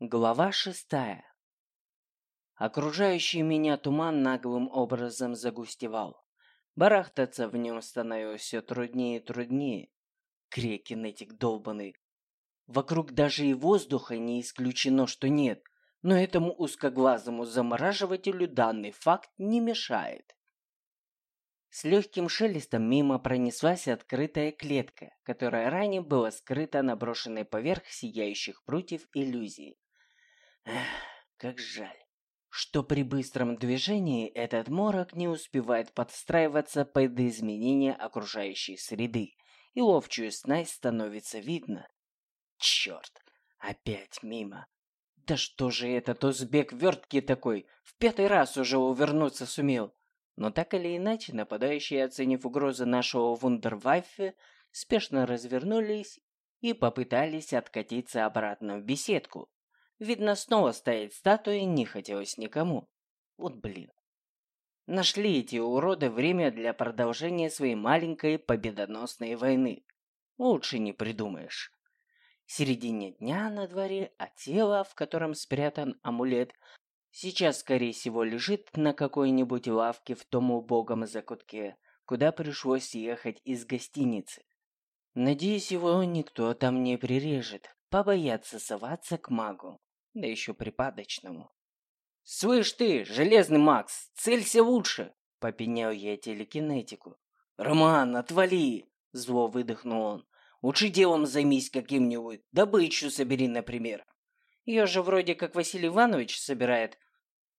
Глава шестая. Окружающий меня туман наглым образом загустевал. Барахтаться в нем становилось все труднее и труднее. Крекинетик долбанный. Вокруг даже и воздуха не исключено, что нет, но этому узкоглазому замораживателю данный факт не мешает. С легким шелестом мимо пронеслась открытая клетка, которая ранее была скрыта на брошенной поверх сияющих прутьев иллюзии. Эх, как жаль, что при быстром движении этот морок не успевает подстраиваться под изменения окружающей среды, и ловчую снасть становится видно. Черт, опять мимо. Да что же этот узбек вертки такой, в пятый раз уже увернуться сумел. Но так или иначе, нападающие, оценив угрозы нашего вундерваффе, спешно развернулись и попытались откатиться обратно в беседку, Видно, снова стоять статуей не хотелось никому. Вот блин. Нашли эти уроды время для продолжения своей маленькой победоносной войны. Лучше не придумаешь. В середине дня на дворе, а тело, в котором спрятан амулет, сейчас, скорее всего, лежит на какой-нибудь лавке в том убогом закутке, куда пришлось ехать из гостиницы. Надеюсь, его никто там не прирежет, побоятся соваться к магу да еще припадочному. «Слышь ты, железный Макс, целься лучше!» — попенял я телекинетику. «Роман, отвали!» — зло выдохнул он. «Лучше делом займись каким-нибудь, добычу собери, например. Ее же вроде как Василий Иванович собирает».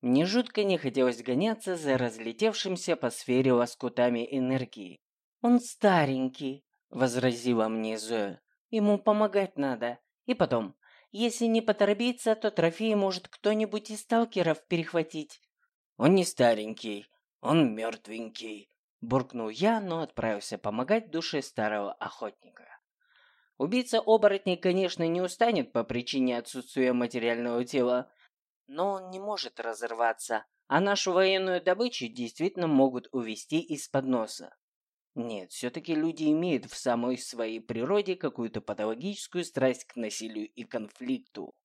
Мне жутко не хотелось гоняться за разлетевшимся по сфере лоскутами энергии. «Он старенький», — возразила мне Зоя. «Ему помогать надо. И потом, если не поторопиться, то трофей может кто-нибудь из сталкеров перехватить. Он не старенький, он мертвенький, буркнул я, но отправился помогать душе старого охотника. Убийца оборотней, конечно, не устанет по причине отсутствия материального тела, но он не может разорваться, а нашу военную добычу действительно могут увести из-под носа. Нет, все-таки люди имеют в самой своей природе какую-то патологическую страсть к насилию и конфликту.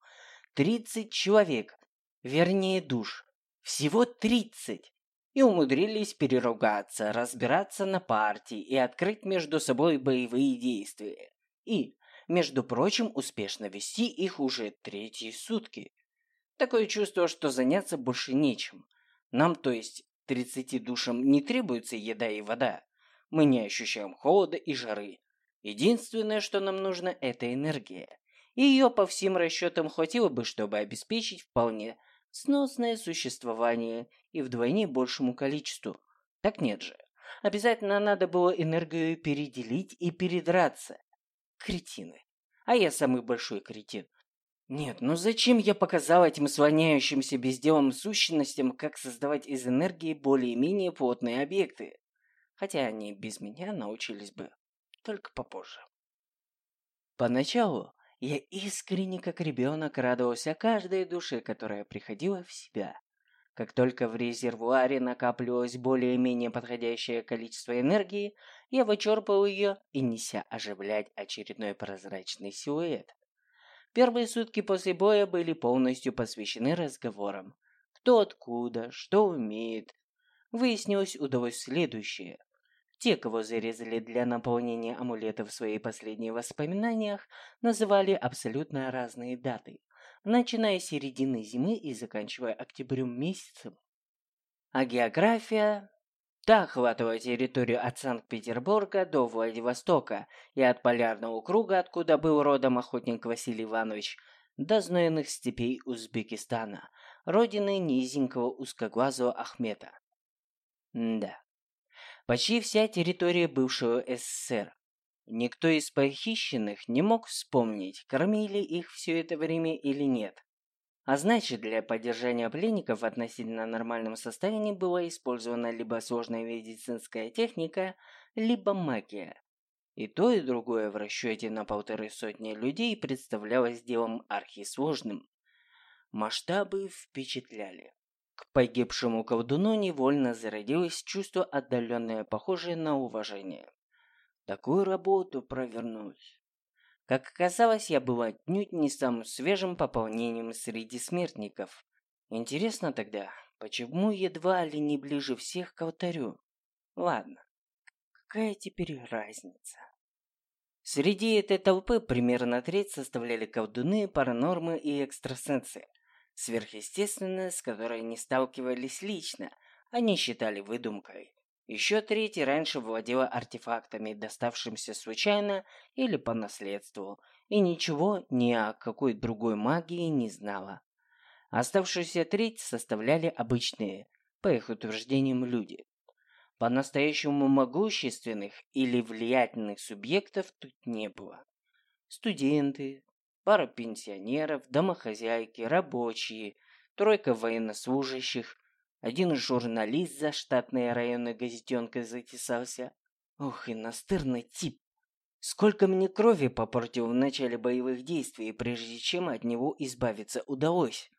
Тридцать человек, вернее душ, всего тридцать, и умудрились переругаться, разбираться на партии и открыть между собой боевые действия. И, между прочим, успешно вести их уже третьи сутки. Такое чувство, что заняться больше нечем. Нам, то есть, тридцати душам, не требуется еда и вода. Мы не ощущаем холода и жары. Единственное, что нам нужно, это энергия. И ее по всем расчетам хватило бы, чтобы обеспечить вполне сносное существование и вдвойне большему количеству. Так нет же. Обязательно надо было энергию переделить и передраться. Кретины. А я самый большой кретин. Нет, ну зачем я показал этим слоняющимся безделым сущностям, как создавать из энергии более-менее плотные объекты? Хотя они без меня научились бы только попозже. Поначалу я искренне, как ребенок, радовался каждой душе, которая приходила в себя. Как только в резервуаре накапливалось более-менее подходящее количество энергии, я вычерпал ее и неся оживлять очередной прозрачный силуэт. Первые сутки после боя были полностью посвящены разговорам. Кто откуда, что умеет, Выяснилось, удалось следующее. Те, кого зарезали для наполнения амулета в своих последних воспоминаниях, называли абсолютно разные даты, начиная с середины зимы и заканчивая октябрем месяцем. А география... Та охватывала территорию от Санкт-Петербурга до Владивостока и от полярного круга, откуда был родом охотник Василий Иванович, до знойных степей Узбекистана, родины низенького узкоглазого Ахмета. Да. Почти вся территория бывшего СССР. Никто из похищенных не мог вспомнить, кормили их все это время или нет. А значит, для поддержания пленников в относительно нормальном состоянии была использована либо сложная медицинская техника, либо магия. И то, и другое в расчете на полторы сотни людей представлялось делом архисложным. Масштабы впечатляли. К погибшему колдуну невольно зародилось чувство, отдаленное, похожее на уважение. Такую работу провернуть. Как оказалось, я был отнюдь не самым свежим пополнением среди смертников. Интересно тогда, почему едва ли не ближе всех к алтарю? Ладно, какая теперь разница? Среди этой толпы примерно треть составляли колдуны, паранормы и экстрасенсы. Сверхъестественное, с которой они сталкивались лично, они считали выдумкой. Еще треть раньше владела артефактами, доставшимся случайно или по наследству, и ничего ни о какой другой магии не знала. Оставшуюся треть составляли обычные, по их утверждениям, люди. По-настоящему могущественных или влиятельных субъектов тут не было. Студенты, пара пенсионеров, домохозяйки, рабочие, тройка военнослужащих, один журналист за штатной районной газетенкой затесался. Ох, и настырный тип. Сколько мне крови попортил в начале боевых действий, прежде чем от него избавиться удалось.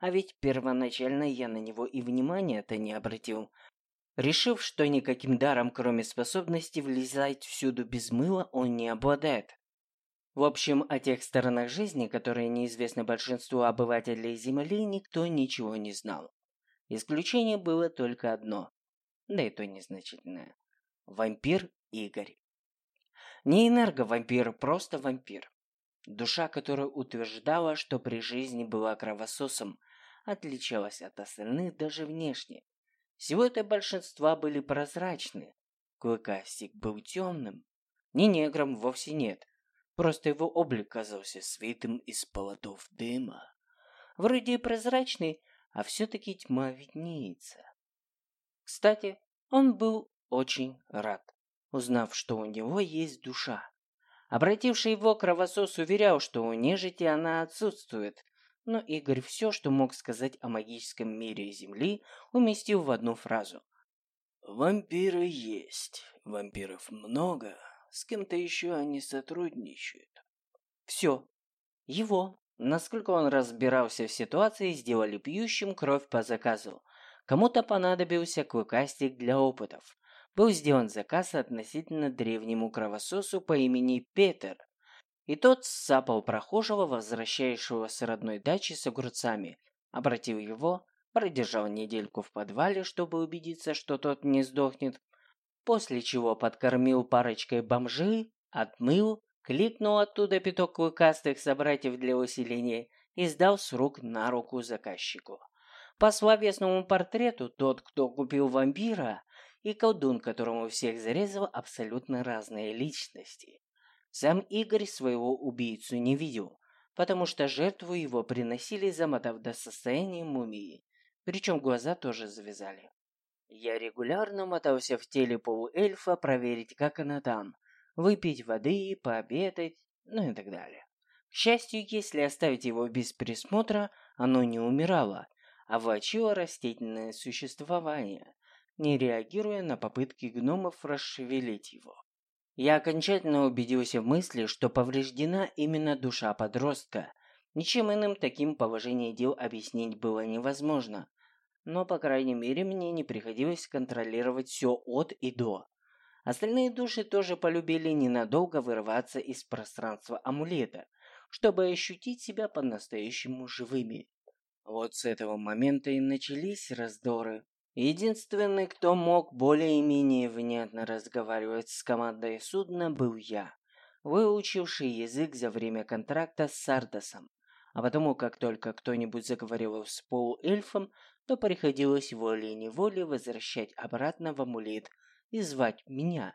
А ведь первоначально я на него и внимания-то не обратил, решив, что никаким даром, кроме способности влезать всюду без мыла, он не обладает. В общем, о тех сторонах жизни, которые неизвестны большинству обывателей Земли, никто ничего не знал. Исключение было только одно, да и то незначительное. Вампир Игорь. Не энерговампир, просто вампир. Душа, которая утверждала, что при жизни была кровососом, отличалась от остальных даже внешне. Сегодня большинства были прозрачны. Клыкастик был темным. Ни негром вовсе нет. Просто его облик казался свитым из полотов дыма. Вроде и прозрачный, а все-таки тьма виднеется. Кстати, он был очень рад, узнав, что у него есть душа. Обративший его кровосос уверял, что у нежити она отсутствует, но Игорь все, что мог сказать о магическом мире Земли, уместил в одну фразу. «Вампиры есть, вампиров много, с кем-то еще они сотрудничают». Все. Его, насколько он разбирался в ситуации, сделали пьющим кровь по заказу. Кому-то понадобился клыкастик для опытов. Был сделан заказ относительно древнему кровососу по имени Петер, и тот сапал прохожего, возвращающего с родной дачи с огурцами, обратил его, продержал недельку в подвале, чтобы убедиться, что тот не сдохнет, после чего подкормил парочкой бомжей, отмыл, кликнул оттуда пяток клыкастых собратьев для усиления и сдал с рук на руку заказчику. По словесному портрету, тот, кто купил вампира, и колдун, которому всех зарезал, абсолютно разные личности. Сам Игорь своего убийцу не видел, потому что жертву его приносили, замотав до состояния мумии, причем глаза тоже завязали. Я регулярно мотался в теле полуэльфа проверить, как она там, выпить воды, пообедать, ну и так далее. К счастью, если оставить его без присмотра, оно не умирало, а влачило растительное существование, не реагируя на попытки гномов расшевелить его. Я окончательно убедился в мысли, что повреждена именно душа подростка. Ничем иным таким положение дел объяснить было невозможно. Но, по крайней мере, мне не приходилось контролировать все от и до. Остальные души тоже полюбили ненадолго вырываться из пространства амулета, чтобы ощутить себя по-настоящему живыми. Вот с этого момента и начались раздоры. Единственный, кто мог более-менее внятно разговаривать с командой судна, был я, выучивший язык за время контракта с Сардосом. А потому, как только кто-нибудь заговорил с полуэльфом, то приходилось волей-неволей возвращать обратно в амулет и звать меня.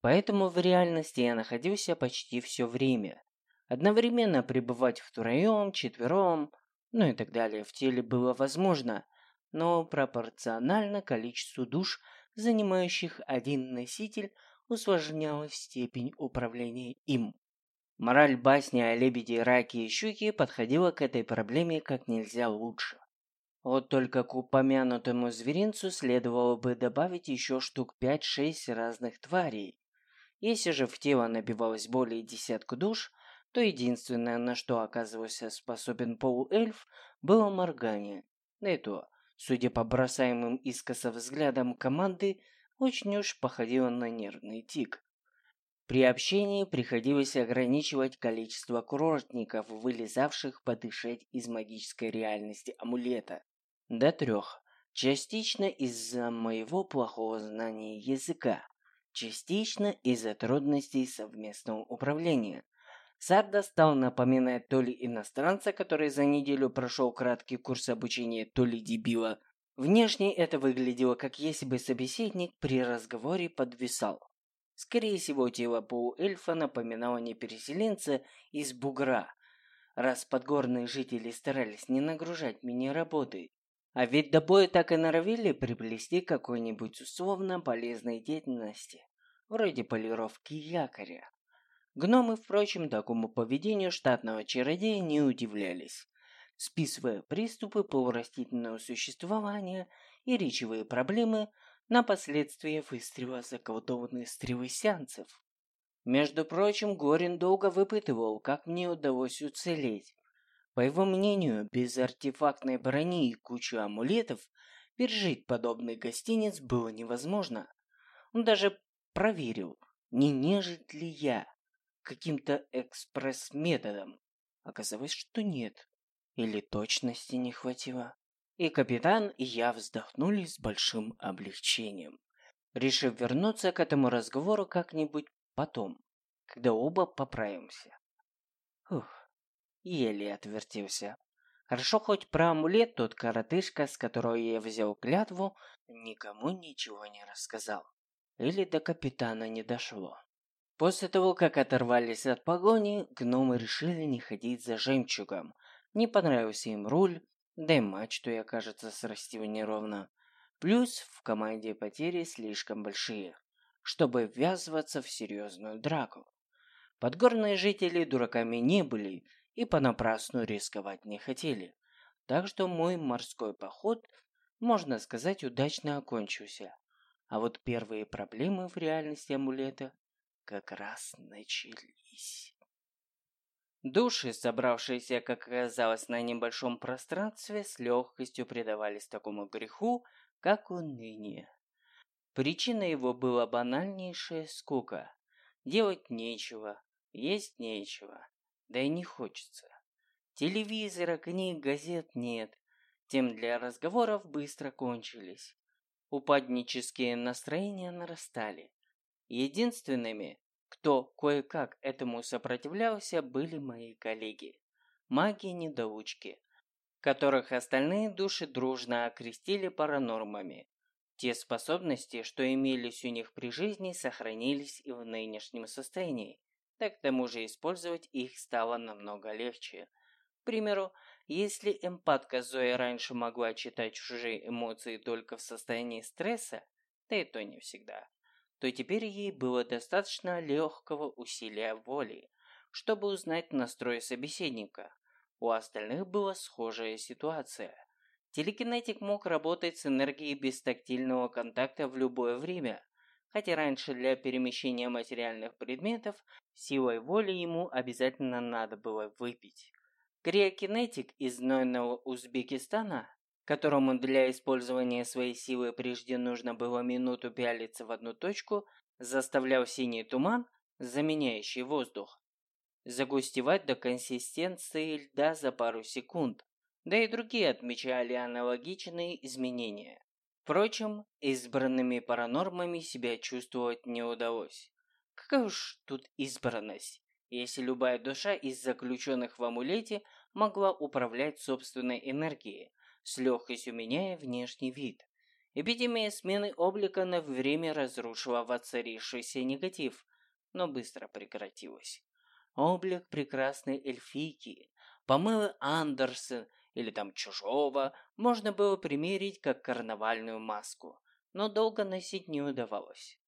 Поэтому в реальности я находился почти все время. Одновременно пребывать втроем, четвером, ну и так далее в теле было возможно, но пропорционально количеству душ, занимающих один носитель, усложнялась степень управления им. Мораль басни о лебеде, раке и щуке подходила к этой проблеме как нельзя лучше. Вот только к упомянутому зверинцу следовало бы добавить еще штук 5-6 разных тварей. Если же в тело набивалось более десятка душ, то единственное, на что оказывался способен полуэльф, было моргание. Да и то, судя по бросаемым искоса взглядам команды, очень уж походило на нервный тик. При общении приходилось ограничивать количество курортников, вылезавших подышать из магической реальности амулета, до трех. Частично из-за моего плохого знания языка, частично из-за трудностей совместного управления. Сарда стал напоминать то ли иностранца, который за неделю прошел краткий курс обучения, то ли дебила. Внешне это выглядело, как если бы собеседник при разговоре подвисал. Скорее всего, тело полуэльфа напоминало не переселенца из бугра, раз подгорные жители старались не нагружать меня работой. А ведь до боя так и норовили приплести какой-нибудь условно полезной деятельности, вроде полировки якоря. Гномы, впрочем, такому поведению штатного чародея не удивлялись, списывая приступы полурастительного существования и речевые проблемы на последствия выстрела заколдованных стрелы сеансов. Между прочим, Горин долго выпытывал, как мне удалось уцелеть. По его мнению, без артефактной брони и кучи амулетов пережить подобный гостиниц было невозможно. Он даже проверил, не нежит ли я каким-то экспресс-методом. Оказалось, что нет. Или точности не хватило. И капитан, и я вздохнули с большим облегчением, решив вернуться к этому разговору как-нибудь потом, когда оба поправимся. Ух, еле отвертелся. Хорошо хоть про амулет тот коротышка, с которого я взял клятву, никому ничего не рассказал. Или до капитана не дошло. После того, как оторвались от погони, гномы решили не ходить за жемчугом. Не понравился им руль, да и мачту я, кажется, срастил неровно. Плюс в команде потери слишком большие, чтобы ввязываться в серьезную драку. Подгорные жители дураками не были и понапрасну рисковать не хотели. Так что мой морской поход, можно сказать, удачно окончился. А вот первые проблемы в реальности амулета как раз начались. Души, собравшиеся, как оказалось, на небольшом пространстве, с легкостью предавались такому греху, как уныние. Причина его была банальнейшая скука. Делать нечего, есть нечего, да и не хочется. Телевизора, книг, газет нет. Тем для разговоров быстро кончились. Упаднические настроения нарастали. Единственными, кто кое-как этому сопротивлялся, были мои коллеги. Маги-недоучки, которых остальные души дружно окрестили паранормами. Те способности, что имелись у них при жизни, сохранились и в нынешнем состоянии. Так к тому же использовать их стало намного легче. К примеру, если эмпатка Зоя раньше могла читать чужие эмоции только в состоянии стресса, да и то не всегда, то теперь ей было достаточно легкого усилия воли, чтобы узнать настрой собеседника. У остальных была схожая ситуация. Телекинетик мог работать с энергией без тактильного контакта в любое время, хотя раньше для перемещения материальных предметов силой воли ему обязательно надо было выпить. Криокинетик из знойного Узбекистана которому для использования своей силы прежде нужно было минуту пялиться в одну точку, заставлял синий туман, заменяющий воздух, загустевать до консистенции льда за пару секунд, да и другие отмечали аналогичные изменения. Впрочем, избранными паранормами себя чувствовать не удалось. Какая уж тут избранность, если любая душа из заключенных в амулете могла управлять собственной энергией, с легкостью меняя внешний вид. Эпидемия смены облика на время разрушила воцарившийся негатив, но быстро прекратилась. Облик прекрасной эльфийки, помылы Андерсон или там чужого можно было примерить как карнавальную маску, но долго носить не удавалось.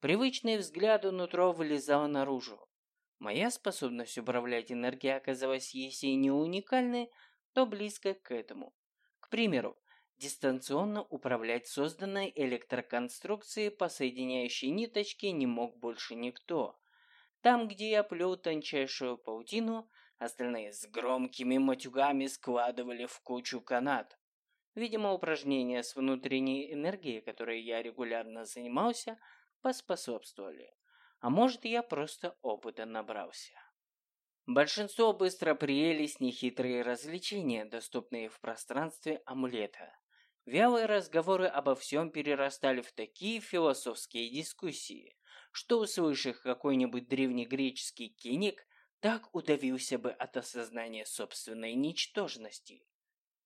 Привычный взгляду нутро вылезало наружу. Моя способность управлять энергией оказалась, если не уникальной, то близко к этому примеру, дистанционно управлять созданной электроконструкцией по соединяющей ниточке не мог больше никто. Там, где я плел тончайшую паутину, остальные с громкими матюгами складывали в кучу канат. Видимо, упражнения с внутренней энергией, которые я регулярно занимался, поспособствовали. А может, я просто опыта набрался. Большинство быстро приелись нехитрые развлечения, доступные в пространстве амулета. Вялые разговоры обо всем перерастали в такие философские дискуссии, что, услышав какой-нибудь древнегреческий киник, так удавился бы от осознания собственной ничтожности.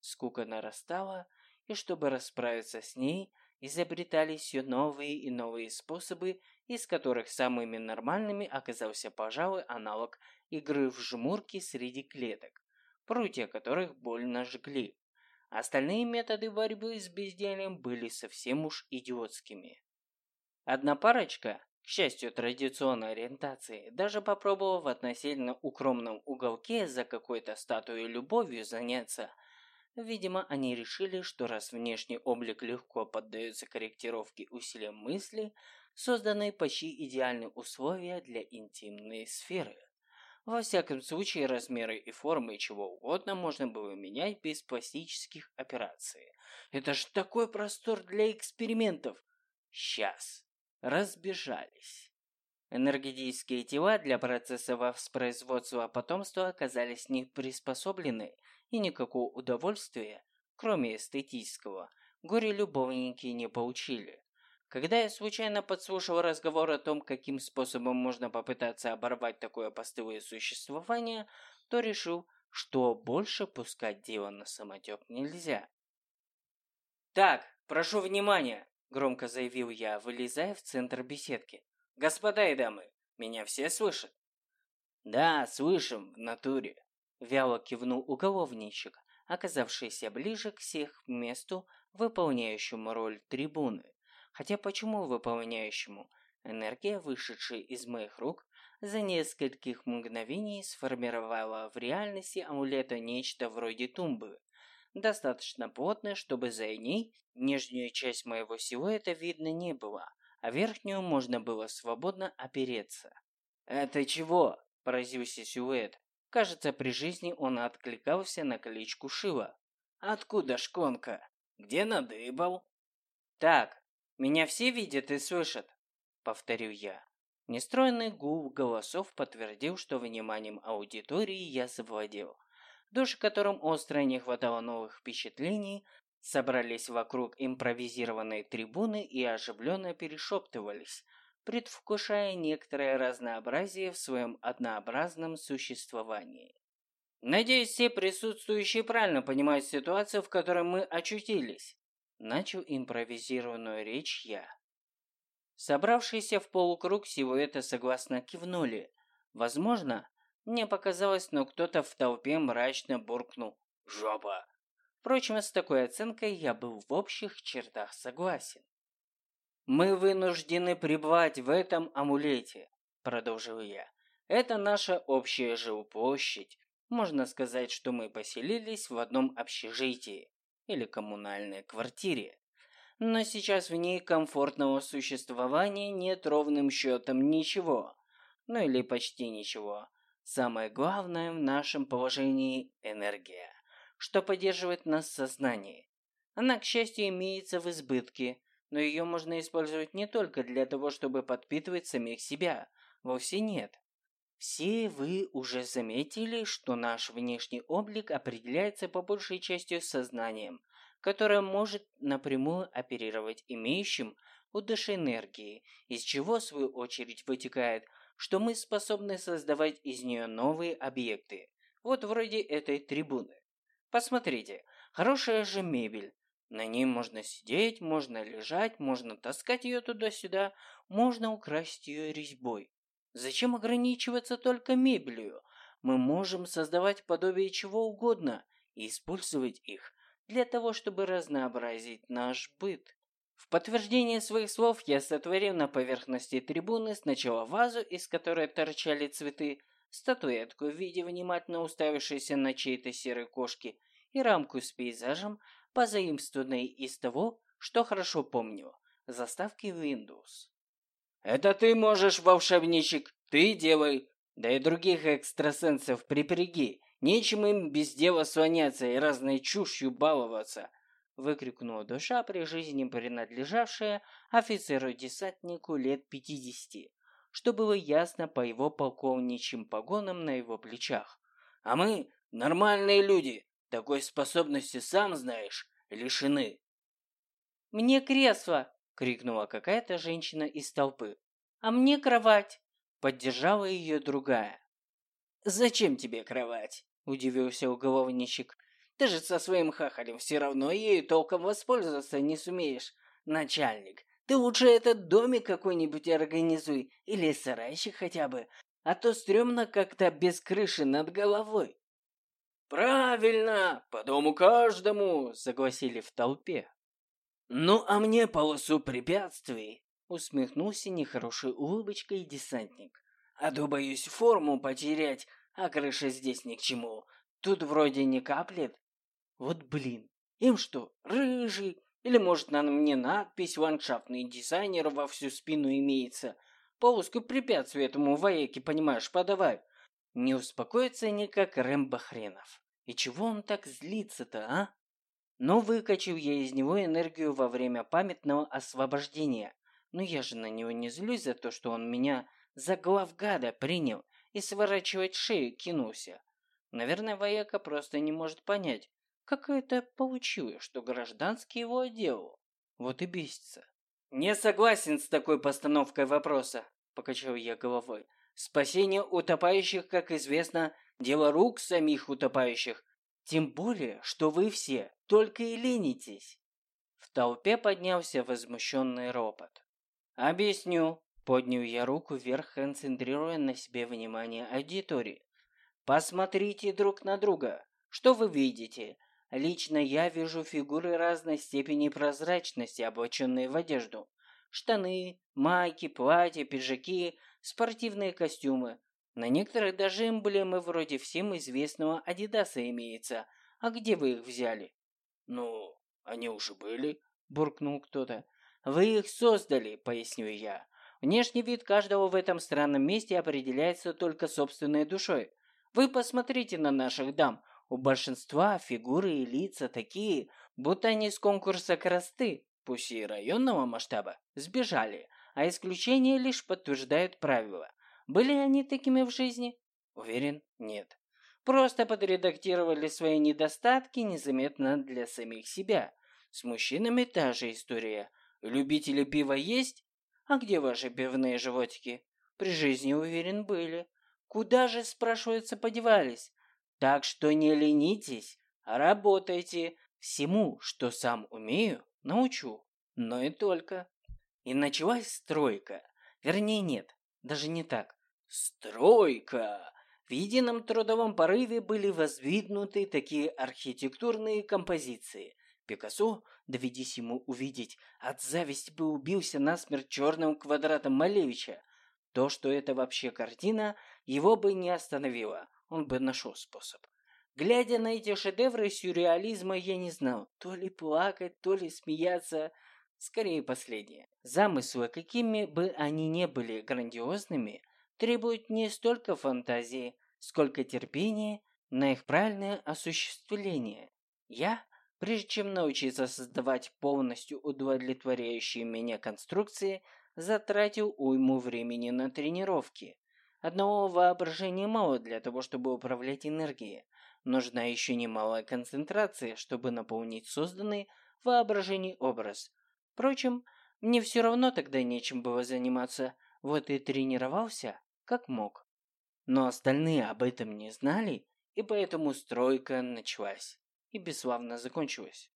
Скука нарастала, и чтобы расправиться с ней, изобретались все новые и новые способы, из которых самыми нормальными оказался, пожалуй, аналог игры в жмурки среди клеток, прутья которых больно жгли. Остальные методы борьбы с бездельем были совсем уж идиотскими. Одна парочка, к счастью, традиционной ориентации, даже попробовала в относительно укромном уголке за какой-то статуей любовью заняться. Видимо, они решили, что раз внешний облик легко поддается корректировке усилиям мысли, созданы почти идеальные условия для интимной сферы. Во всяком случае, размеры и формы чего угодно можно было менять без пластических операций. Это ж такой простор для экспериментов. Сейчас. Разбежались. Энергетические тела для процесса воспроизводства потомства оказались не приспособлены, и никакого удовольствия, кроме эстетического, горе-любовники не получили. Когда я случайно подслушал разговор о том, каким способом можно попытаться оборвать такое постылое существование, то решил, что больше пускать дело на самотек нельзя. «Так, прошу внимания!» – громко заявил я, вылезая в центр беседки. «Господа и дамы, меня все слышат?» «Да, слышим, в натуре», – вяло кивнул уголовничек, оказавшийся ближе к всех месту, выполняющему роль трибуны. Хотя почему выполняющему? Энергия, вышедшая из моих рук, за нескольких мгновений сформировала в реальности амулета нечто вроде тумбы, достаточно плотное, чтобы за ней нижнюю часть моего силуэта видно не было, а верхнюю можно было свободно опереться. «Это чего?» – поразился силуэт. Кажется, при жизни он откликался на кличку Шива. «Откуда шконка? Где надыбал?» «Так, «Меня все видят и слышат», — повторю я. Нестроенный гул голосов подтвердил, что вниманием аудитории я завладел. Души, которым остро не хватало новых впечатлений, собрались вокруг импровизированной трибуны и оживленно перешептывались, предвкушая некоторое разнообразие в своем однообразном существовании. Надеюсь, все присутствующие правильно понимают ситуацию, в которой мы очутились. Начал импровизированную речь я. Собравшиеся в полукруг силуэты согласно кивнули. Возможно, мне показалось, но кто-то в толпе мрачно буркнул «Жопа!». Впрочем, с такой оценкой я был в общих чертах согласен. «Мы вынуждены пребывать в этом амулете», — продолжил я. «Это наша общая жилплощадь. Можно сказать, что мы поселились в одном общежитии или коммунальной квартире. Но сейчас в ней комфортного существования нет ровным счетом ничего. Ну или почти ничего. Самое главное в нашем положении – энергия, что поддерживает нас в сознании. Она, к счастью, имеется в избытке, но ее можно использовать не только для того, чтобы подпитывать самих себя. Вовсе нет. Все вы уже заметили, что наш внешний облик определяется по большей части сознанием, которое может напрямую оперировать имеющим души энергии, из чего, в свою очередь, вытекает, что мы способны создавать из нее новые объекты, вот вроде этой трибуны. Посмотрите, хорошая же мебель. На ней можно сидеть, можно лежать, можно таскать ее туда-сюда, можно украсть ее резьбой. Зачем ограничиваться только мебелью? Мы можем создавать подобие чего угодно и использовать их для того, чтобы разнообразить наш быт. В подтверждение своих слов я сотворил на поверхности трибуны сначала вазу, из которой торчали цветы, статуэтку в виде внимательно уставившейся на чьей-то серой кошки и рамку с пейзажем, позаимствованной из того, что хорошо помню, заставки Windows. «Это ты можешь, волшебничек, ты делай, да и других экстрасенсов припряги, нечем им без дела слоняться и разной чушью баловаться!» выкрикнула душа при жизни принадлежавшая офицеру-десантнику лет пятидесяти. что было ясно по его полковничьим погонам на его плечах. «А мы нормальные люди, такой способности, сам знаешь, лишены». «Мне кресло!» — крикнула какая-то женщина из толпы. «А мне кровать!» — поддержала ее другая. «Зачем тебе кровать?» — удивился уголовничек. «Ты же со своим хахалем все равно ею толком воспользоваться не сумеешь. Начальник, ты лучше этот домик какой-нибудь организуй, или сарайчик хотя бы, а то стрёмно как-то без крыши над головой». «Правильно, по дому каждому», — согласили в толпе. «Ну, а мне полосу препятствий», — усмехнулся нехорошей улыбочкой десантник. «А то боюсь форму потерять, а крыша здесь ни к чему. Тут вроде не каплет». «Вот блин, им что, рыжий? Или, может, на мне надпись «Ландшафтный дизайнер» во всю спину имеется? Полоску препятствий этому вояке, понимаешь, подавай. Не успокоится никак Рэмбо хренов. И чего он так злится-то, а? Но выкачал я из него энергию во время памятного освобождения. Но я же на него не злюсь за то, что он меня за главгада принял и сворачивать шею кинулся. Наверное, вояка просто не может понять, как это получилось, что гражданский его отделал. Вот и бесится. «Не согласен с такой постановкой вопроса», – покачал я головой. «Спасение утопающих, как известно, дело рук самих утопающих, тем более, что вы все только и ленитесь. В толпе поднялся возмущенный ропот. «Объясню», — поднял я руку вверх, концентрируя на себе внимание аудитории. «Посмотрите друг на друга. Что вы видите? Лично я вижу фигуры разной степени прозрачности, облаченные в одежду. Штаны, майки, платья, пиджаки, спортивные костюмы. На некоторых даже эмблемы вроде всем известного Адидаса имеется. А где вы их взяли? Ну, они уже были, буркнул кто-то. Вы их создали, поясню я. Внешний вид каждого в этом странном месте определяется только собственной душой. Вы посмотрите на наших дам. У большинства фигуры и лица такие, будто они с конкурса красоты, пусть и районного масштаба, сбежали, а исключения лишь подтверждают правила. Были они такими в жизни? Уверен, нет. Просто подредактировали свои недостатки незаметно для самих себя. С мужчинами та же история. Любители пива есть? А где ваши пивные животики? При жизни, уверен, были. Куда же, спрашивается, подевались? Так что не ленитесь, а работайте. Всему, что сам умею, научу. Но и только. И началась стройка. Вернее, нет, даже не так. Стройка! В едином трудовом порыве были воздвигнуты такие архитектурные композиции. Пикассо, доведись ему увидеть, от зависти бы убился насмерть черным квадратом Малевича. То, что это вообще картина, его бы не остановило, он бы нашел способ. Глядя на эти шедевры сюрреализма, я не знал, то ли плакать, то ли смеяться. Скорее последнее. Замыслы, какими бы они ни были грандиозными, требуют не столько фантазии, сколько терпения на их правильное осуществление. Я, прежде чем научиться создавать полностью удовлетворяющие меня конструкции, затратил уйму времени на тренировки. Одного воображения мало для того, чтобы управлять энергией. Нужна еще немалая концентрация, чтобы наполнить созданный воображение образ. Впрочем, мне все равно тогда нечем было заниматься, вот и тренировался как мог. Но остальные об этом не знали, и поэтому стройка началась и бесславно закончилась.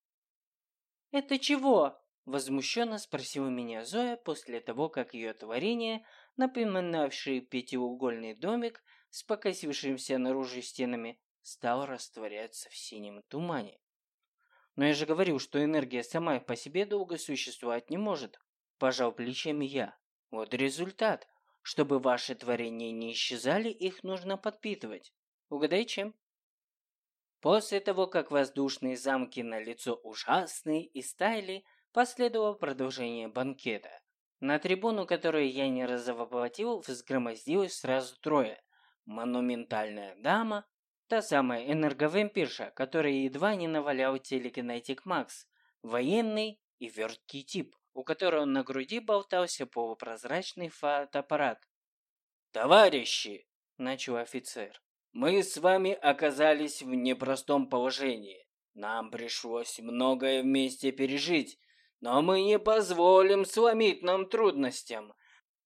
«Это чего?» – возмущенно спросила меня Зоя после того, как ее творение, напоминавшее пятиугольный домик с покосившимся наружу стенами, стало растворяться в синем тумане. «Но я же говорил, что энергия сама по себе долго существовать не может», – пожал плечами я. «Вот результат. Чтобы ваши творения не исчезали, их нужно подпитывать. Угадай, чем? После того, как воздушные замки на лицо ужасные и стаяли, последовало продолжение банкета. На трибуну, которую я не разоблатил, взгромоздилось сразу трое. Монументальная дама, та самая энерговампирша, которая едва не навалял телекинетик Макс, военный и верткий тип у которого на груди болтался полупрозрачный фотоаппарат. «Товарищи!» – начал офицер. «Мы с вами оказались в непростом положении. Нам пришлось многое вместе пережить, но мы не позволим сломить нам трудностям.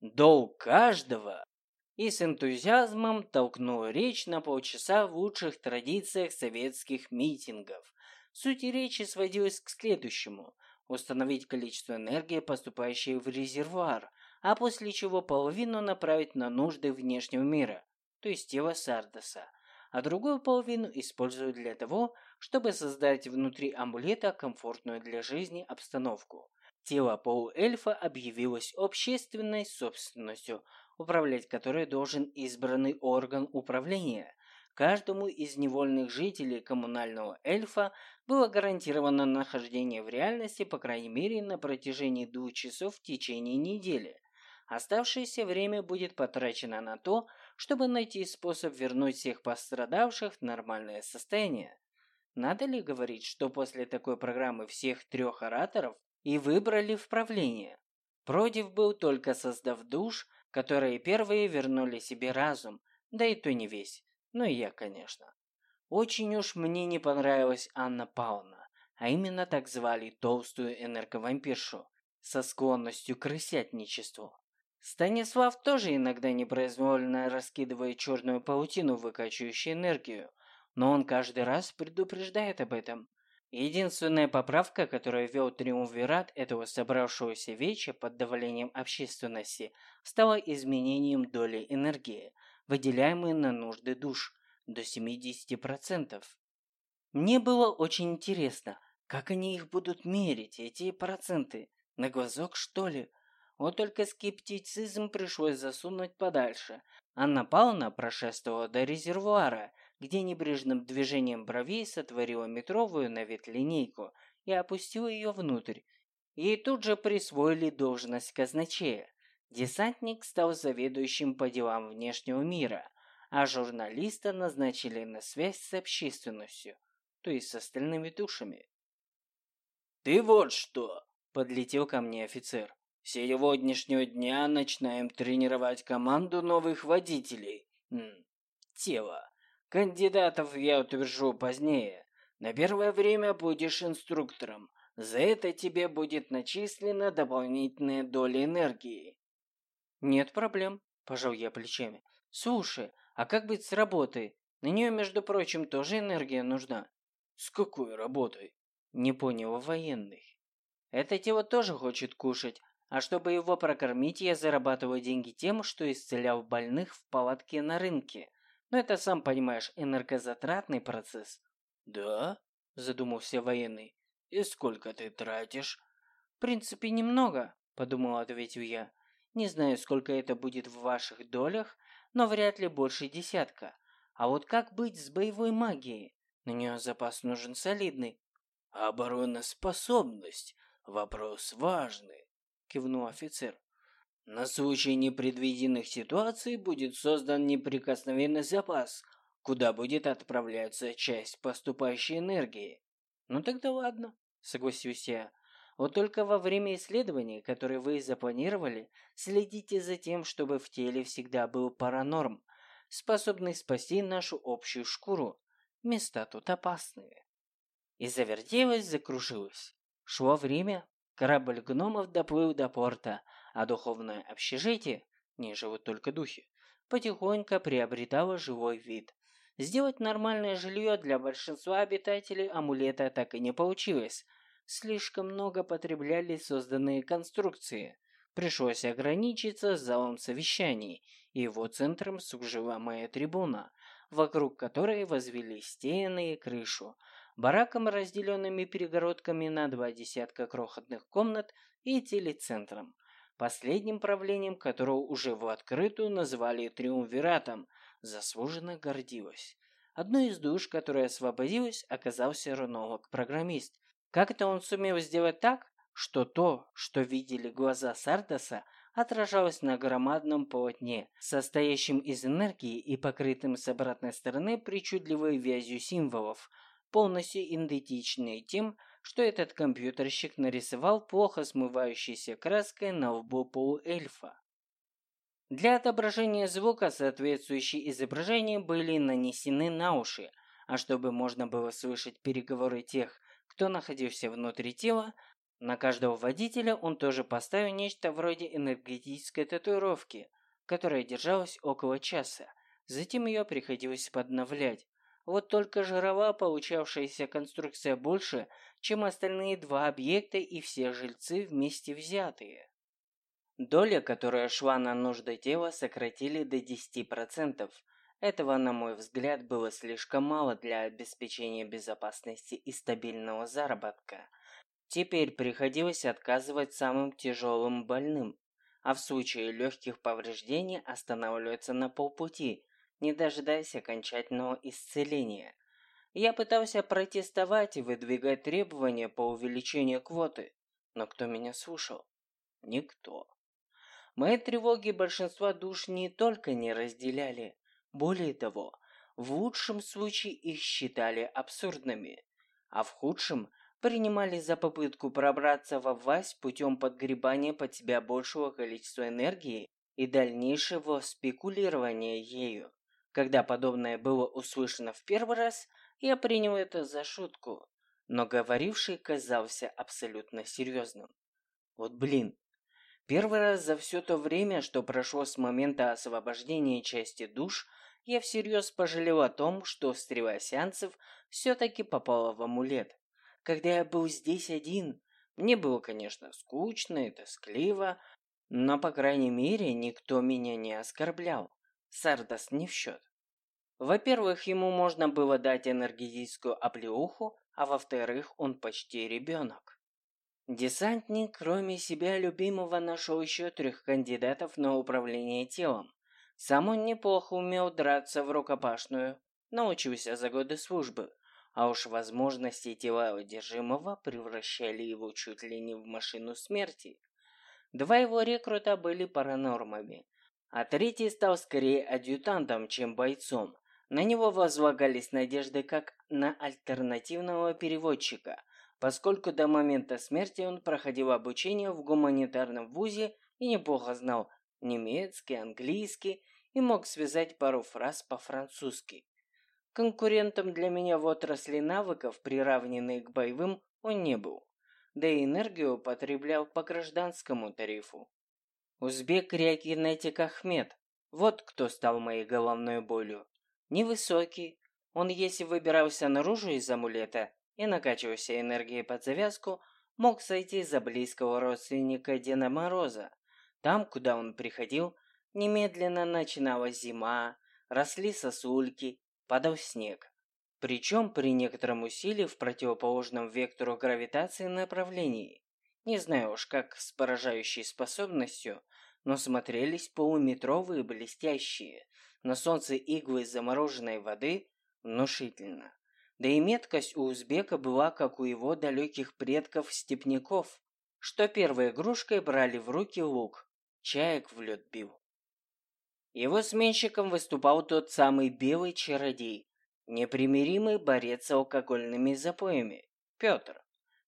Долг каждого и с энтузиазмом толкнул речь на полчаса в лучших традициях советских митингов. Суть речи сводилась к следующему – установить количество энергии, поступающей в резервуар, а после чего половину направить на нужды внешнего мира, то есть тела Сардоса, а другую половину использовать для того, чтобы создать внутри амулета комфортную для жизни обстановку. Тело полуэльфа объявилось общественной собственностью, управлять которой должен избранный орган управления. Каждому из невольных жителей коммунального эльфа было гарантировано нахождение в реальности, по крайней мере, на протяжении двух часов в течение недели. Оставшееся время будет потрачено на то, чтобы найти способ вернуть всех пострадавших в нормальное состояние. Надо ли говорить, что после такой программы всех трех ораторов и выбрали в правление? Против был только создав душ, которые первые вернули себе разум, да и то не весь, ну и я, конечно. Очень уж мне не понравилась Анна Пауна, а именно так звали толстую энерговампиршу со склонностью к крысятничеству. Станислав тоже иногда непроизвольно раскидывает черную паутину, выкачивающую энергию, но он каждый раз предупреждает об этом. Единственная поправка, которую ввел триумвират этого собравшегося веча под давлением общественности, стала изменением доли энергии, выделяемой на нужды душ, до 70%. Мне было очень интересно, как они их будут мерить, эти проценты, на глазок что ли? Вот только скептицизм пришлось засунуть подальше. Анна Павловна прошествовала до резервуара, где небрежным движением бровей сотворила метровую на вид линейку и опустила ее внутрь. Ей тут же присвоили должность казначея. Десантник стал заведующим по делам внешнего мира, а журналиста назначили на связь с общественностью, то есть с остальными душами. «Ты вот что!» – подлетел ко мне офицер. С сегодняшнего дня начинаем тренировать команду новых водителей. М тело. Кандидатов я утвержу позднее. На первое время будешь инструктором. За это тебе будет начислена дополнительная доля энергии. Нет проблем, пожал я плечами. Слушай, а как быть с работой? На нее, между прочим, тоже энергия нужна. С какой работой? Не понял военных. Это тело тоже хочет кушать, а чтобы его прокормить, я зарабатываю деньги тем, что исцелял больных в палатке на рынке. Но это, сам понимаешь, энергозатратный процесс. Да? Задумался военный. И сколько ты тратишь? В принципе, немного, подумал, ответил я. Не знаю, сколько это будет в ваших долях, но вряд ли больше десятка. А вот как быть с боевой магией? На нее запас нужен солидный. Обороноспособность – вопрос важный. – кивнул офицер. «На случай непредвиденных ситуаций будет создан неприкосновенный запас, куда будет отправляться часть поступающей энергии». «Ну тогда ладно», – согласился я. «Вот только во время исследований, которые вы запланировали, следите за тем, чтобы в теле всегда был паранорм, способный спасти нашу общую шкуру. Места тут опасные». И завертелась, закружилась. Шло время, Корабль гномов доплыл до порта, а духовное общежитие, не живут только духи, потихоньку приобретало живой вид. Сделать нормальное жилье для большинства обитателей амулета так и не получилось. Слишком много потребляли созданные конструкции. Пришлось ограничиться залом совещаний, и его центром служила моя трибуна, вокруг которой возвели стены и крышу, бараком, разделенными перегородками на два десятка крохотных комнат и телецентром, последним правлением которого уже в открытую называли триумвиратом, заслуженно гордилась. Одной из душ, которая освободилась, оказался рунолог-программист. Как это он сумел сделать так, что то, что видели глаза Сардоса, отражалось на громадном полотне, состоящем из энергии и покрытым с обратной стороны причудливой вязью символов – полностью идентичные тем, что этот компьютерщик нарисовал плохо смывающейся краской на лбу полуэльфа. Для отображения звука соответствующие изображения были нанесены на уши, а чтобы можно было слышать переговоры тех, кто находился внутри тела, на каждого водителя он тоже поставил нечто вроде энергетической татуировки, которая держалась около часа. Затем ее приходилось подновлять. Вот только жирова получавшаяся конструкция больше, чем остальные два объекта и все жильцы вместе взятые. Доля, которая шла на нужды тела, сократили до 10%. Этого, на мой взгляд, было слишком мало для обеспечения безопасности и стабильного заработка. Теперь приходилось отказывать самым тяжелым больным, а в случае легких повреждений останавливаться на полпути, не дожидаясь окончательного исцеления. Я пытался протестовать и выдвигать требования по увеличению квоты, но кто меня слушал? Никто. Мои тревоги большинства душ не только не разделяли, более того, в лучшем случае их считали абсурдными, а в худшем принимали за попытку пробраться во власть путем подгребания под себя большего количества энергии и дальнейшего спекулирования ею. Когда подобное было услышано в первый раз, я принял это за шутку, но говоривший казался абсолютно серьезным. Вот блин, первый раз за все то время, что прошло с момента освобождения части душ, я всерьез пожалел о том, что стрела сеансов все-таки попала в амулет. Когда я был здесь один, мне было, конечно, скучно и тоскливо, но, по крайней мере, никто меня не оскорблял. Сардас не в счет. Во-первых, ему можно было дать энергетическую оплеуху, а во-вторых, он почти ребенок. Десантник, кроме себя любимого, нашел еще трех кандидатов на управление телом. Сам он неплохо умел драться в рукопашную, научился за годы службы, а уж возможности тела одержимого превращали его чуть ли не в машину смерти. Два его рекрута были паранормами, а третий стал скорее адъютантом, чем бойцом, на него возлагались надежды как на альтернативного переводчика, поскольку до момента смерти он проходил обучение в гуманитарном вузе и неплохо знал немецкий, английский и мог связать пару фраз по-французски. Конкурентом для меня в отрасли навыков, приравненный к боевым, он не был, да и энергию потреблял по гражданскому тарифу. Узбек Рякинетик Ахмед, вот кто стал моей головной болью. Невысокий, он если выбирался наружу из амулета и накачивался энергией под завязку, мог сойти за близкого родственника Деда Мороза. Там, куда он приходил, немедленно начиналась зима, росли сосульки, падал снег. Причем при некотором усилии в противоположном вектору гравитации направлении. Не знаю уж как с поражающей способностью, но смотрелись полуметровые блестящие, на солнце иглы замороженной воды внушительно. Да и меткость у узбека была, как у его далеких предков-степняков, что первой игрушкой брали в руки лук, чаек в лед бил. Его сменщиком выступал тот самый белый чародей, непримиримый борец с алкогольными запоями, Петр,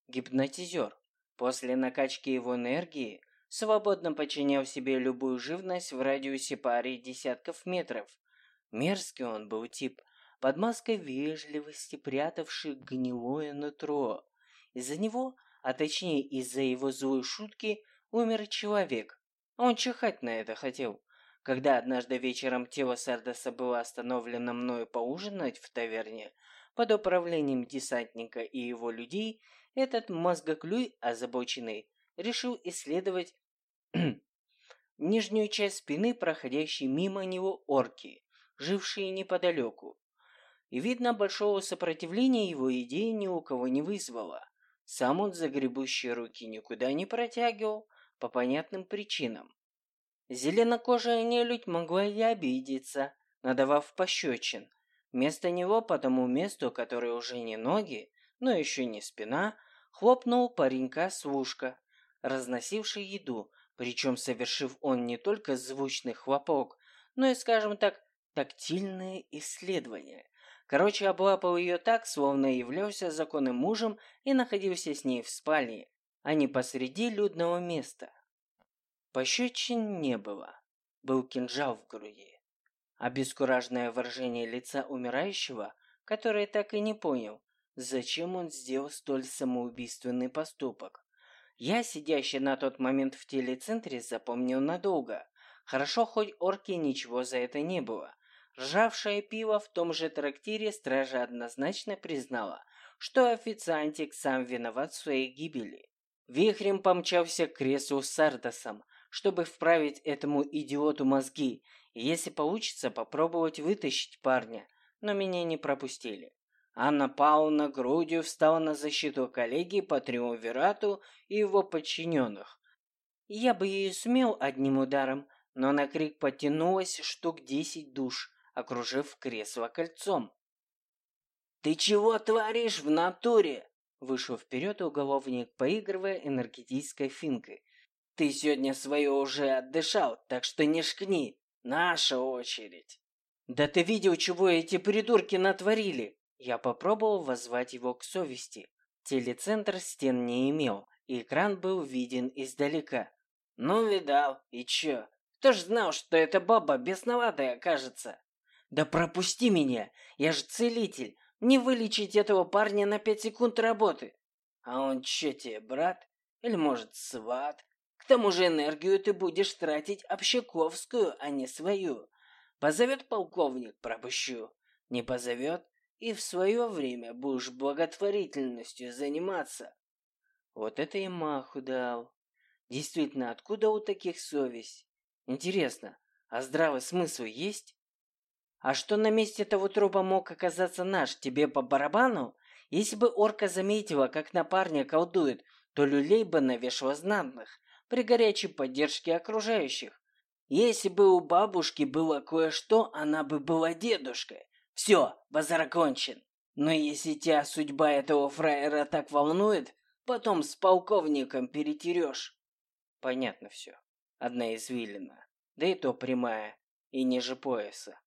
гипнотизер. После накачки его энергии свободно подчинял себе любую живность в радиусе пары десятков метров. Мерзкий он был тип, под маской вежливости прятавший гнилое нутро. Из-за него, а точнее из-за его злой шутки, умер человек. Он чихать на это хотел. Когда однажды вечером тело Сардаса было остановлено мною поужинать в таверне, под управлением десантника и его людей, этот мозгоклюй озабоченный решил исследовать нижнюю часть спины, проходящей мимо него орки, жившие неподалеку. И, видно, большого сопротивления его идея ни у кого не вызвала. Сам он загребущие руки никуда не протягивал, по понятным причинам. Зеленокожая нелюдь могла и обидеться, надавав пощечин. Вместо него по тому месту, которое уже не ноги, но еще не спина, хлопнул паренька служка, разносивший еду, причем совершив он не только звучный хлопок, но и, скажем так, тактильное исследование. Короче, облапал ее так, словно являлся законным мужем и находился с ней в спальне, а не посреди людного места. Пощечин не было. был кинжал в груди. Обескураженное выражение лица умирающего, который так и не понял, зачем он сделал столь самоубийственный поступок. Я, сидящий на тот момент в телецентре, запомнил надолго. Хорошо, хоть орки ничего за это не было. Ржавшее пиво в том же трактире стража однозначно признала, что официантик сам виноват в своей гибели. Вихрем помчался к креслу с Сардосом, чтобы вправить этому идиоту мозги, и если получится, попробовать вытащить парня, но меня не пропустили. Анна Павловна грудью встала на защиту коллеги по триумвирату и его подчиненных. Я бы ее сумел одним ударом, но на крик потянулось штук десять душ, окружив кресло кольцом. «Ты чего творишь в натуре?» Вышел вперед уголовник, поигрывая энергетической финкой. «Ты сегодня свое уже отдышал, так что не шкни. Наша очередь!» «Да ты видел, чего эти придурки натворили?» Я попробовал воззвать его к совести. Телецентр стен не имел, и экран был виден издалека. «Ну, видал, и чё? Кто ж знал, что эта баба бесноватая окажется?» «Да пропусти меня! Я же целитель! Не вылечить этого парня на пять секунд работы!» «А он чё тебе, брат? Или, может, сват? Тому же энергию ты будешь тратить общаковскую, а не свою. Позовет полковник, пропущу. Не позовет, и в свое время будешь благотворительностью заниматься. Вот это я маху дал. Действительно, откуда у таких совесть? Интересно, а здравый смысл есть? А что на месте того трупа мог оказаться наш, тебе по барабану? Если бы орка заметила, как на парня колдует, то люлей бы навешала знатных, при горячей поддержке окружающих. Если бы у бабушки было кое-что, она бы была дедушкой. Все, базар окончен. Но если тебя судьба этого фраера так волнует, потом с полковником перетерешь. Понятно все. Одна извилина. Да и то прямая. И ниже пояса.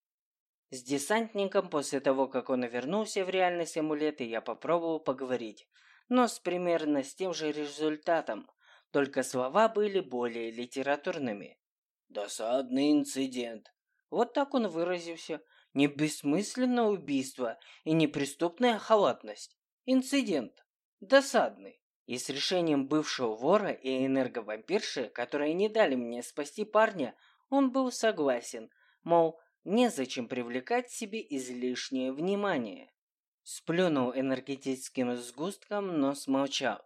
С десантником после того, как он вернулся в реальность амулеты, я попробовал поговорить. Но с примерно с тем же результатом. Только слова были более литературными. «Досадный инцидент». Вот так он выразился не бессмысленное убийство и не преступная халатность. Инцидент. Досадный. И с решением бывшего вора и энерговампирши, которые не дали мне спасти парня, он был согласен, мол, незачем привлекать себе излишнее внимание. Сплюнул энергетическим сгустком, но смолчал.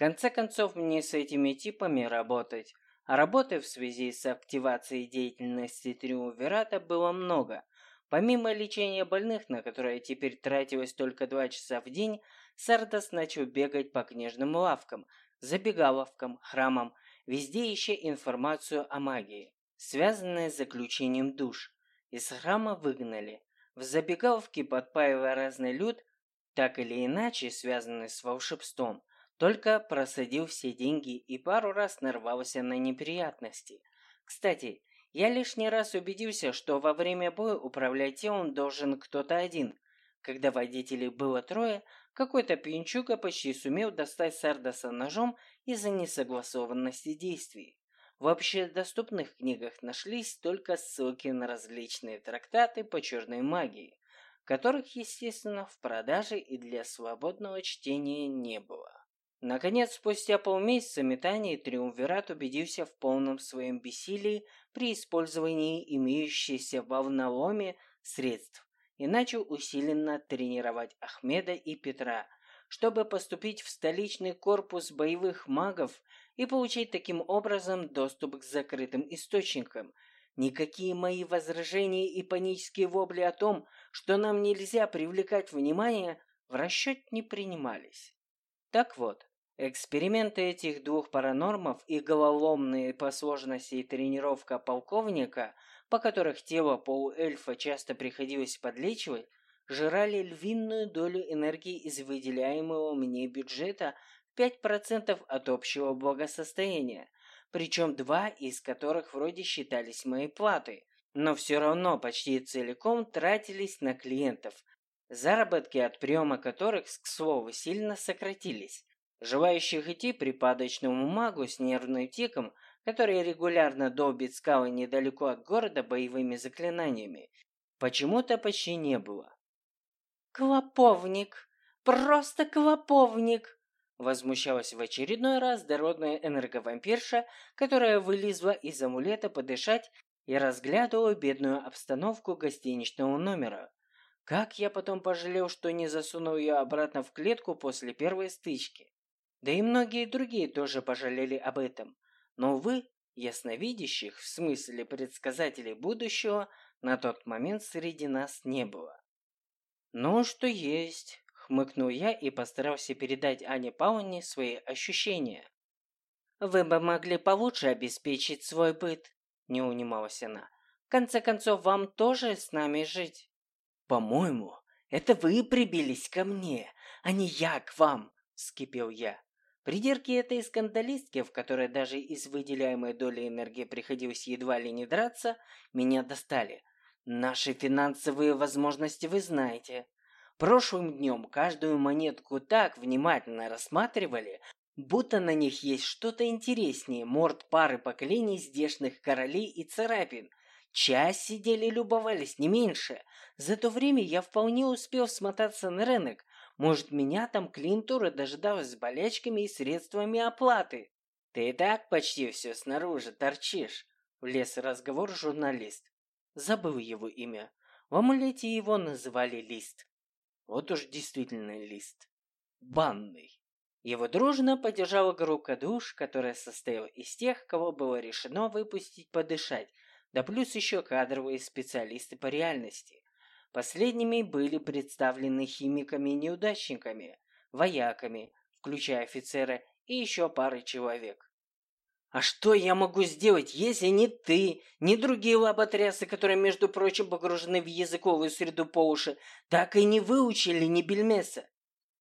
Конце концов, мне с этими типами работать. А работы в связи с активацией деятельности Триумвирата было много. Помимо лечения больных, на которое теперь тратилось только два часа в день, Сардас начал бегать по книжным лавкам, забегаловкам, храмам, везде ища информацию о магии, связанной с заключением душ. Из храма выгнали. В забегаловке, подпаивая разный люд, так или иначе связанный с волшебством, только просадил все деньги и пару раз нарвался на неприятности. Кстати, я лишний раз убедился, что во время боя управлять телом должен кто-то один. Когда водителей было трое, какой-то пьянчуга почти сумел достать Сардаса ножом из-за несогласованности действий. В общедоступных книгах нашлись только ссылки на различные трактаты по черной магии, которых, естественно, в продаже и для свободного чтения не было. Наконец, спустя полмесяца метаний Триумвират убедился в полном своем бессилии при использовании имеющихся в волноломе средств и начал усиленно тренировать Ахмеда и Петра, чтобы поступить в столичный корпус боевых магов и получить таким образом доступ к закрытым источникам. Никакие мои возражения и панические вопли о том, что нам нельзя привлекать внимание, в расчет не принимались. Так вот, Эксперименты этих двух паранормов и головоломные по сложности тренировка полковника, по которых тело полуэльфа часто приходилось подлечивать, жрали львиную долю энергии из выделяемого мне бюджета 5% от общего благосостояния, причем два из которых вроде считались моей платой, но все равно почти целиком тратились на клиентов, заработки от приема которых, к слову, сильно сократились. Желающих идти припадочному магу с нервным тиком который регулярно долбит скалы недалеко от города боевыми заклинаниями, почему-то почти не было. «Клоповник! Просто клоповник!» Возмущалась в очередной раз дородная энерговампирша, которая вылезла из амулета подышать и разглядывала бедную обстановку гостиничного номера. Как я потом пожалел, что не засунул ее обратно в клетку после первой стычки. Да и многие другие тоже пожалели об этом. Но, увы, ясновидящих, в смысле предсказателей будущего, на тот момент среди нас не было. «Ну, что есть», — хмыкнул я и постарался передать Ане Пауне свои ощущения. «Вы бы могли получше обеспечить свой быт», — не унималась она. «В конце концов, вам тоже с нами жить». «По-моему, это вы прибились ко мне, а не я к вам», — вскипел я. Придирки этой скандалистки, в которой даже из выделяемой доли энергии приходилось едва ли не драться, меня достали. Наши финансовые возможности вы знаете. Прошлым днем каждую монетку так внимательно рассматривали, будто на них есть что-то интереснее морд пары поколений здешних королей и царапин, Час сидели и любовались, не меньше. За то время я вполне успел смотаться на рынок. Может, меня там клиентура дожидалась с болячками и средствами оплаты. Ты и так почти все снаружи торчишь. Влез в разговор журналист. Забыл его имя. В амулете его называли Лист. Вот уж действительно Лист. Банный. Его дружно поддержала группа душ, которая состояла из тех, кого было решено выпустить подышать, да плюс еще кадровые специалисты по реальности. Последними были представлены химиками-неудачниками, вояками, включая офицера и еще пары человек. А что я могу сделать, если ни ты, ни другие лоботрясы, которые, между прочим, погружены в языковую среду по уши, так и не выучили ни бельмеса?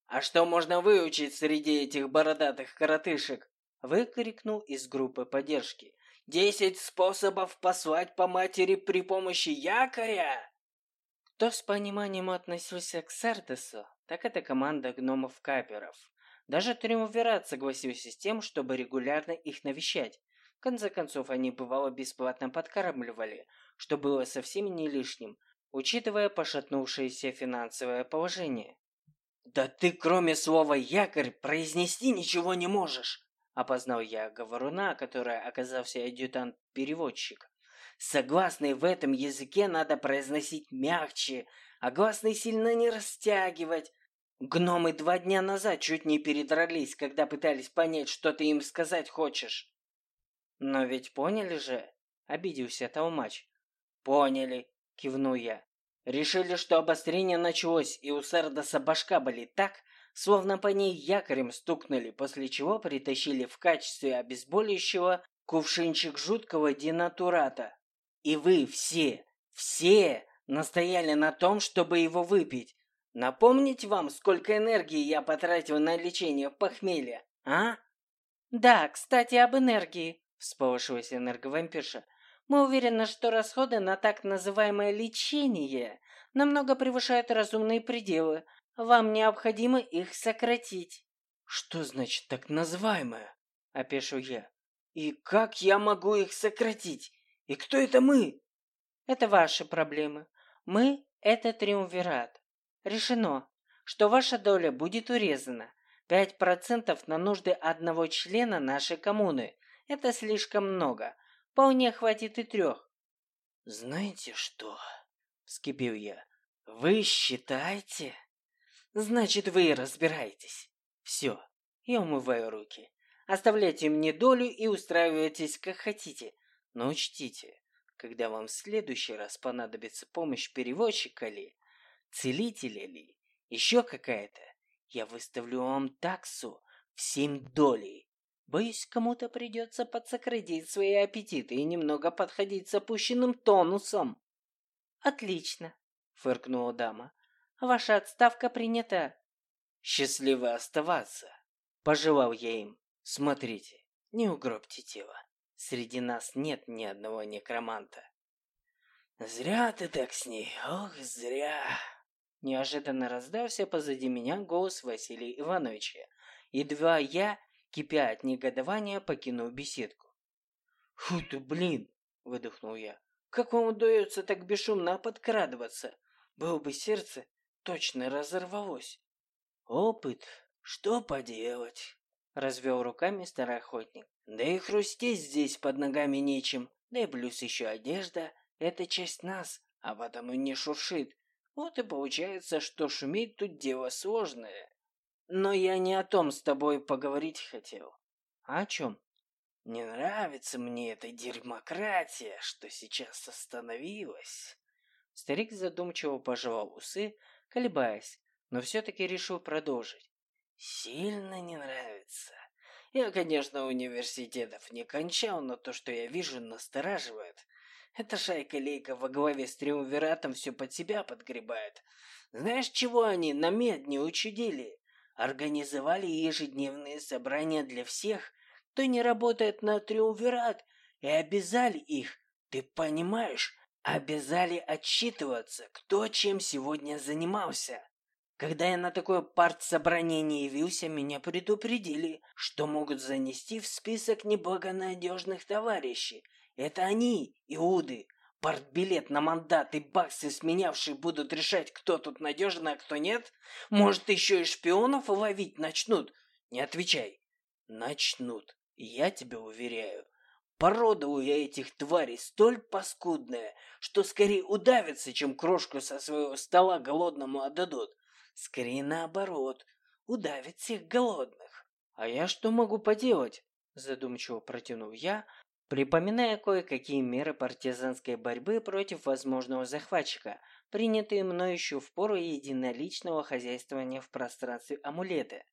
А что можно выучить среди этих бородатых коротышек? Выкрикнул из группы поддержки. Десять способов послать по матери при помощи якоря!» Кто с пониманием относился к Сардесу, так это команда гномов-каперов. Даже Триумвират согласился с тем, чтобы регулярно их навещать. В конце концов, они бывало бесплатно подкармливали, что было совсем не лишним, учитывая пошатнувшееся финансовое положение. «Да ты, кроме слова «якорь», произнести ничего не можешь!» Опознал я говоруна, который оказался адъютант-переводчик. Согласные в этом языке надо произносить мягче, а гласные сильно не растягивать. Гномы два дня назад чуть не передрались, когда пытались понять, что ты им сказать хочешь. Но ведь поняли же, обиделся Толмач. Поняли, кивнул я. Решили, что обострение началось, и у Сардаса башка болит так, словно по ней якорем стукнули, после чего притащили в качестве обезболивающего кувшинчик жуткого динатурата. И вы все, все настояли на том, чтобы его выпить. Напомнить вам, сколько энергии я потратил на лечение похмелья, а? Да, кстати, об энергии, всполошилась энерговампирша. Мы уверены, что расходы на так называемое лечение намного превышают разумные пределы, вам необходимо их сократить. Что значит так называемое? Опешил я. И как я могу их сократить? И кто это мы? Это ваши проблемы. Мы – это триумвират. Решено, что ваша доля будет урезана. Пять процентов на нужды одного члена нашей коммуны. Это слишком много. Вполне хватит и трех. Знаете что? Вскипел я. Вы считаете? Значит, вы разбираетесь. Все, я умываю руки. Оставляйте мне долю и устраивайтесь как хотите. Но учтите, когда вам в следующий раз понадобится помощь переводчика ли, целителя ли, еще какая-то, я выставлю вам таксу в семь долей. Боюсь, кому-то придется подсократить свои аппетиты и немного подходить с опущенным тонусом. Отлично, фыркнула дама. Ваша отставка принята. Счастливо оставаться. Пожелал я им. Смотрите, не угробьте тело. Среди нас нет ни одного некроманта. Зря ты так с ней, ох, зря. Неожиданно раздался позади меня голос Василия Ивановича. Едва я, кипя от негодования, покинул беседку. «Фу ты, блин!» – выдохнул я. «Как вам удается так бесшумно подкрадываться? Было бы сердце, точно разорвалось». «Опыт, что поделать?» – развел руками старый охотник. «Да и хрустеть здесь под ногами нечем, да и плюс еще одежда – это часть нас, а потому не шуршит. Вот и получается, что шуметь тут дело сложное. Но я не о том с тобой поговорить хотел. А о чем? Не нравится мне эта дерьмократия, что сейчас остановилась. Старик задумчиво пожевал усы, колебаясь, но все-таки решил продолжить. Сильно не нравится. Я, конечно, университетов не кончал, но то, что я вижу, настораживает. Эта шайка-лейка во главе с Триумвиратом все под себя подгребает. Знаешь, чего они на медне учудили? Организовали ежедневные собрания для всех, кто не работает на Триумвират, и обязали их, ты понимаешь, обязали отчитываться, кто чем сегодня занимался. Когда я на такое партсобрание не явился, меня предупредили, что могут занести в список неблагонадежных товарищей. Это они, Иуды, партбилет на мандат и баксы сменявшие будут решать, кто тут надежен, а кто нет? Может, еще и шпионов ловить начнут? Не отвечай. Начнут. Я тебя уверяю. Порода у этих тварей столь паскудная, что скорее удавятся, чем крошку со своего стола голодному отдадут. Скорее наоборот, удавит всех голодных. А я что могу поделать? Задумчиво протянул я, припоминая кое-какие меры партизанской борьбы против возможного захватчика, принятые мною еще в пору единоличного хозяйствования в пространстве амулета.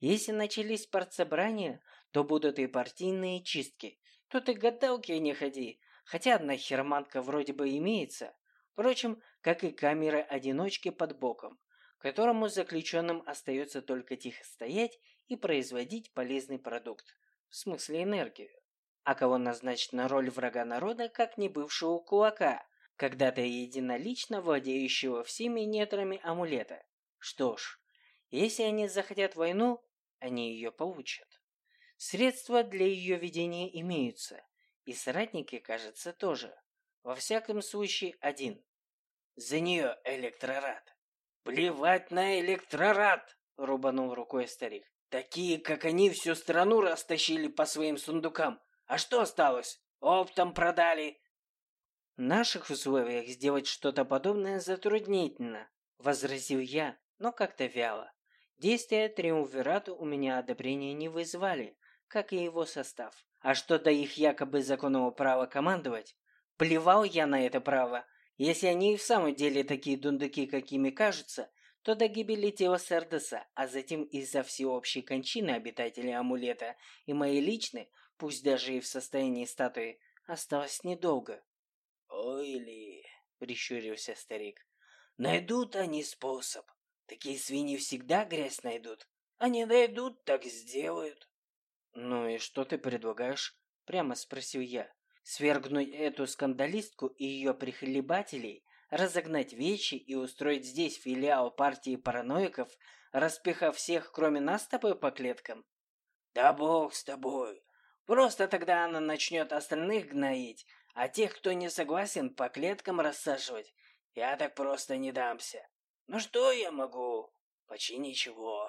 Если начались партсобрания, то будут и партийные чистки. Тут и гадалки не ходи, хотя одна херманка вроде бы имеется. Впрочем, как и камеры-одиночки под боком, которому заключенным остается только тихо стоять и производить полезный продукт, в смысле энергию. А кого назначить на роль врага народа, как не бывшего кулака, когда-то единолично владеющего всеми нетрами амулета? Что ж, если они захотят войну, они ее получат. Средства для ее ведения имеются, и соратники, кажется, тоже. Во всяком случае, один. За нее электорат. «Плевать на электорат!» — рубанул рукой старик. «Такие, как они, всю страну растащили по своим сундукам. А что осталось? Оптом продали». «В наших условиях сделать что-то подобное затруднительно», — возразил я, но как-то вяло. Действия Триумвирата у меня одобрения не вызвали, как и его состав. А что до их якобы законного права командовать? Плевал я на это право, если они и в самом деле такие дундуки, какими кажутся, то до гибели тела Сардеса, а затем из-за всеобщей кончины обитателей амулета и моей личной, пусть даже и в состоянии статуи, осталось недолго. «Ой ли!» — прищурился старик. «Найдут они способ. Такие свиньи всегда грязь найдут. Не найдут, так сделают». «Ну и что ты предлагаешь?» — прямо спросил я. Свергнуть эту скандалистку и ее прихлебателей, разогнать вещи и устроить здесь филиал партии параноиков, распихав всех, кроме нас с тобой, по клеткам? Да бог с тобой. Просто тогда она начнет остальных гноить, а тех, кто не согласен, по клеткам рассаживать. Я так просто не дамся. Ну что я могу? Почти ничего.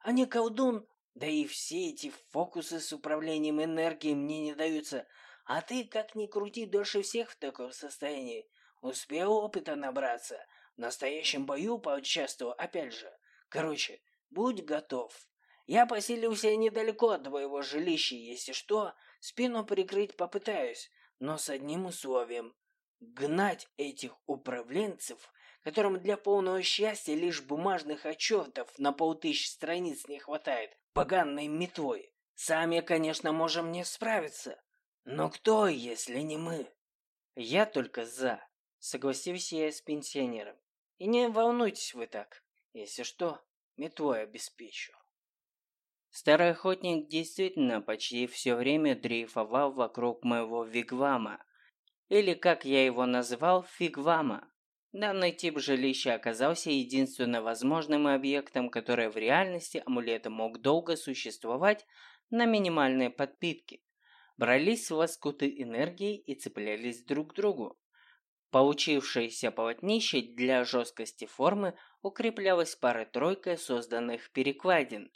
А не колдун, да и все эти фокусы с управлением энергией мне не даются а ты, как ни крути, дольше всех в таком состоянии. Успел опыта набраться. В настоящем бою поучаствовал опять же. Короче, будь готов. Я поселился недалеко от твоего жилища, если что, спину прикрыть попытаюсь, но с одним условием. Гнать этих управленцев, которым для полного счастья лишь бумажных отчетов на полтысяч страниц не хватает, поганной метлой. Сами, конечно, можем не справиться, но кто, если не мы? Я только за, согласился я с пенсионером. И не волнуйтесь вы так. Если что, метлой обеспечу. Старый охотник действительно почти все время дрейфовал вокруг моего вигвама. Или, как я его называл, фигвама. Данный тип жилища оказался единственно возможным объектом, который в реальности амулета мог долго существовать на минимальной подпитке. Брались в лоскуты энергии и цеплялись друг к другу. Получившееся полотнище для жесткости формы укреплялось парой-тройкой созданных перекладин.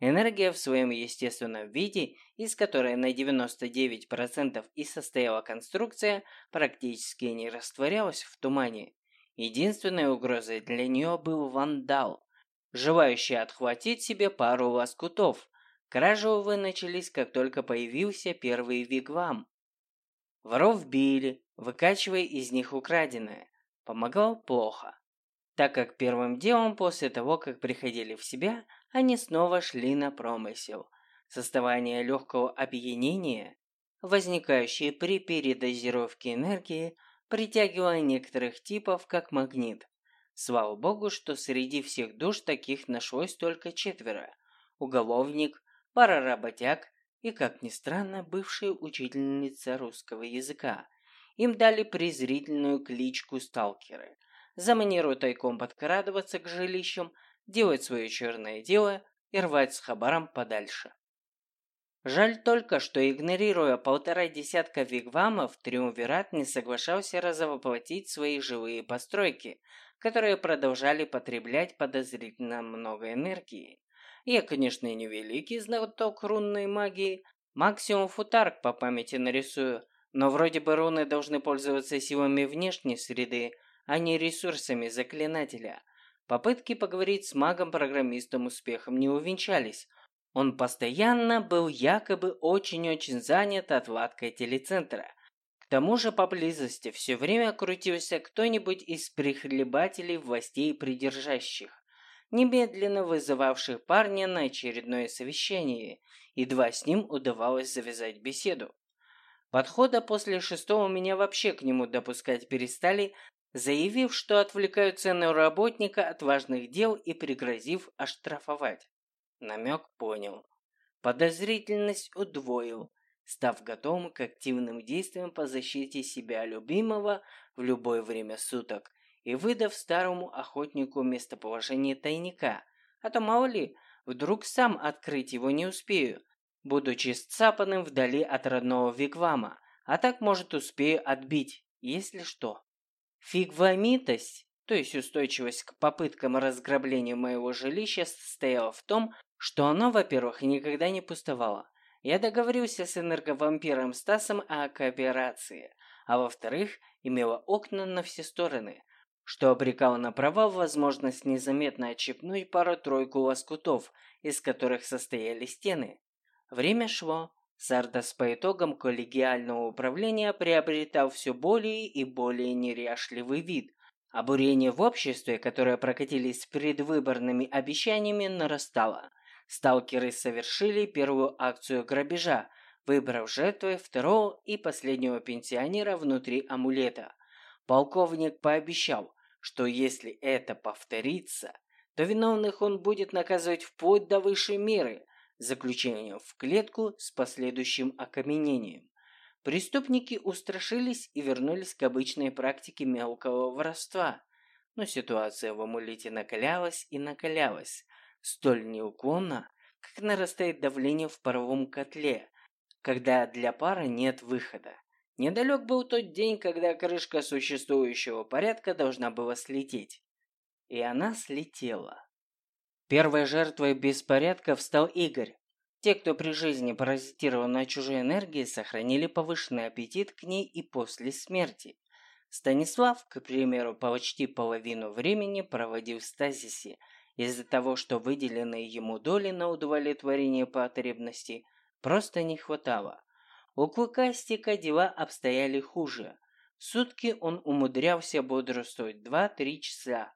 Энергия в своем естественном виде, из которой на 99% и состояла конструкция, практически не растворялась в тумане. Единственной угрозой для нее был вандал, желающий отхватить себе пару лоскутов. Кражи, увы, начались, как только появился первый вигвам. Воров били, выкачивая из них украденное. Помогал плохо, так как первым делом после того, как приходили в себя, они снова шли на промысел. Создавание легкого опьянения, возникающее при передозировке энергии, притягивало некоторых типов как магнит. Слава богу, что среди всех душ таких нашлось только четверо. Уголовник, пара работяг и, как ни странно, бывшая учительница русского языка. Им дали презрительную кличку «сталкеры». За манеру тайком подкрадываться к жилищам, делать свое черное дело и рвать с хабаром подальше. Жаль только, что, игнорируя полтора десятка вигвамов, Триумвират не соглашался разовоплотить свои живые постройки, которые продолжали потреблять подозрительно много энергии. Я, конечно, не великий знаток рунной магии, максимум футарк по памяти нарисую, но вроде бы руны должны пользоваться силами внешней среды, а не ресурсами заклинателя. Попытки поговорить с магом-программистом успехом не увенчались. Он постоянно был якобы очень-очень занят отладкой телецентра. К тому же поблизости все время крутился кто-нибудь из прихлебателей властей придержащих, немедленно вызывавших парня на очередное совещание, едва с ним удавалось завязать беседу. Подхода после шестого меня вообще к нему допускать перестали, заявив, что отвлекают ценного работника от важных дел и пригрозив оштрафовать. Намек понял. Подозрительность удвоил, став готовым к активным действиям по защите себя любимого в любое время суток и выдав старому охотнику местоположение тайника, а то мало ли, вдруг сам открыть его не успею, будучи сцапанным вдали от родного Вигвама, а так, может, успею отбить, если что. Фигвамитость, то есть устойчивость к попыткам разграбления моего жилища, состояла в том, что оно, во-первых, никогда не пустовало. Я договорился с энерговампиром Стасом о кооперации, а во-вторых, имело окна на все стороны, что обрекало на провал возможность незаметно отщипнуть пару-тройку лоскутов, из которых состояли стены. Время шло. Сардас по итогам коллегиального управления приобретал все более и более неряшливый вид. Обурение в обществе, которое прокатились с предвыборными обещаниями, нарастало. Сталкеры совершили первую акцию грабежа, выбрав жертвой второго и последнего пенсионера внутри амулета. Полковник пообещал, что если это повторится, то виновных он будет наказывать вплоть до высшей меры – заключением в клетку с последующим окаменением. Преступники устрашились и вернулись к обычной практике мелкого воровства. Но ситуация в амулете накалялась и накалялась, столь неуклонно, как нарастает давление в паровом котле, когда для пары нет выхода. Недалек был тот день, когда крышка существующего порядка должна была слететь. И она слетела. Первой жертвой беспорядков стал Игорь. Те, кто при жизни паразитировал на чужой энергии, сохранили повышенный аппетит к ней и после смерти. Станислав, к примеру, почти половину времени проводил в стазисе из-за того, что выделенной ему доли на удовлетворение потребностей просто не хватало. У Клыкастика дела обстояли хуже. В сутки он умудрялся бодрствовать 2-3 часа,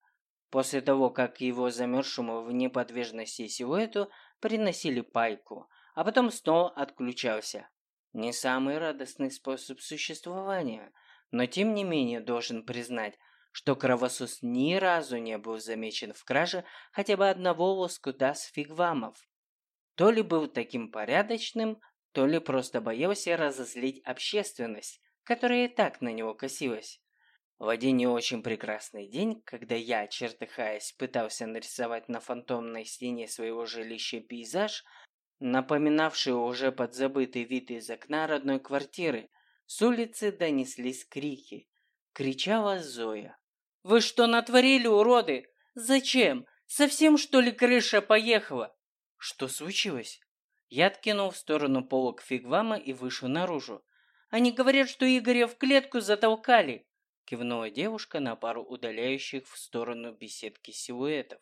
После того, как его замерзшему в неподвижности силуэту приносили пайку, а потом снова отключался. Не самый радостный способ существования, но тем не менее должен признать, что кровосос ни разу не был замечен в краже хотя бы одного лоскута с фигвамов. То ли был таким порядочным, то ли просто боялся разозлить общественность, которая и так на него косилась. В один не очень прекрасный день, когда я, чертыхаясь, пытался нарисовать на фантомной стене своего жилища пейзаж, напоминавший уже подзабытый вид из окна родной квартиры. С улицы донеслись крики. Кричала Зоя. «Вы что натворили, уроды? Зачем? Совсем, что ли, крыша поехала?» «Что случилось?» Я откинул в сторону полок фигвама и вышел наружу. «Они говорят, что Игоря в клетку затолкали!» Кивнула девушка на пару удаляющих в сторону беседки силуэтов.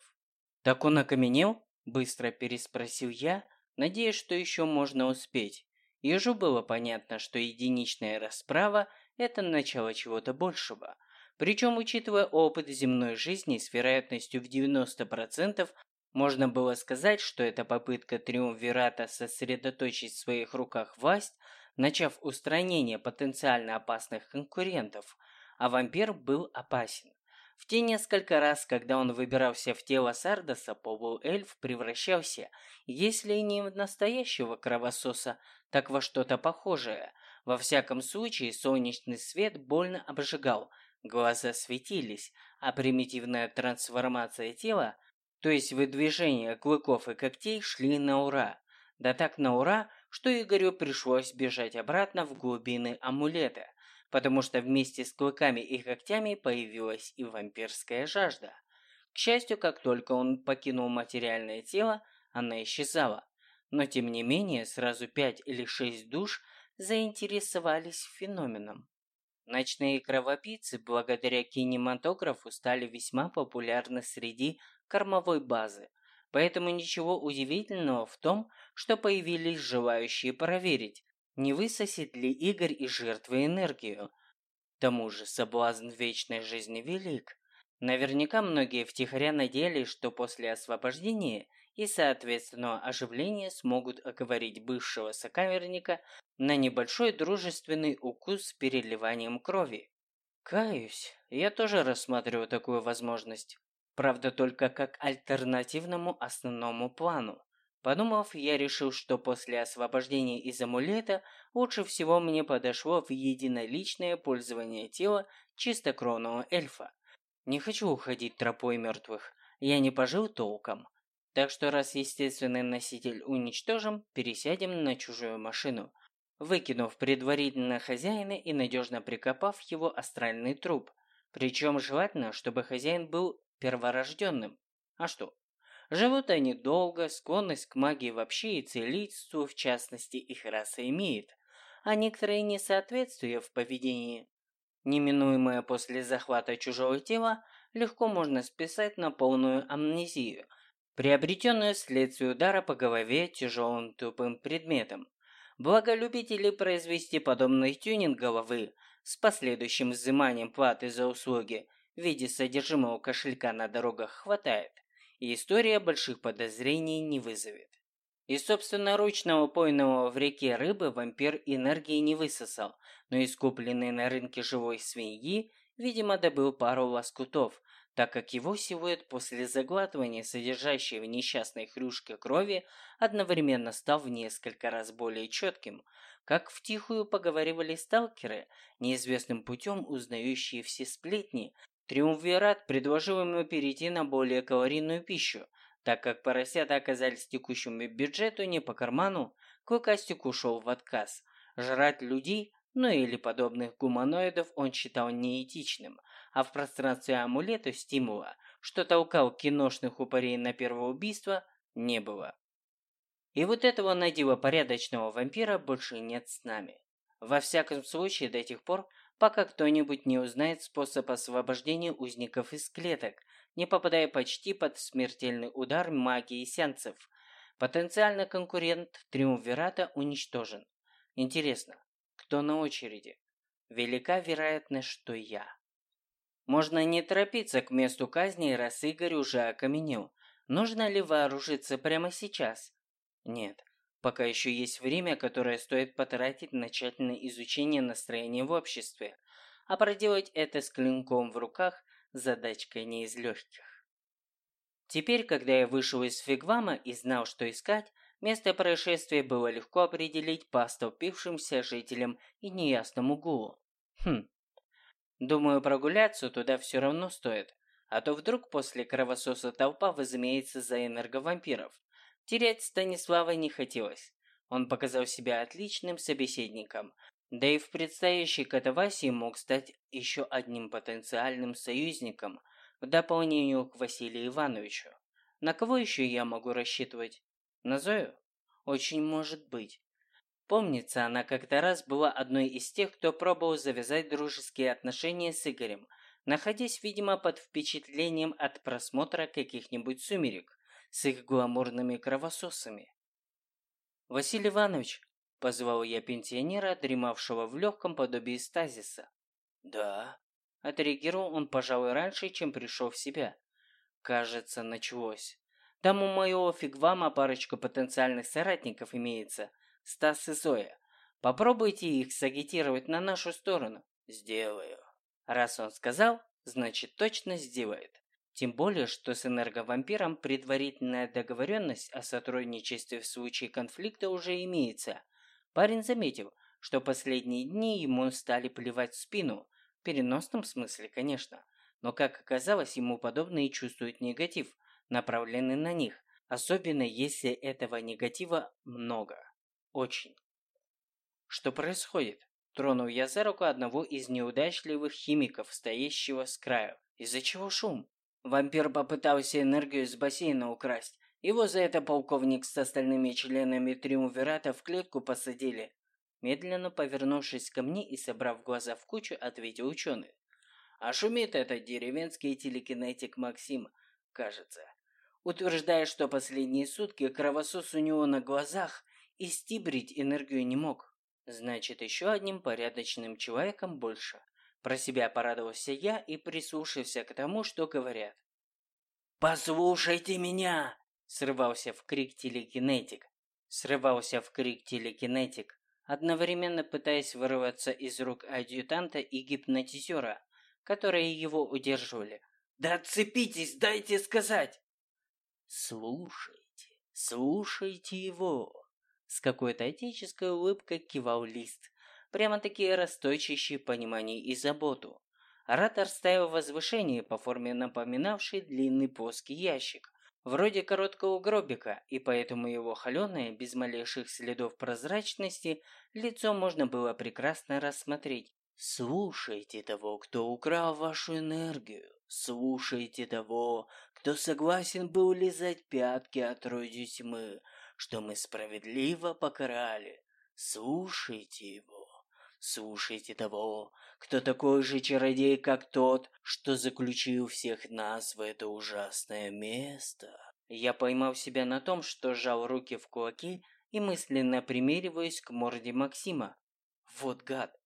«Так он окаменел?» Быстро переспросил я, надеясь, что еще можно успеть. Ежу было понятно, что единичная расправа – это начало чего-то большего. Причем, учитывая опыт земной жизни с вероятностью в 90%, можно было сказать, что это попытка Триумвирата сосредоточить в своих руках власть, начав устранение потенциально опасных конкурентов, а вампир был опасен. В те несколько раз, когда он выбирался в тело Сардоса, полуэльф превращался, если не в настоящего кровососа, так во что-то похожее. Во всяком случае, солнечный свет больно обжигал, глаза светились, а примитивная трансформация тела – то есть выдвижение клыков и когтей шли на ура. Да так на ура, что Игорю пришлось бежать обратно в глубины амулета, потому что вместе с клыками и когтями появилась и вампирская жажда. К счастью, как только он покинул материальное тело, она исчезала. Но тем не менее, сразу пять или шесть душ заинтересовались феноменом. Ночные кровопийцы благодаря кинематографу стали весьма популярны среди кормовой базы, поэтому ничего удивительного в том, что появились желающие проверить, не высосет ли Игорь из жертвы энергию. К тому же соблазн вечной жизни велик. Наверняка многие втихаря надеялись, что после освобождения и соответственного оживления смогут оговорить бывшего сокамерника на небольшой дружественный укус с переливанием крови. Каюсь, я тоже рассматриваю такую возможность. Правда, только как альтернативному основному плану. Подумав, я решил, что после освобождения из амулета лучше всего мне подошло в единоличное пользование тела чистокровного эльфа. Не хочу уходить тропой мертвых, я не пожил толком. Так что раз естественный носитель уничтожен, пересядем на чужую машину, выкинув предварительно хозяина и надежно прикопав его астральный труп. Причем желательно, чтобы хозяин был перворожденным. А что? Живут они долго, склонность к магии вообще и целительству в частности их раса имеет, а некоторые несоответствия в поведении, неминуемое после захвата чужого тела, легко можно списать на полную амнезию, приобретенную вследствие удара по голове тяжелым тупым предметом. Благо любителей произвести подобный тюнинг головы с последующим взиманием платы за услуги в виде содержимого кошелька на дорогах хватает, и история больших подозрений не вызовет. Из собственноручного пойного в реке рыбы вампир энергии не высосал, но из купленной на рынке живой свиньи, видимо, добыл пару лоскутов, так как его силуэт после заглатывания, содержащей в несчастной хрюшке крови, одновременно стал в несколько раз более четким, как втихую поговаривали сталкеры, неизвестным путем узнающие все сплетни, Триумвират предложил ему перейти на более калорийную пищу, так как поросята оказались текущему бюджету не по карману, Клыкастик ушел в отказ. Жрать людей, ну или подобных гуманоидов он считал неэтичным, а в пространстве амулета стимула, что толкал киношных упырей на первое убийство, не было. И вот этого надела порядочного вампира больше нет с нами. Во всяком случае, до тех пор, пока кто-нибудь не узнает способ освобождения узников из клеток, не попадая почти под смертельный удар магии сеансов. Потенциальный конкурент Триумвирата уничтожен. Интересно, кто на очереди? Велика вероятность, что я. Можно не торопиться к месту казни, раз Игорь уже окаменел. Нужно ли вооружиться прямо сейчас? Нет, Пока еще есть время, которое стоит потратить на тщательное изучение настроения в обществе, а проделать это с клинком в руках задачка не из легких. Теперь, когда я вышел из фигвама и знал, что искать, место происшествия было легко определить по столпившимся жителям и неясному гулу. Хм. Думаю, прогуляться туда все равно стоит, а то вдруг после кровососа толпа возымеется за энерговампиров. Терять Станислава не хотелось. Он показал себя отличным собеседником, да и в предстоящей катавасии мог стать еще одним потенциальным союзником в дополнение к Василию Ивановичу. На кого еще я могу рассчитывать? На Зою? Очень может быть. Помнится, она как-то раз была одной из тех, кто пробовал завязать дружеские отношения с Игорем, находясь, видимо, под впечатлением от просмотра каких-нибудь «Сумерек» с их гламурными кровососами. «Василий Иванович!» – позвал я пенсионера, дремавшего в легком подобии стазиса. «Да?» – отреагировал он, пожалуй, раньше, чем пришел в себя. «Кажется, началось. Там у моего фигвама парочка потенциальных соратников имеется. Стас и Зоя. Попробуйте их сагитировать на нашу сторону. Сделаю. Раз он сказал, значит точно сделает. Тем более, что с энерговампиром предварительная договоренность о сотрудничестве в случае конфликта уже имеется. Парень заметил, что последние дни ему стали плевать в спину, в переносном смысле, конечно. Но, как оказалось, ему подобные чувствуют негатив, направленный на них, особенно если этого негатива много. Очень. Что происходит? Тронул я за руку одного из неудачливых химиков, стоящего с краю. Из-за чего шум? Вампир попытался энергию из бассейна украсть. Его за это полковник с остальными членами Триумвирата в клетку посадили. Медленно повернувшись ко мне и собрав глаза в кучу, ответил ученый. А шумит этот деревенский телекинетик Максим, кажется. Утверждая, что последние сутки кровосос у него на глазах и стибрить энергию не мог. Значит, еще одним порядочным человеком больше. Про себя порадовался я и прислушался к тому, что говорят. «Послушайте меня!» Срывался в крик телекинетик. Срывался в крик телекинетик, одновременно пытаясь вырваться из рук адъютанта и гипнотизера, которые его удерживали. «Да отцепитесь, дайте сказать!» «Слушайте, слушайте его!» С какой-то отеческой улыбкой кивал лист, прямо-таки расточащий понимание и заботу. Оратор стоял в возвышении по форме напоминавший длинный плоский ящик, вроде короткого гробика, и поэтому его холеное, без малейших следов прозрачности, лицо можно было прекрасно рассмотреть. «Слушайте того, кто украл вашу энергию. Слушайте того, кто согласен был лизать пятки от роди тьмы, что мы справедливо покарали. Слушайте его. Слушайте того, кто такой же чародей, как тот, что заключил всех нас в это ужасное место. Я поймал себя на том, что сжал руки в кулаки и мысленно примериваюсь к морде Максима. Вот гад.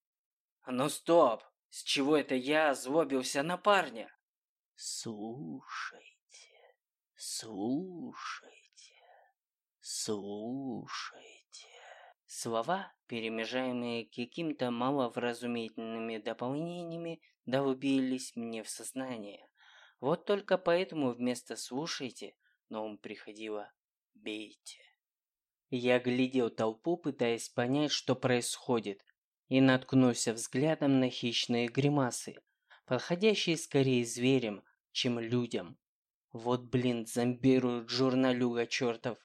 Ну стоп! С чего это я озлобился на парня? Слушайте, слушайте, слушайте. Слова, перемежаемые какими-то маловразумительными дополнениями, долбились мне в сознание. Вот только поэтому вместо «слушайте» на ум приходило «бейте». Я глядел толпу, пытаясь понять, что происходит, и наткнулся взглядом на хищные гримасы, подходящие скорее зверям, чем людям. Вот, блин, зомбирует журналюга чертов.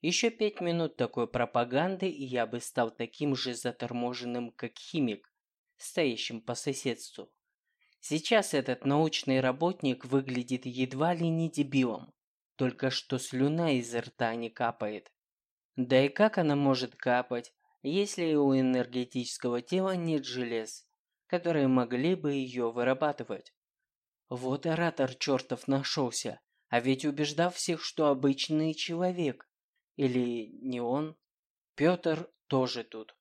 Еще пять минут такой пропаганды, и я бы стал таким же заторможенным, как химик, стоящим по соседству. Сейчас этот научный работник выглядит едва ли не дебилом, только что слюна из рта не капает. Да и как она может капать, если у энергетического тела нет желез, которые могли бы ее вырабатывать? Вот оратор чертов нашелся, а ведь убеждав всех, что обычный человек. Или не он? Петр тоже тут.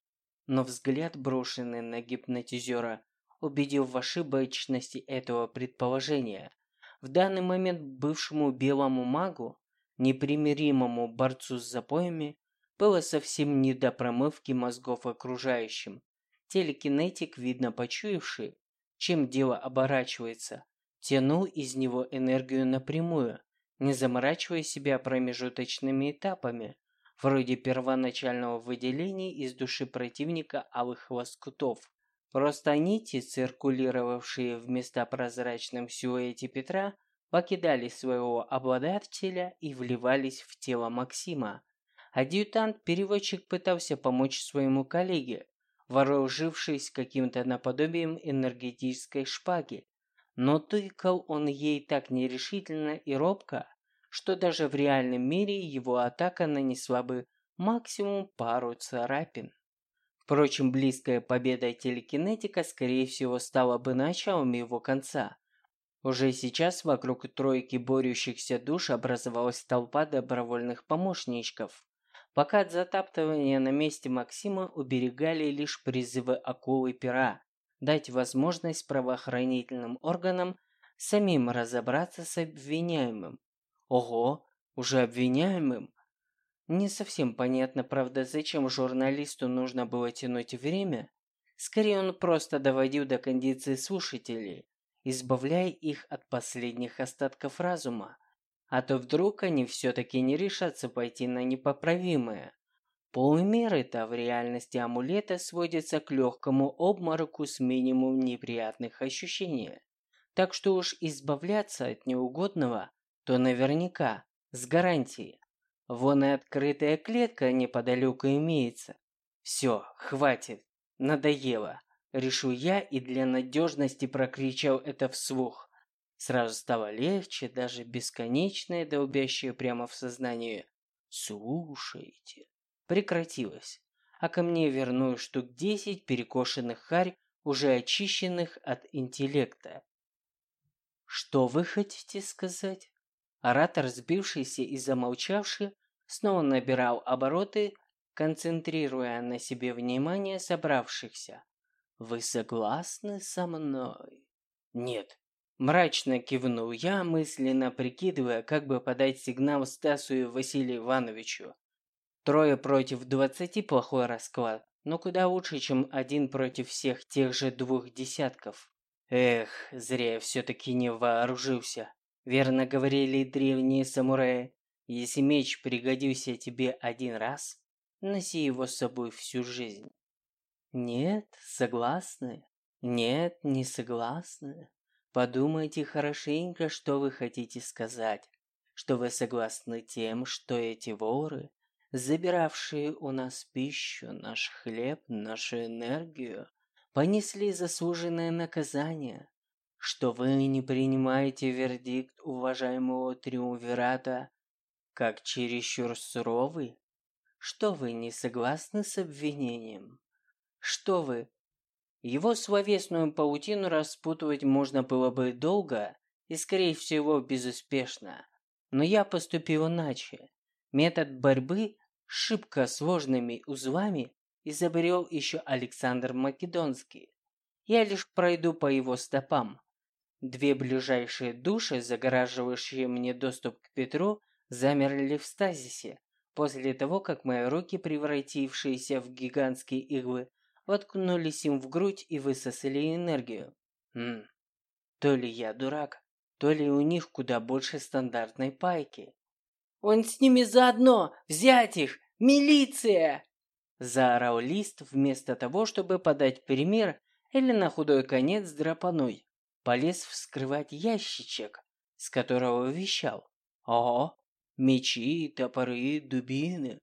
Но взгляд, брошенный на гипнотизера, убедил в ошибочности этого предположения. В данный момент бывшему белому магу, непримиримому борцу с запоями, было совсем не до промывки мозгов окружающим. Телекинетик, видно почуявший, чем дело оборачивается, тянул из него энергию напрямую, не заморачивая себя промежуточными этапами, вроде первоначального выделения из души противника алых лоскутов. Просто нити, циркулировавшие в места прозрачном силуэте Петра, покидали своего обладателя и вливались в тело Максима. Адъютант-переводчик пытался помочь своему коллеге, вооружившись каким-то наподобием энергетической шпаги, но тыкал он ей так нерешительно и робко, что даже в реальном мире его атака нанесла бы максимум пару царапин. Впрочем, близкая победа телекинетика, скорее всего, стала бы началом его конца. Уже сейчас вокруг тройки борющихся душ образовалась толпа добровольных помощничков. Пока от затаптывания на месте Максима уберегали лишь призывы акулы пера, дать возможность правоохранительным органам самим разобраться с обвиняемым. Ого, уже обвиняемым? Не совсем понятно, правда, зачем журналисту нужно было тянуть время. Скорее, он просто доводил до кондиции слушателей, избавляя их от последних остатков разума. А то вдруг они все-таки не решатся пойти на непоправимое. Полумеры-то в реальности амулета сводятся к легкому обмороку с минимум неприятных ощущений. Так что уж избавляться от неугодного, то наверняка, с гарантией. Вон и открытая клетка неподалеку имеется. Все, хватит, надоело. Решу я и для надежности прокричал это вслух. Сразу стало легче, даже бесконечное, долбящее прямо в сознание «Слушайте» прекратилось, а ко мне вернулось штук десять перекошенных харь, уже очищенных от интеллекта. «Что вы хотите сказать?» Оратор, сбившийся и замолчавший, снова набирал обороты, концентрируя на себе внимание собравшихся. «Вы согласны со мной?» «Нет», Мрачно кивнул я, мысленно прикидывая, как бы подать сигнал Стасу и Василию Ивановичу. Трое против двадцати – плохой расклад, но куда лучше, чем один против всех тех же двух десятков. Эх, зря я все-таки не вооружился. Верно говорили древние самураи, если меч пригодился тебе один раз, носи его с собой всю жизнь. Нет, согласны? Нет, не согласны? Подумайте хорошенько, что вы хотите сказать. Что вы согласны тем, что эти воры, забиравшие у нас пищу, наш хлеб, нашу энергию, понесли заслуженное наказание. Что вы не принимаете вердикт уважаемого триумвирата как чересчур суровый? Что вы не согласны с обвинением? Что вы его словесную паутину распутывать можно было бы долго и, скорее всего, безуспешно. Но я поступил иначе. Метод борьбы шибко сложными узлами изобрел еще Александр Македонский. Я лишь пройду по его стопам. Две ближайшие души, загораживающие мне доступ к Петру, замерли в стазисе, после того, как мои руки, превратившиеся в гигантские иглы, воткнулись им в грудь и высосали энергию. Хм, то ли я дурак, то ли у них куда больше стандартной пайки. «Он с ними заодно! Взять их! Милиция!» Заорал Лист вместо того, чтобы подать пример или на худой конец драпаной. Полез вскрывать ящичек, с которого вещал. Ого, мечи, топоры, дубины.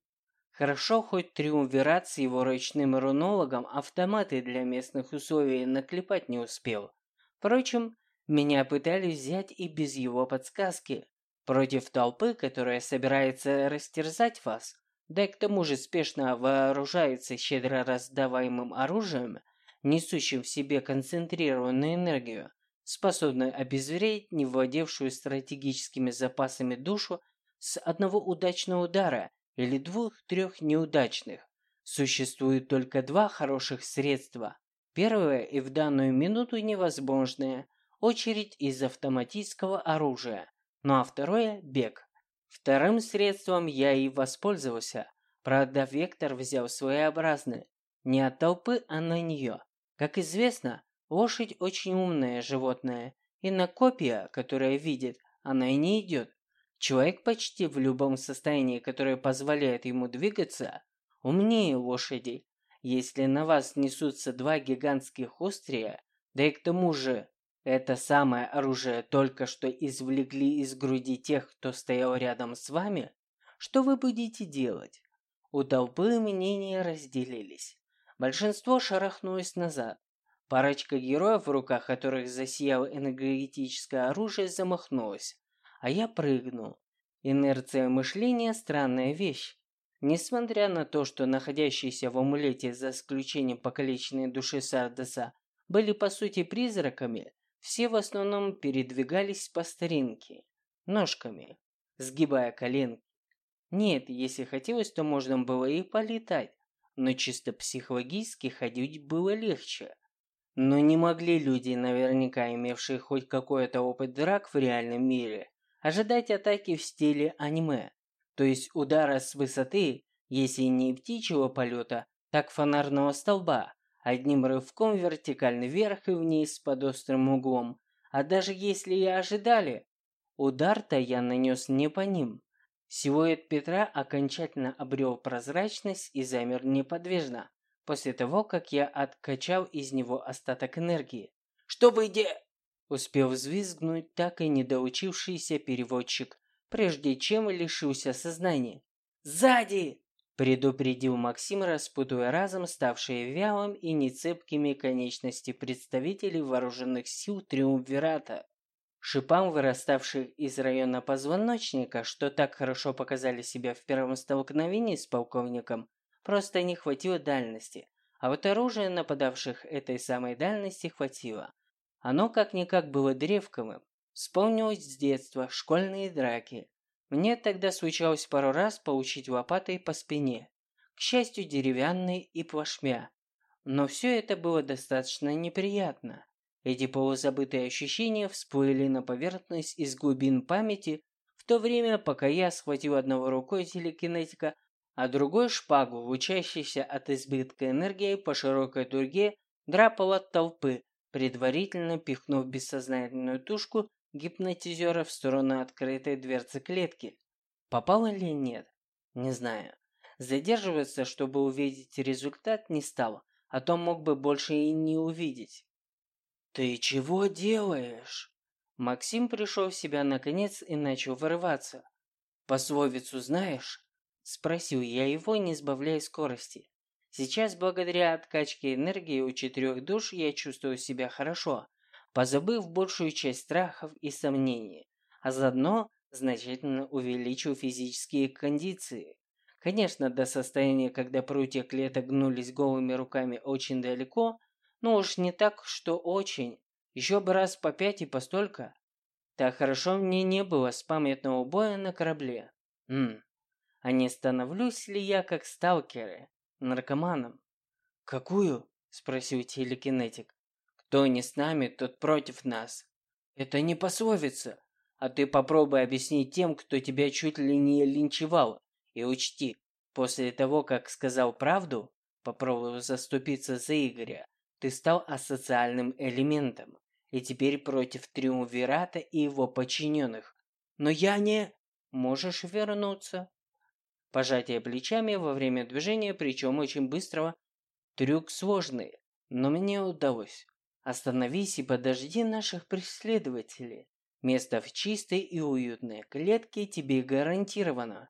Хорошо, хоть Триумвират с его ручным рунологом автоматы для местных условий наклепать не успел. Впрочем, меня пытались взять и без его подсказки. Против толпы, которая собирается растерзать вас, да и к тому же спешно вооружается щедро раздаваемым оружием, несущим в себе концентрированную энергию, способную обезвредить не владевшую стратегическими запасами душу с одного удачного удара или двух-трех неудачных. Существует только два хороших средства. Первое и в данную минуту невозможное – очередь из автоматического оружия, ну а второе – бег. Вторым средством я и воспользовался. Правда, вектор взял своеобразный. Не от толпы, а на нее. Как известно, лошадь очень умное животное, и на копия, которая видит, она и не идет. Человек почти в любом состоянии, которое позволяет ему двигаться, умнее лошади. Если на вас несутся два гигантских острия, да и к тому же Это самое оружие только что извлекли из груди тех, кто стоял рядом с вами? Что вы будете делать? У толпы мнения разделились. Большинство шарахнулось назад. Парочка героев, в руках которых засияло энергетическое оружие, замахнулась. А я прыгнул. Инерция мышления – странная вещь. Несмотря на то, что находящиеся в амулете за исключением покалеченной души Сардаса были по сути призраками, все в основном передвигались по старинке, ножками, сгибая коленки. Нет, если хотелось, то можно было и полетать, но чисто психологически ходить было легче. Но не могли люди, наверняка имевшие хоть какой-то опыт драк в реальном мире, ожидать атаки в стиле аниме, то есть удара с высоты, если не птичьего полета, так фонарного столба, одним рывком вертикально вверх и вниз под острым углом. А даже если и ожидали, удар-то я нанес не по ним. Силуэт Петра окончательно обрел прозрачность и замер неподвижно, после того, как я откачал из него остаток энергии. «Что вы де...» Успел взвизгнуть так и недоучившийся переводчик, прежде чем лишился сознания. «Сзади!» Предупредил Максим, распутывая разом ставшие вялым и нецепкими конечности представителей вооруженных сил Триумвирата. Шипам, выраставших из района позвоночника, что так хорошо показали себя в первом столкновении с полковником, просто не хватило дальности, а вот оружие нападавших этой самой дальности хватило. Оно как-никак было древковым. Вспомнилось с детства школьные драки, мне тогда случалось пару раз получить лопатой по спине. К счастью, деревянной и плашмя. Но все это было достаточно неприятно. Эти полузабытые ощущения всплыли на поверхность из глубин памяти в то время, пока я схватил одного рукой телекинетика, а другой шпагу, лучащейся от избытка энергии по широкой дуге, драпал от толпы, предварительно пихнув бессознательную тушку гипнотизера в сторону открытой дверцы клетки. Попало или нет? Не знаю. Задерживаться, чтобы увидеть результат, не стал, а то мог бы больше и не увидеть. «Ты чего делаешь?» Максим пришел в себя наконец и начал вырываться. «Пословицу знаешь?» Спросил я его, не сбавляя скорости. Сейчас, благодаря откачке энергии у четырех душ, я чувствую себя хорошо, позабыв большую часть страхов и сомнений, а заодно значительно увеличил физические кондиции. Конечно, до состояния, когда прутья клеток гнулись голыми руками очень далеко, но уж не так, что очень. Еще бы раз по пять и постолько. Так хорошо мне не было с памятного боя на корабле. Ммм, а не становлюсь ли я как сталкеры, наркоманом? «Какую?» – спросил телекинетик. Кто не с нами, тот против нас. Это не пословица. А ты попробуй объяснить тем, кто тебя чуть ли не линчевал. И учти, после того, как сказал правду, попробовав заступиться за Игоря, ты стал асоциальным элементом. И теперь против Триумвирата и его подчиненных. Но я не... Можешь вернуться. Пожатие плечами во время движения, причем очень быстрого. Трюк сложный, но мне удалось. Остановись и подожди наших преследователей. Место в чистой и уютной клетке тебе гарантировано.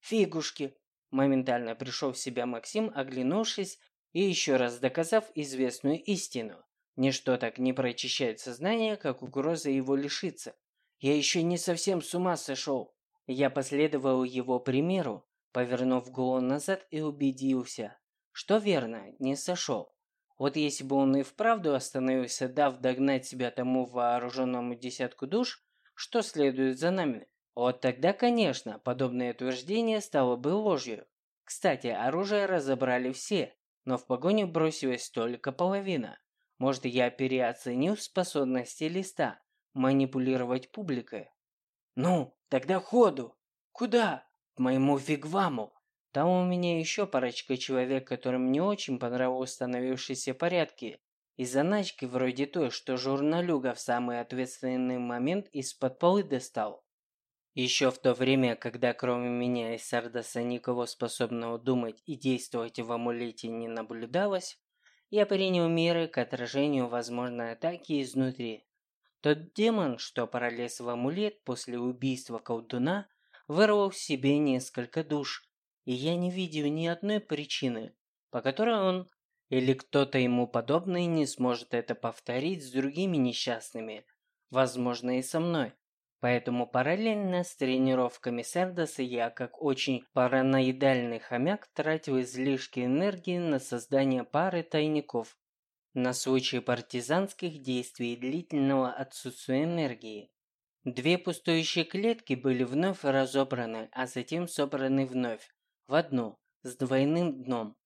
Фигушки! Моментально пришел в себя Максим, оглянувшись и еще раз доказав известную истину. Ничто так не прочищает сознание, как угроза его лишиться. Я еще не совсем с ума сошел. Я последовал его примеру, повернув голову назад и убедился, что верно, не сошел. Вот если бы он и вправду остановился, дав догнать себя тому вооруженному десятку душ, что следует за нами, вот тогда, конечно, подобное утверждение стало бы ложью. Кстати, оружие разобрали все, но в погоню бросилась только половина. Может, я переоценил способности листа манипулировать публикой? Ну, тогда ходу! Куда? К моему вигваму! Там у меня еще парочка человек, которым не очень понравилось становившиеся порядки. И заначки вроде той, что журналюга в самый ответственный момент из-под полы достал. Еще в то время, когда кроме меня и Сардаса никого способного думать и действовать в амулете не наблюдалось, я принял меры к отражению возможной атаки изнутри. Тот демон, что пролез в амулет после убийства колдуна, вырвал себе несколько душ, и я не видел ни одной причины, по которой он или кто-то ему подобный не сможет это повторить с другими несчастными, возможно и со мной. Поэтому параллельно с тренировками Сардоса я, как очень параноидальный хомяк, тратил излишки энергии на создание пары тайников на случай партизанских действий и длительного отсутствия энергии. Две пустующие клетки были вновь разобраны, а затем собраны вновь, в одну, с двойным дном.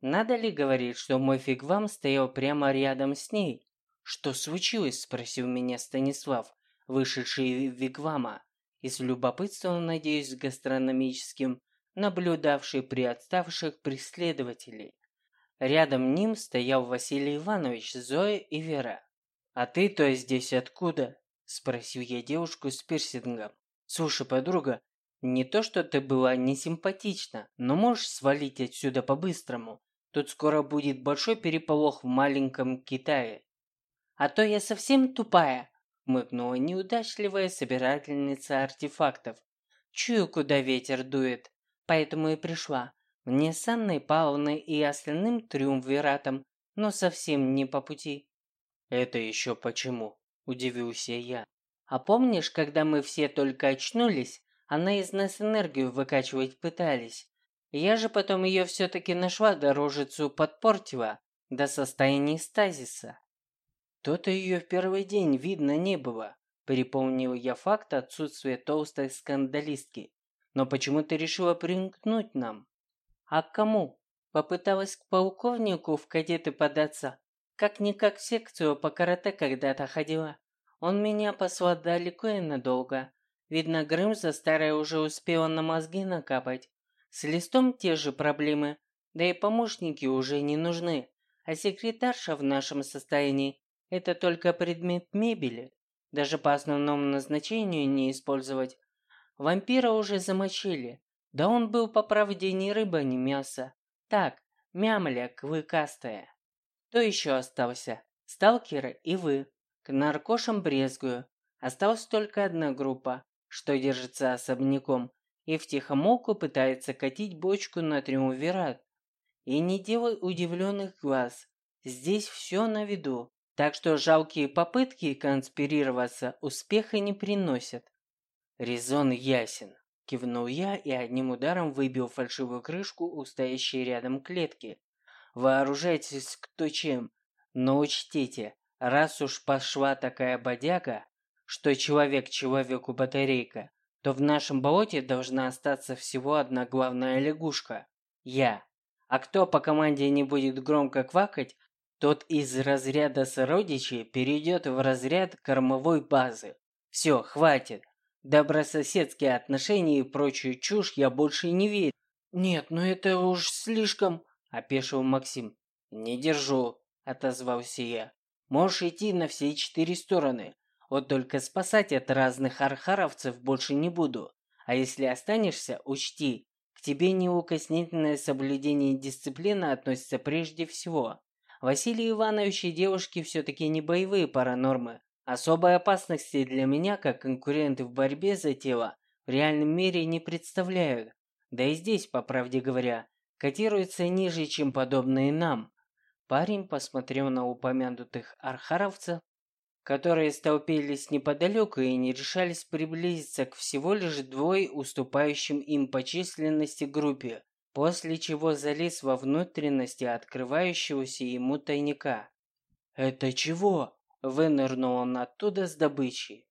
Надо ли говорить, что мой фигвам стоял прямо рядом с ней? «Что случилось?» – спросил меня Станислав вышедший из Вигвама, и с любопытством, надеюсь, гастрономическим, наблюдавший при отставших преследователей. Рядом ним стоял Василий Иванович, Зоя и Вера. «А ты то здесь откуда?» – спросил я девушку с пирсингом. «Слушай, подруга, не то, что ты была не симпатична, но можешь свалить отсюда по-быстрому. Тут скоро будет большой переполох в маленьком Китае. А то я совсем тупая, Мыкнула неудачливая собирательница артефактов. Чую, куда ветер дует, поэтому и пришла. Мне с Анной Павловной и остальным триумвиратом, но совсем не по пути. Это еще почему? Удивился я. А помнишь, когда мы все только очнулись, она из нас энергию выкачивать пытались? Я же потом ее все-таки нашла дорожицу подпортила до состояния стазиса. То-то ее в первый день видно не было. Припомнил я факт отсутствия толстой скандалистки. Но почему ты решила примкнуть нам? А к кому? Попыталась к полковнику в кадеты податься. Как-никак в секцию по карате когда-то ходила. Он меня послал далеко и надолго. Видно, Грымза старая уже успела на мозги накапать. С листом те же проблемы, да и помощники уже не нужны. А секретарша в нашем состоянии это только предмет мебели. Даже по основному назначению не использовать. Вампира уже замочили. Да он был, по правде, ни рыба, ни мясо. Так, мямля клыкастая. Кто еще остался? Сталкеры и вы. К наркошам брезгую. Осталась только одна группа, что держится особняком и в тихомолку пытается катить бочку на триумвират. И не делай удивленных глаз. Здесь все на виду. Так что жалкие попытки конспирироваться успеха не приносят. Резон ясен. Кивнул я и одним ударом выбил фальшивую крышку у стоящей рядом клетки. Вооружайтесь кто чем, но учтите, раз уж пошла такая бодяга, что человек человеку батарейка, то в нашем болоте должна остаться всего одна главная лягушка – я. А кто по команде не будет громко квакать, тот из разряда сородичей перейдет в разряд кормовой базы. Все, хватит. Добрососедские отношения и прочую чушь я больше не верю. Нет, ну это уж слишком, опешил Максим. Не держу, отозвался я. Можешь идти на все четыре стороны. Вот только спасать от разных архаровцев больше не буду. А если останешься, учти, к тебе неукоснительное соблюдение дисциплины относится прежде всего. Василий Иванович и девушки все-таки не боевые паранормы. Особой опасности для меня, как конкуренты в борьбе за тело, в реальном мире не представляют. Да и здесь, по правде говоря, котируются ниже, чем подобные нам. Парень посмотрел на упомянутых архаровцев, которые столпились неподалеку и не решались приблизиться к всего лишь двое уступающим им по численности группе, после чего залез во внутренности открывающегося ему тайника. «Это чего?» – вынырнул он оттуда с добычей.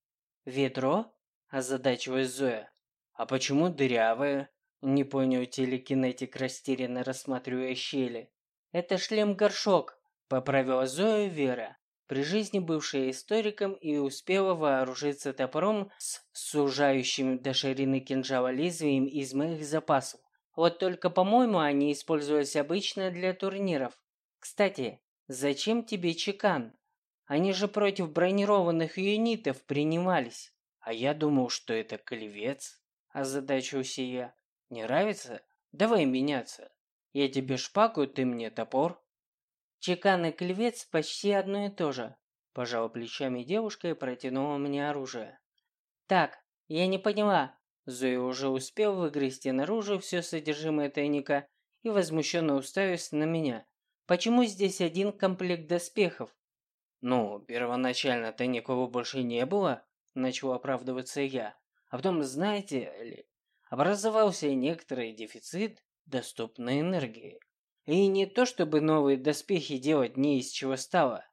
«Ведро?» – озадачиваясь Зоя. «А почему дырявое?» – не понял телекинетик, растерянно рассматривая щели. «Это шлем-горшок», – поправила Зоя Вера, при жизни бывшая историком и успела вооружиться топором с сужающим до ширины кинжала лезвием из моих запасов. Вот только, по-моему, они использовались обычно для турниров. Кстати, зачем тебе чекан? Они же против бронированных юнитов принимались. А я думал, что это клевец, озадачился я. Не нравится? Давай меняться. Я тебе шпагу, ты мне топор. Чекан и клевец почти одно и то же, Пожала плечами девушка и протянула мне оружие. Так, я не поняла. Зоя уже успел выгрести наружу все содержимое тайника и возмущенно уставился на меня. Почему здесь один комплект доспехов? Ну, первоначально-то никого больше не было, начал оправдываться я. А потом, знаете ли, образовался некоторый дефицит доступной энергии. И не то, чтобы новые доспехи делать не из чего стало.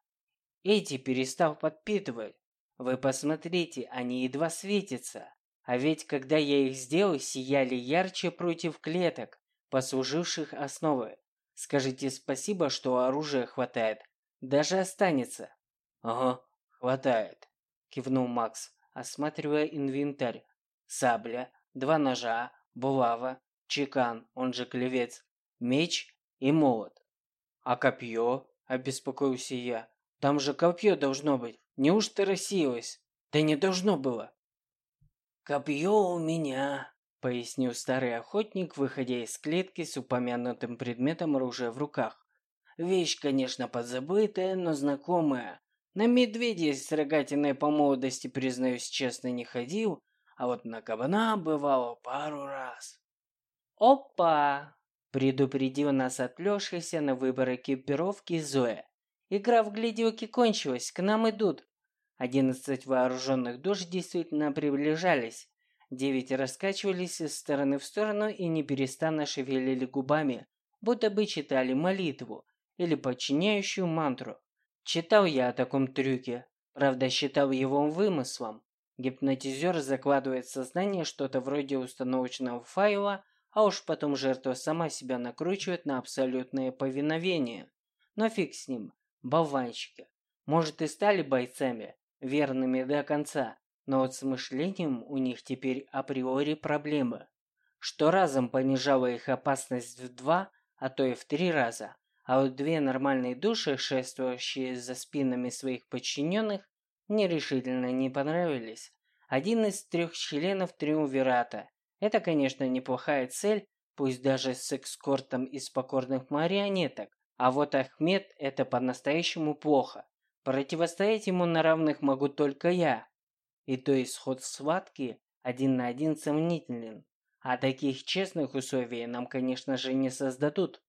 Эти перестал подпитывать. Вы посмотрите, они едва светятся. А ведь когда я их сделал, сияли ярче против клеток, послуживших основой. Скажите спасибо, что оружия хватает. Даже останется. Ага, хватает, кивнул Макс, осматривая инвентарь. Сабля, два ножа, булава, чекан, он же клевец, меч и молот. А копье, обеспокоился я. Там же копье должно быть. Неужто рассеялось? Да не должно было. Копье у меня, пояснил старый охотник, выходя из клетки с упомянутым предметом оружия в руках. Вещь, конечно, подзабытая, но знакомая. На медведя с рогатиной по молодости, признаюсь честно, не ходил, а вот на кабана бывало пару раз. «Опа!» – предупредил нас отвлекшийся на выбор экипировки Зоя. «Игра в гляделки кончилась, к нам идут». Одиннадцать вооруженных душ действительно приближались, Девять раскачивались из стороны в сторону и не перестанно шевелили губами, будто бы читали молитву или подчиняющую мантру. Читал я о таком трюке, правда считал его вымыслом. Гипнотизер закладывает в сознание что-то вроде установочного файла, а уж потом жертва сама себя накручивает на абсолютное повиновение. Но фиг с ним, болванщики. Может и стали бойцами, верными до конца, но вот с мышлением у них теперь априори проблемы, что разом понижало их опасность в два, а то и в три раза. А вот две нормальные души, шествующие за спинами своих подчиненных, мне решительно не понравились. Один из трех членов Триумвирата. Это, конечно, неплохая цель, пусть даже с экскортом из покорных марионеток. А вот Ахмед – это по-настоящему плохо. Противостоять ему на равных могу только я, и то исход схватки один на один сомнителен. А таких честных условий нам, конечно же, не создадут.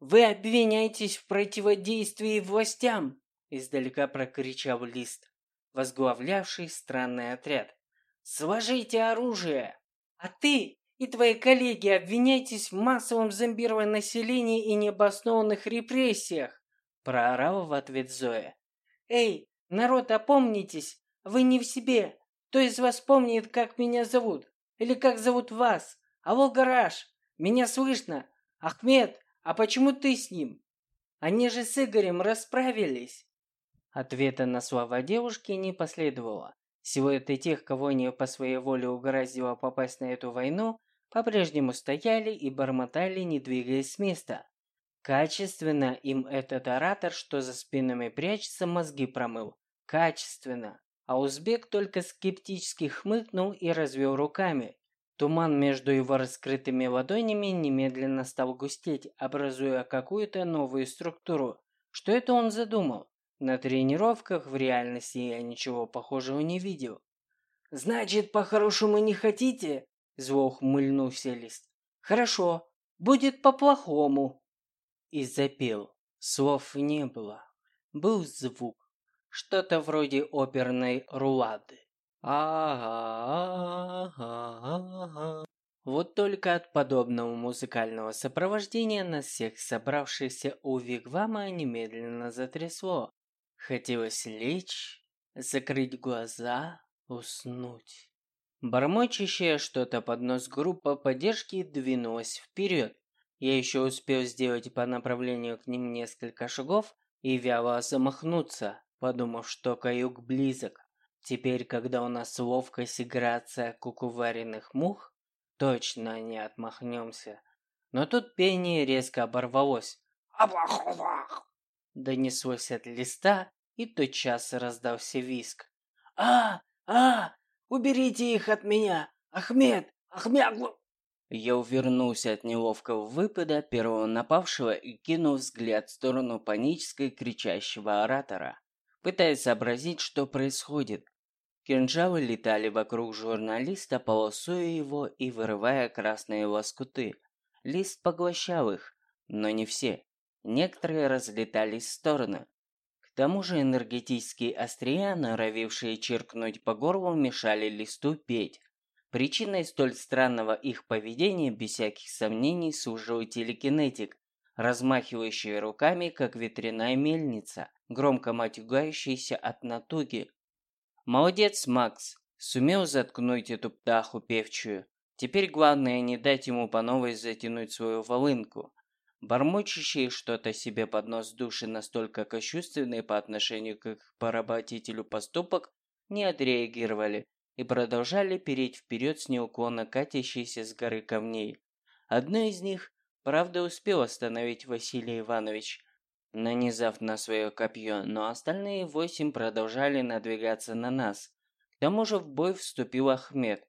«Вы обвиняетесь в противодействии властям!» Издалека прокричал Лист, возглавлявший странный отряд. «Сложите оружие! А ты и твои коллеги обвиняетесь в массовом зомбировании населения и необоснованных репрессиях!» Проорала в ответ Зоя. «Эй, народ, опомнитесь! Вы не в себе. Кто из вас помнит, как меня зовут? Или как зовут вас? Алло, гараж! Меня слышно? Ахмед, а почему ты с ним? Они же с Игорем расправились. Ответа на слова девушки не последовало. Силуэты тех, кого не по своей воле угораздило попасть на эту войну, по-прежнему стояли и бормотали, не двигаясь с места. Качественно им этот оратор, что за спинами прячется, мозги промыл. Качественно. А узбек только скептически хмыкнул и развел руками. Туман между его раскрытыми ладонями немедленно стал густеть, образуя какую-то новую структуру. Что это он задумал? На тренировках в реальности я ничего похожего не видел. «Значит, по-хорошему не хотите?» Зло ухмыльнулся Лист. «Хорошо, будет по-плохому». И запел. Слов не было. Был звук. Что-то вроде оперной рулады. А-а-а-а-а. Вот только от подобного музыкального сопровождения нас всех собравшихся у Вигвама немедленно затрясло. Хотелось лечь, закрыть глаза, уснуть. Бормочащая что-то под нос группа поддержки двинулась вперед. Я еще успел сделать по направлению к ним несколько шагов и вяло замахнуться подумав, что каюк близок. Теперь, когда у нас ловкость и грация кукуваренных мух, точно не отмахнемся. Но тут пение резко оборвалось. «Абах-абах!» Донеслось от листа, и тотчас раздался виск. «А! А! Уберите их от меня! Ахмед! Ахмед!» Я увернулся от неловкого выпада первого напавшего и кинул взгляд в сторону панической кричащего оратора. пытаясь сообразить, что происходит. Кинжалы летали вокруг журналиста, полосуя его и вырывая красные лоскуты. Лист поглощал их, но не все. Некоторые разлетались в стороны. Тому же энергетические острия, норовившие чиркнуть по горлу, мешали листу петь. Причиной столь странного их поведения, без всяких сомнений, служил телекинетик, размахивающий руками, как ветряная мельница, громко матюгающийся от натуги. Молодец, Макс, сумел заткнуть эту птаху певчую. Теперь главное не дать ему по новой затянуть свою волынку. Бормочущие что-то себе под нос души настолько кощувственные по отношению к их поработителю поступок не отреагировали и продолжали переть вперед с неуклонно катящейся с горы камней. Одно из них, правда, успел остановить Василий Иванович, нанизав на свое копье, но остальные восемь продолжали надвигаться на нас. К тому же в бой вступил Ахмед.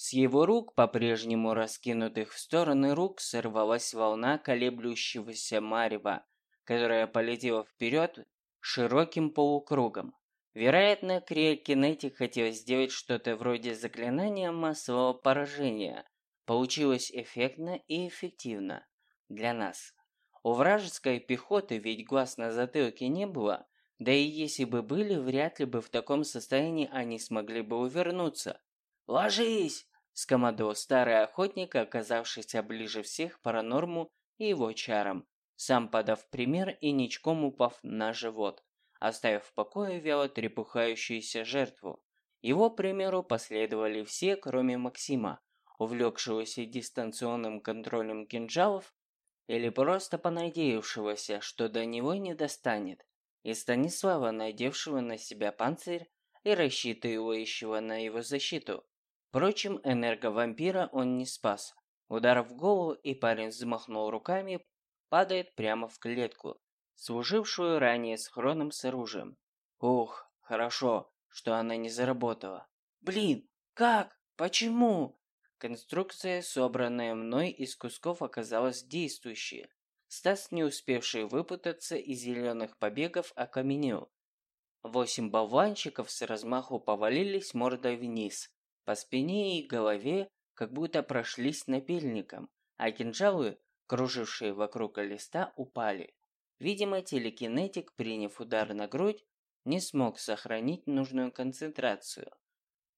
С его рук, по-прежнему раскинутых в стороны рук, сорвалась волна колеблющегося марева, которая полетела вперед широким полукругом. Вероятно, Криокинетик хотел сделать что-то вроде заклинания массового поражения. Получилось эффектно и эффективно. Для нас. У вражеской пехоты ведь глаз на затылке не было, да и если бы были, вряд ли бы в таком состоянии они смогли бы увернуться. «Ложись!» – скомандовал старый охотник, оказавшийся ближе всех паранорму и его чарам, сам подав пример и ничком упав на живот оставив в покое вяло трепухающуюся жертву. Его примеру последовали все, кроме Максима, увлекшегося дистанционным контролем кинжалов или просто понадеявшегося, что до него не достанет, и Станислава, надевшего на себя панцирь и рассчитывающего на его защиту. Впрочем, энерговампира он не спас. Удар в голову, и парень взмахнул руками, падает прямо в клетку, служившую ранее схроном с оружием. Ух, хорошо, что она не заработала. Блин, как? Почему? Конструкция, собранная мной из кусков, оказалась действующей. Стас, не успевший выпутаться из зеленых побегов, окаменел. Восемь болванчиков с размаху повалились мордой вниз. По спине и голове как будто прошлись напильником, а кинжалы, кружившие вокруг листа, упали. Видимо, телекинетик, приняв удар на грудь, не смог сохранить нужную концентрацию.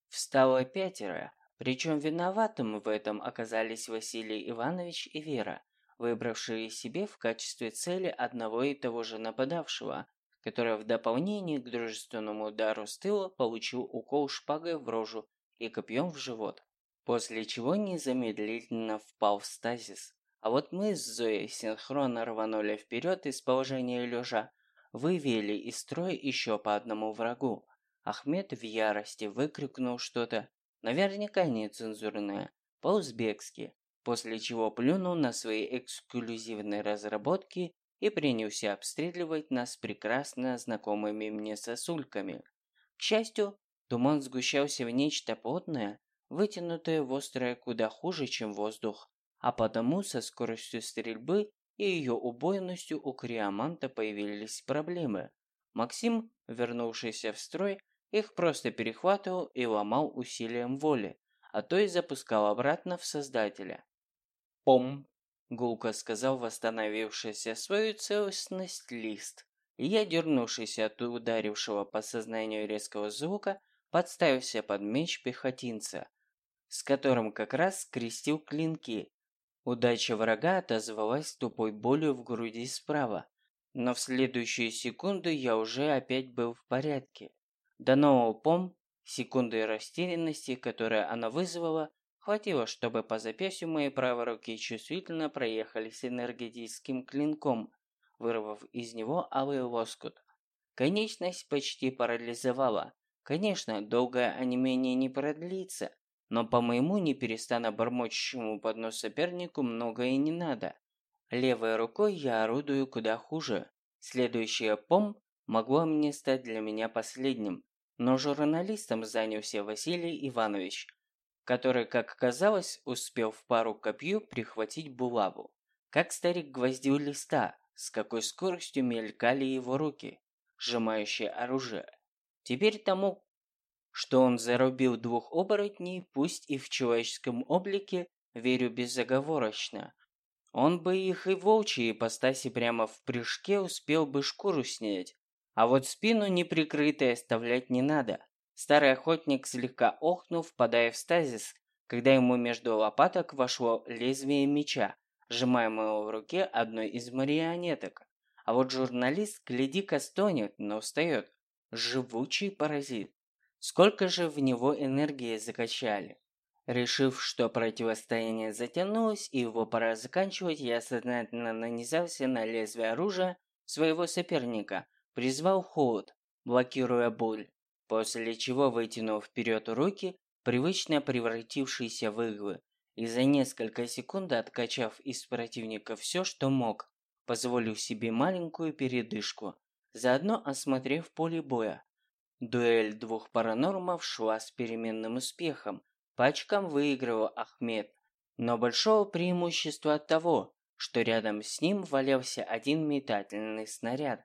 Встало пятеро, причем виноватым в этом оказались Василий Иванович и Вера, выбравшие себе в качестве цели одного и того же нападавшего, который в дополнение к дружественному удару с тыла получил укол шпагой в рожу и копьем в живот, после чего незамедлительно впал в стазис. А вот мы с Зоей синхронно рванули вперед из положения лежа, вывели из строя еще по одному врагу. Ахмед в ярости выкрикнул что-то, наверняка нецензурное, по-узбекски, после чего плюнул на свои эксклюзивные разработки и принялся обстреливать нас прекрасно знакомыми мне сосульками. К счастью, туман сгущался в нечто плотное, вытянутое в острое куда хуже, чем воздух, а потому со скоростью стрельбы и ее убойностью у Криоманта появились проблемы. Максим, вернувшийся в строй, их просто перехватывал и ломал усилием воли, а то и запускал обратно в Создателя. «Пом!» – гулко сказал восстановившийся свою целостность лист. Я, дернувшись от ударившего по сознанию резкого звука, подставился под меч пехотинца, с которым как раз скрестил клинки, Удача врага отозвалась тупой болью в груди справа, но в следующую секунду я уже опять был в порядке. До нового пом, секунды растерянности, которая она вызвала, хватило, чтобы по запястью моей правой руки чувствительно проехали с энергетическим клинком, вырвав из него алый лоскут. Конечность почти парализовала. Конечно, долгое онемение не продлится, но по моему не перестану бормочущему под нос сопернику многое не надо. Левой рукой я орудую куда хуже. Следующее пом могло мне стать для меня последним. Но журналистом занялся Василий Иванович, который, как оказалось, успел в пару копью прихватить булаву. Как старик гвоздил листа, с какой скоростью мелькали его руки. сжимающей оружие. Теперь тому, что он зарубил двух оборотней, пусть и в человеческом облике, верю безоговорочно. Он бы их и волчьи ипостаси прямо в прыжке успел бы шкуру снять. А вот спину неприкрытой оставлять не надо. Старый охотник слегка охнул, впадая в стазис, когда ему между лопаток вошло лезвие меча, сжимаемого в руке одной из марионеток. А вот журналист, гляди-ка, стонет, но устает. Живучий паразит. Сколько же в него энергии закачали. Решив, что противостояние затянулось и его пора заканчивать, я сознательно нанизался на лезвие оружия своего соперника, призвал холод, блокируя боль, после чего вытянул вперед руки, привычно превратившиеся в иглы, и за несколько секунд, откачав из противника все, что мог, позволив себе маленькую передышку, заодно осмотрев поле боя. Дуэль двух паранормов шла с переменным успехом. По очкам выигрывал Ахмед, но большого преимущества от того, что рядом с ним валялся один метательный снаряд,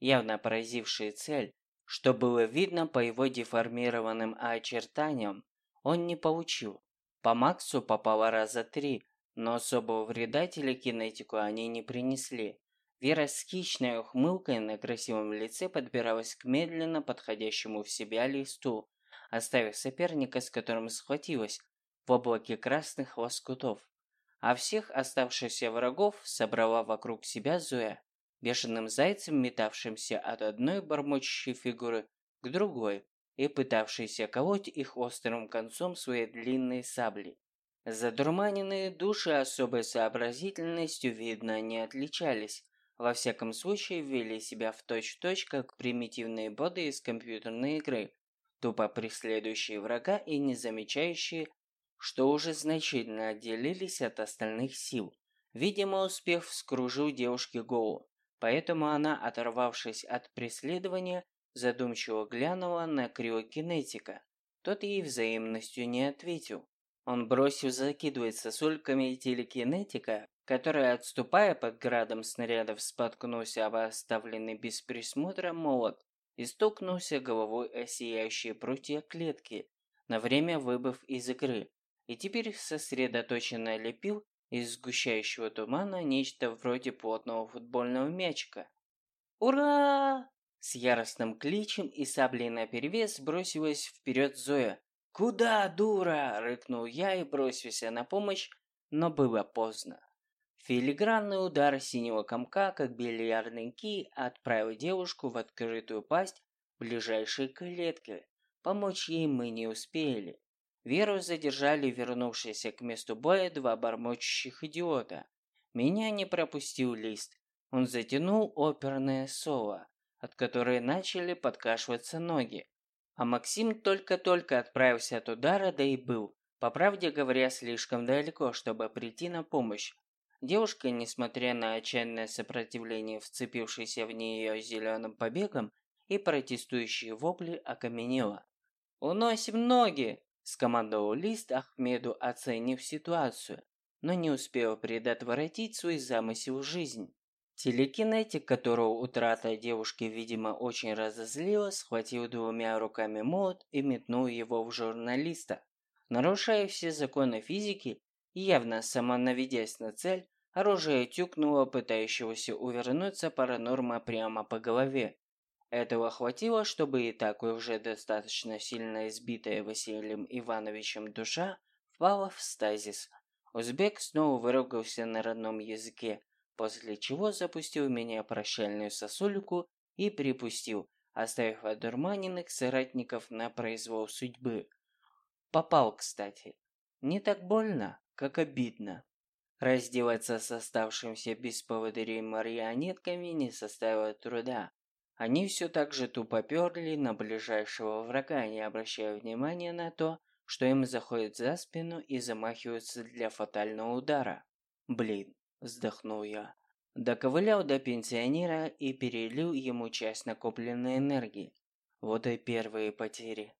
явно поразивший цель, что было видно по его деформированным очертаниям, он не получил. По Максу попало раза три, но особого вреда телекинетику они не принесли. Вера с хищной ухмылкой на красивом лице подбиралась к медленно подходящему в себя листу, оставив соперника, с которым схватилась, в облаке красных лоскутов. А всех оставшихся врагов собрала вокруг себя Зоя, бешеным зайцем, метавшимся от одной бормочущей фигуры к другой и пытавшейся колоть их острым концом своей длинной сабли. Задурманенные души особой сообразительностью, видно, не отличались, во всяком случае, вели себя в точь-в-точь, -точь, как примитивные боды из компьютерной игры, тупо преследующие врага и не замечающие, что уже значительно отделились от остальных сил. Видимо, успех вскружил девушке голову, поэтому она, оторвавшись от преследования, задумчиво глянула на криокинетика. Тот ей взаимностью не ответил. Он бросил закидывать сосульками телекинетика, который, отступая под градом снарядов, споткнулся об оставленный без присмотра молот и стукнулся головой о сияющие прутья клетки, на время выбыв из игры, и теперь сосредоточенно лепил из сгущающего тумана нечто вроде плотного футбольного мячика. «Ура!» С яростным кличем и саблей наперевес бросилась вперед Зоя. «Куда, дура?» – рыкнул я и бросился на помощь, но было поздно. Филигранный удар синего комка, как бильярдный кий, отправил девушку в открытую пасть ближайшей клетки. Помочь ей мы не успели. Веру задержали вернувшиеся к месту боя два бормочущих идиота. Меня не пропустил лист. Он затянул оперное соло, от которой начали подкашиваться ноги. А Максим только-только отправился от удара, да и был, по правде говоря, слишком далеко, чтобы прийти на помощь. Девушка, несмотря на отчаянное сопротивление вцепившейся в нее зеленым побегом и протестующие вопли, окаменела. «Уносим ноги!» – скомандовал Лист Ахмеду, оценив ситуацию, но не успел предотвратить свой замысел в жизнь. Телекинетик, которого утрата девушки, видимо, очень разозлила, схватил двумя руками молот и метнул его в журналиста. Нарушая все законы физики явно самонаведясь на цель, Оружие тюкнуло пытающегося увернуться паранорма прямо по голове. Этого хватило, чтобы и так уже достаточно сильно избитая Василием Ивановичем душа впала в стазис. Узбек снова выругался на родном языке, после чего запустил меня прощальную сосульку и припустил, оставив одурманенных соратников на произвол судьбы. Попал, кстати. Не так больно, как обидно. Разделаться с оставшимся без поводырей марионетками не составило труда. Они все так же тупо перли на ближайшего врага, не обращая внимания на то, что им заходят за спину и замахиваются для фатального удара. «Блин», – вздохнул я. Доковылял до пенсионера и перелил ему часть накопленной энергии. Вот и первые потери.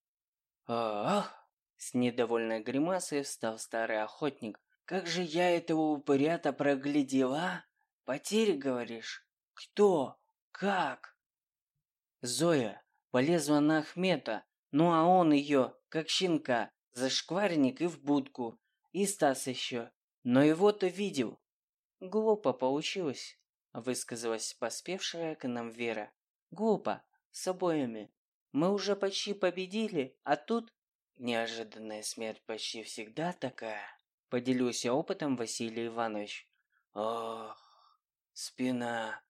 «Ах!» С недовольной гримасой встал старый охотник, как же я этого упыря-то проглядела? Потери, говоришь? Кто? Как? Зоя полезла на Ахмета, ну а он ее, как щенка, за шкварник и в будку. И Стас еще. Но его-то видел. Глупо получилось, высказалась поспевшая к нам Вера. Глупо, с обоими. Мы уже почти победили, а тут... Неожиданная смерть почти всегда такая. Поделился опытом Василий Иванович. Ох, спина.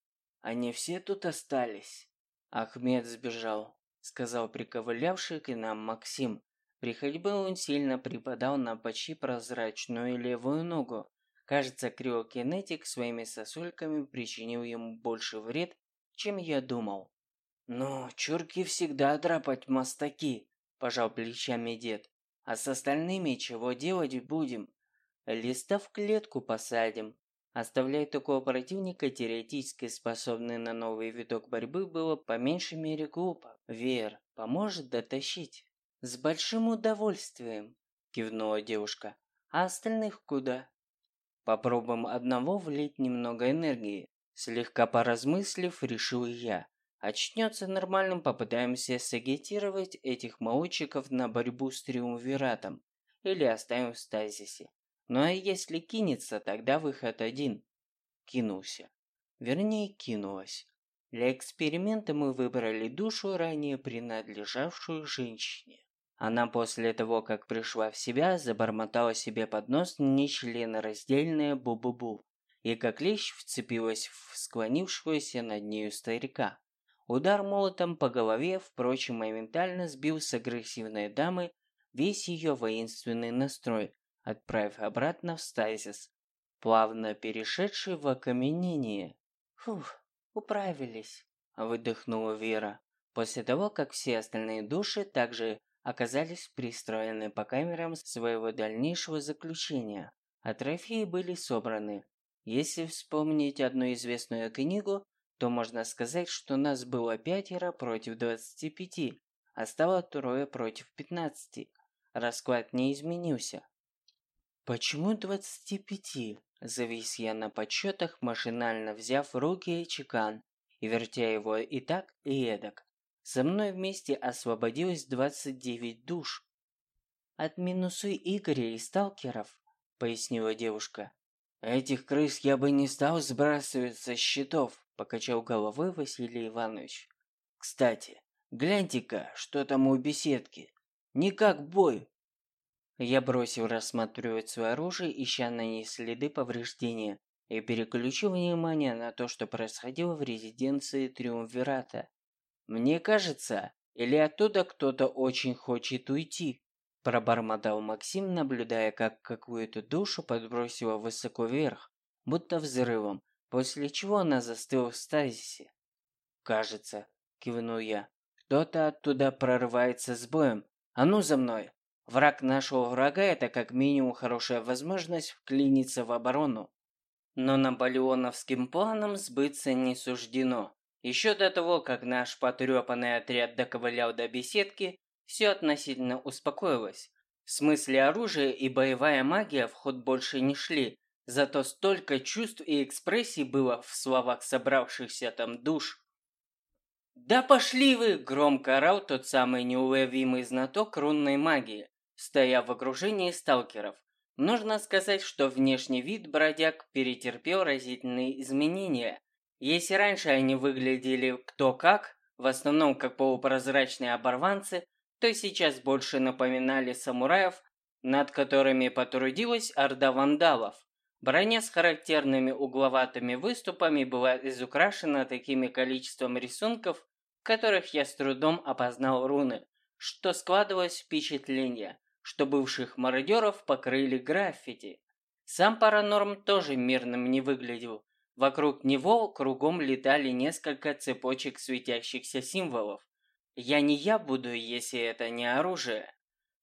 Они все тут остались. Ахмед сбежал, сказал приковылявший к нам Максим. При ходьбе он сильно припадал на почти прозрачную левую ногу. Кажется, криокинетик своими сосульками причинил ему больше вред, чем я думал. «Ну, чурки всегда драпать мастаки», – пожал плечами дед. «А с остальными чего делать будем? Листа в клетку посадим». Оставлять такого противника, теоретически способный на новый виток борьбы, было по меньшей мере глупо. Вер поможет дотащить. «С большим удовольствием», – кивнула девушка. «А остальных куда?» «Попробуем одного влить немного энергии», – слегка поразмыслив, решил я. Очнется нормальным, попытаемся сагитировать этих молодчиков на борьбу с Триумвиратом. Или оставим в стазисе. Ну а если кинется, тогда выход один. Кинулся. Вернее, кинулась. Для эксперимента мы выбрали душу, ранее принадлежавшую женщине. Она после того, как пришла в себя, забормотала себе под нос нечленораздельное бу-бу-бу и как лещ вцепилась в склонившегося над нею старика. Удар молотом по голове, впрочем, моментально сбил с агрессивной дамы весь ее воинственный настрой, отправив обратно в стазис, плавно перешедший в окаменение. «Фух, управились», – выдохнула Вера, после того, как все остальные души также оказались пристроены по камерам своего дальнейшего заключения, а трофеи были собраны. Если вспомнить одну известную книгу, то можно сказать, что нас было пятеро против двадцати пяти, а стало трое против пятнадцати. Расклад не изменился. «Почему двадцати пяти?» – завис я на подсчетах, машинально взяв в руки чекан и вертя его и так, и эдак. Со мной вместе освободилось 29 душ. От минусуй Игоря и сталкеров, пояснила девушка. Этих крыс я бы не стал сбрасывать со счетов, покачал головой Василий Иванович. Кстати, гляньте-ка, что там у беседки. Никак бой. Я бросил рассматривать свое оружие, ища на ней следы повреждения, и переключил внимание на то, что происходило в резиденции Триумвирата. «Мне кажется, или оттуда кто-то очень хочет уйти», – пробормотал Максим, наблюдая, как какую-то душу подбросило высоко вверх, будто взрывом, после чего она застыла в стазисе. «Кажется», – кивнул я, – «кто-то оттуда прорывается с боем. А ну за мной!» Враг нашего врага – это как минимум хорошая возможность вклиниться в оборону. Но наполеоновским планам сбыться не суждено. Еще до того, как наш потрепанный отряд доковылял до беседки, все относительно успокоилось. В смысле оружия и боевая магия в ход больше не шли, зато столько чувств и экспрессий было в словах собравшихся там душ. «Да пошли вы!» – громко орал тот самый неуловимый знаток рунной магии, стоя в окружении сталкеров. Нужно сказать, что внешний вид бродяг перетерпел разительные изменения – если раньше они выглядели кто как, в основном как полупрозрачные оборванцы, то сейчас больше напоминали самураев, над которыми потрудилась орда вандалов. Броня с характерными угловатыми выступами была изукрашена таким количеством рисунков, в которых я с трудом опознал руны, что складывалось впечатление, что бывших мародеров покрыли граффити. Сам паранорм тоже мирным не выглядел, Вокруг него кругом летали несколько цепочек светящихся символов. Я не я буду, если это не оружие.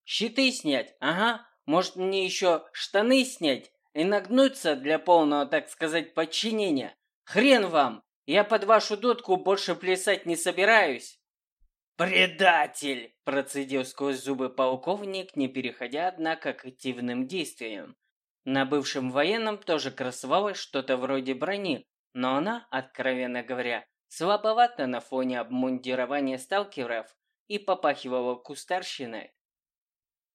Щиты снять, ага, может мне еще штаны снять и нагнуться для полного, так сказать, подчинения. Хрен вам, я под вашу дудку больше плясать не собираюсь. «Предатель!» – процедил сквозь зубы полковник, не переходя, однако, к активным действиям. На бывшем военном тоже красовалось что-то вроде брони, но она, откровенно говоря, слабовато на фоне обмундирования сталкеров и попахивало кустарщиной.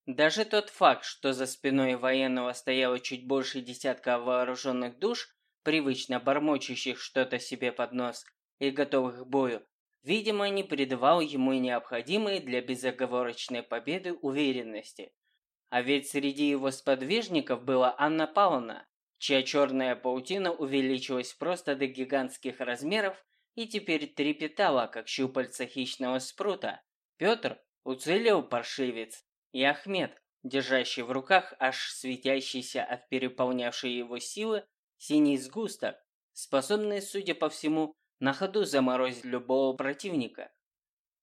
Даже тот факт, что за спиной военного стояло чуть больше десятка вооруженных душ, привычно бормочущих что-то себе под нос и готовых к бою, видимо, не придавал ему необходимой для безоговорочной победы уверенности. А ведь среди его сподвижников была Анна Павловна, чья черная паутина увеличилась просто до гигантских размеров и теперь трепетала, как щупальца хищного спрута. Петр уцелел паршивец, и Ахмед, держащий в руках аж светящийся от переполнявшей его силы синий сгусток, способный, судя по всему, на ходу заморозить любого противника.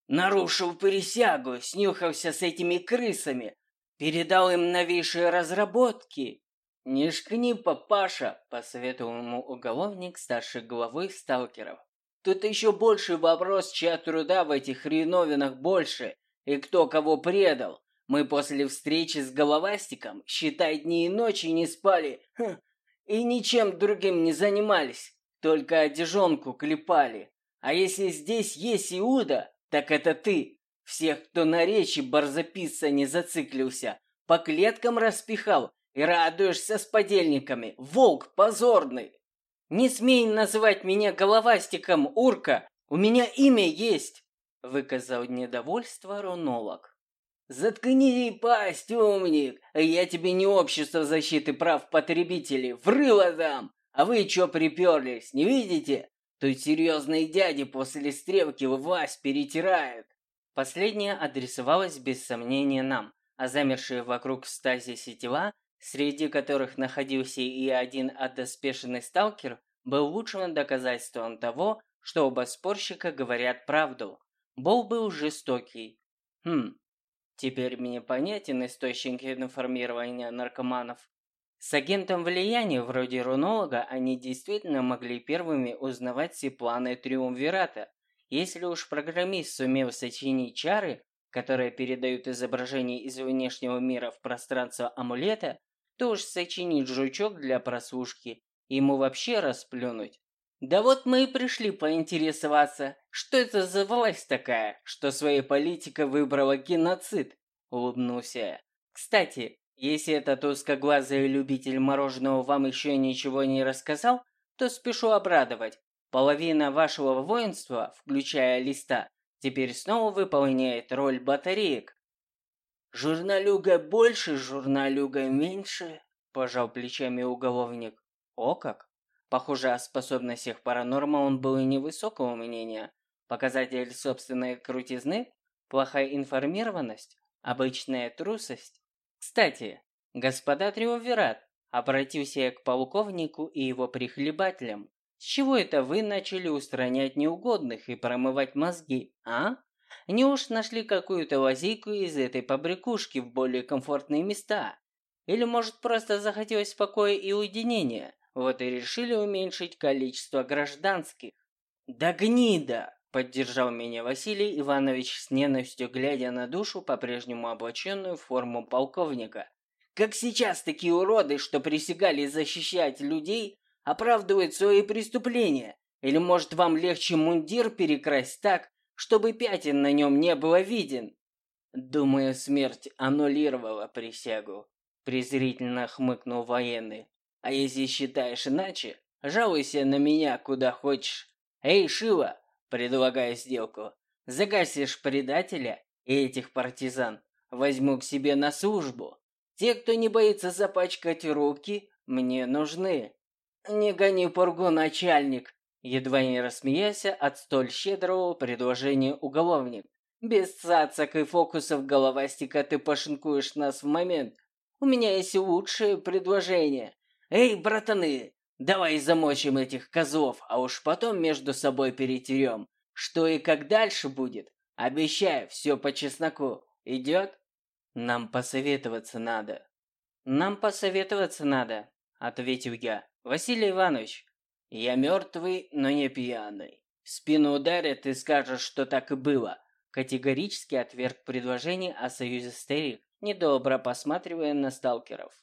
Нарушил присягу, снюхался с этими крысами, передал им новейшие разработки. «Не шкни, папаша!» – посоветовал ему уголовник старшей главы сталкеров. «Тут еще больше вопрос, чья труда в этих хреновинах больше, и кто кого предал. Мы после встречи с головастиком, считай, дни и ночи не спали, хм, и ничем другим не занимались, только одежонку клепали. А если здесь есть Иуда, так это ты. Всех, кто на речи барзаписца не зациклился, по клеткам распихал и радуешься с подельниками. Волк позорный! Не смей называть меня головастиком, урка! У меня имя есть!» Выказал недовольство рунолог. «Заткни пасть, умник! Я тебе не общество защиты прав потребителей, врыло дам! А вы чё приперлись, не видите? Тут серьезные дяди после стрелки в вас перетирают!» Последнее адресовалось без сомнения нам, а замершие вокруг стази сетева, среди которых находился и один отоспешенный сталкер, был лучшим доказательством того, что оба спорщика говорят правду. Бол был жестокий. Хм, Теперь мне понятен источник информирования наркоманов. С агентом влияния вроде рунолога они действительно могли первыми узнавать все планы Триумвирата. Если уж программист сумел сочинить чары, которые передают изображение из внешнего мира в пространство амулета, то уж сочинить жучок для прослушки ему вообще расплюнуть. Да вот мы и пришли поинтересоваться, что это за власть такая, что своей политикой выбрала геноцид, улыбнулся я. Кстати, если этот узкоглазый любитель мороженого вам еще ничего не рассказал, то спешу обрадовать. Половина вашего воинства, включая листа, теперь снова выполняет роль батареек. Журналюга больше, журналюга меньше, пожал плечами уголовник. О как! Похоже, о способностях паранорма он был и невысокого мнения. Показатель собственной крутизны? Плохая информированность? Обычная трусость? Кстати, господа Триумвират, обратился я к полковнику и его прихлебателям. С чего это вы начали устранять неугодных и промывать мозги, а? Не уж нашли какую-то лазейку из этой побрякушки в более комфортные места? Или, может, просто захотелось покоя и уединения? Вот и решили уменьшить количество гражданских. Да гнида! Поддержал меня Василий Иванович с ненавистью, глядя на душу, по-прежнему облаченную в форму полковника. Как сейчас такие уроды, что присягали защищать людей, оправдывают свои преступления? Или, может, вам легче мундир перекрасть так, чтобы пятен на нем не было виден? Думаю, смерть аннулировала присягу. Презрительно хмыкнул военный. А если считаешь иначе, жалуйся на меня куда хочешь. Эй, Шива, предлагаю сделку. Загасишь предателя и этих партизан. Возьму к себе на службу. Те, кто не боится запачкать руки, мне нужны. Не гони пургу, начальник. Едва не рассмеялся от столь щедрого предложения уголовник. Без цацак и фокусов головастика ты пошинкуешь нас в момент. У меня есть лучшее предложение. «Эй, братаны, давай замочим этих козлов, а уж потом между собой перетерем. Что и как дальше будет, обещаю, все по чесноку. Идет?» «Нам посоветоваться надо». «Нам посоветоваться надо», — ответил я. «Василий Иванович, я мертвый, но не пьяный. В спину ударят и скажешь, что так и было». Категорически отверг предложение о союзе старик, недобро посматривая на сталкеров.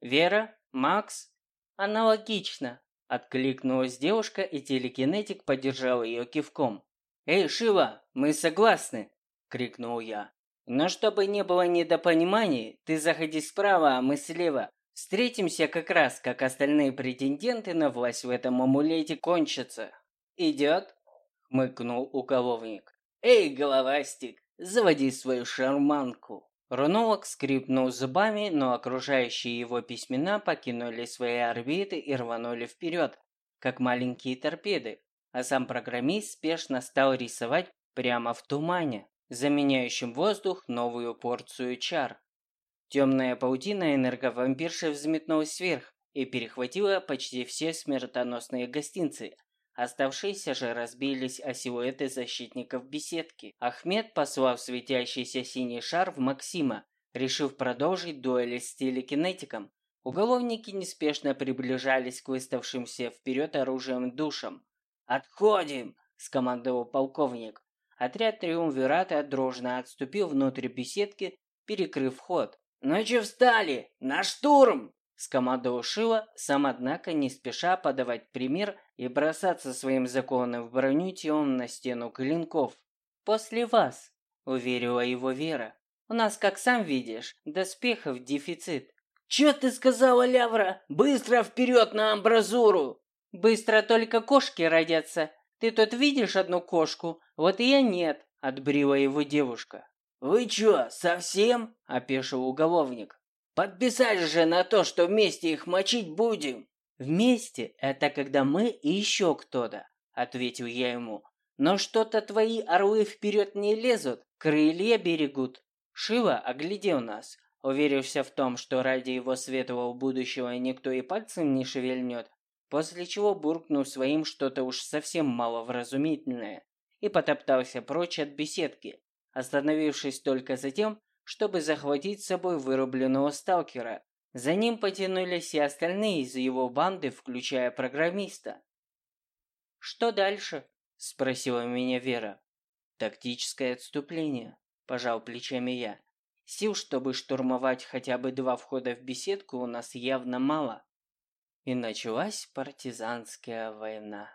Вера Макс? Аналогично, Откликнулась девушка, и телекинетик поддержал ее кивком. «Эй, Шива, мы согласны!» — крикнул я. «Но чтобы не было недопониманий, ты заходи справа, а мы слева. Встретимся как раз, как остальные претенденты на власть в этом амулете кончатся. Идет?» — хмыкнул уголовник. «Эй, головастик, заводи свою шарманку!» Рунолог скрипнул зубами, но окружающие его письмена покинули свои орбиты и рванули вперед, как маленькие торпеды, а сам программист спешно стал рисовать прямо в тумане, заменяющем воздух новую порцию чар. Темная паутина энерговампирши взметнулась вверх и перехватила почти все смертоносные гостинцы, Оставшиеся же разбились о силуэты защитников беседки. Ахмед послал светящийся синий шар в Максима, решив продолжить дуэль с телекинетиком. Уголовники неспешно приближались к выставшимся вперед оружием душам. «Отходим!» – скомандовал полковник. Отряд Триумвирата дружно отступил внутрь беседки, перекрыв ход. «Ну че встали? На штурм!» Скомандовал Шила, сам, однако, не спеша подавать пример и бросаться своим законом в броню телом на стену клинков. «После вас», — уверила его Вера. «У нас, как сам видишь, доспехов дефицит». «Чё ты сказала, Лявра? Быстро вперед на амбразуру!» «Быстро только кошки родятся. Ты тут видишь одну кошку, вот и я нет», — отбрила его девушка. «Вы чё, совсем?» – опешил уголовник. Подписали же на то, что вместе их мочить будем. Вместе – это когда мы и еще кто-то, ответил я ему. Но что-то твои орлы вперед не лезут, крылья берегут. Шива оглядел нас, уверился в том, что ради его светлого будущего никто и пальцем не шевельнет, после чего буркнул своим что-то уж совсем маловразумительное и потоптался прочь от беседки, остановившись только за тем, чтобы захватить с собой вырубленного сталкера. За ним потянулись и остальные из его банды, включая программиста. «Что дальше?» – спросила меня Вера. «Тактическое отступление», – пожал плечами я. «Сил, чтобы штурмовать хотя бы два входа в беседку, у нас явно мало». И началась партизанская война.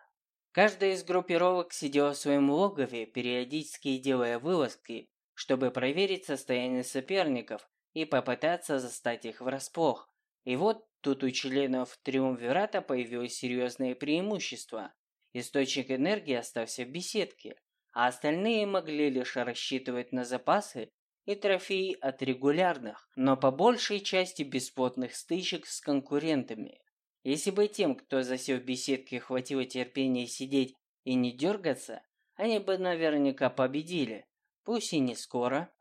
Каждая из группировок сидела в своем логове, периодически делая вылазки чтобы проверить состояние соперников и попытаться застать их врасплох. И вот тут у членов Триумвирата появилось серьезное преимущество. Источник энергии остался в беседке, а остальные могли лишь рассчитывать на запасы и трофеи от регулярных, но по большей части бесплотных стычек с конкурентами. Если бы тем, кто засел в беседке, хватило терпения сидеть и не дергаться, они бы наверняка победили пусть и не скоро,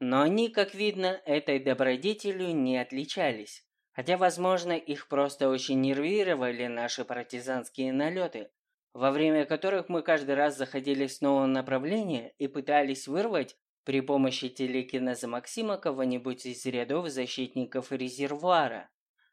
но они, как видно, этой добродетелью не отличались. Хотя, возможно, их просто очень нервировали наши партизанские налеты, во время которых мы каждый раз заходили с нового направления и пытались вырвать при помощи телекинеза Максима кого-нибудь из рядов защитников резервуара.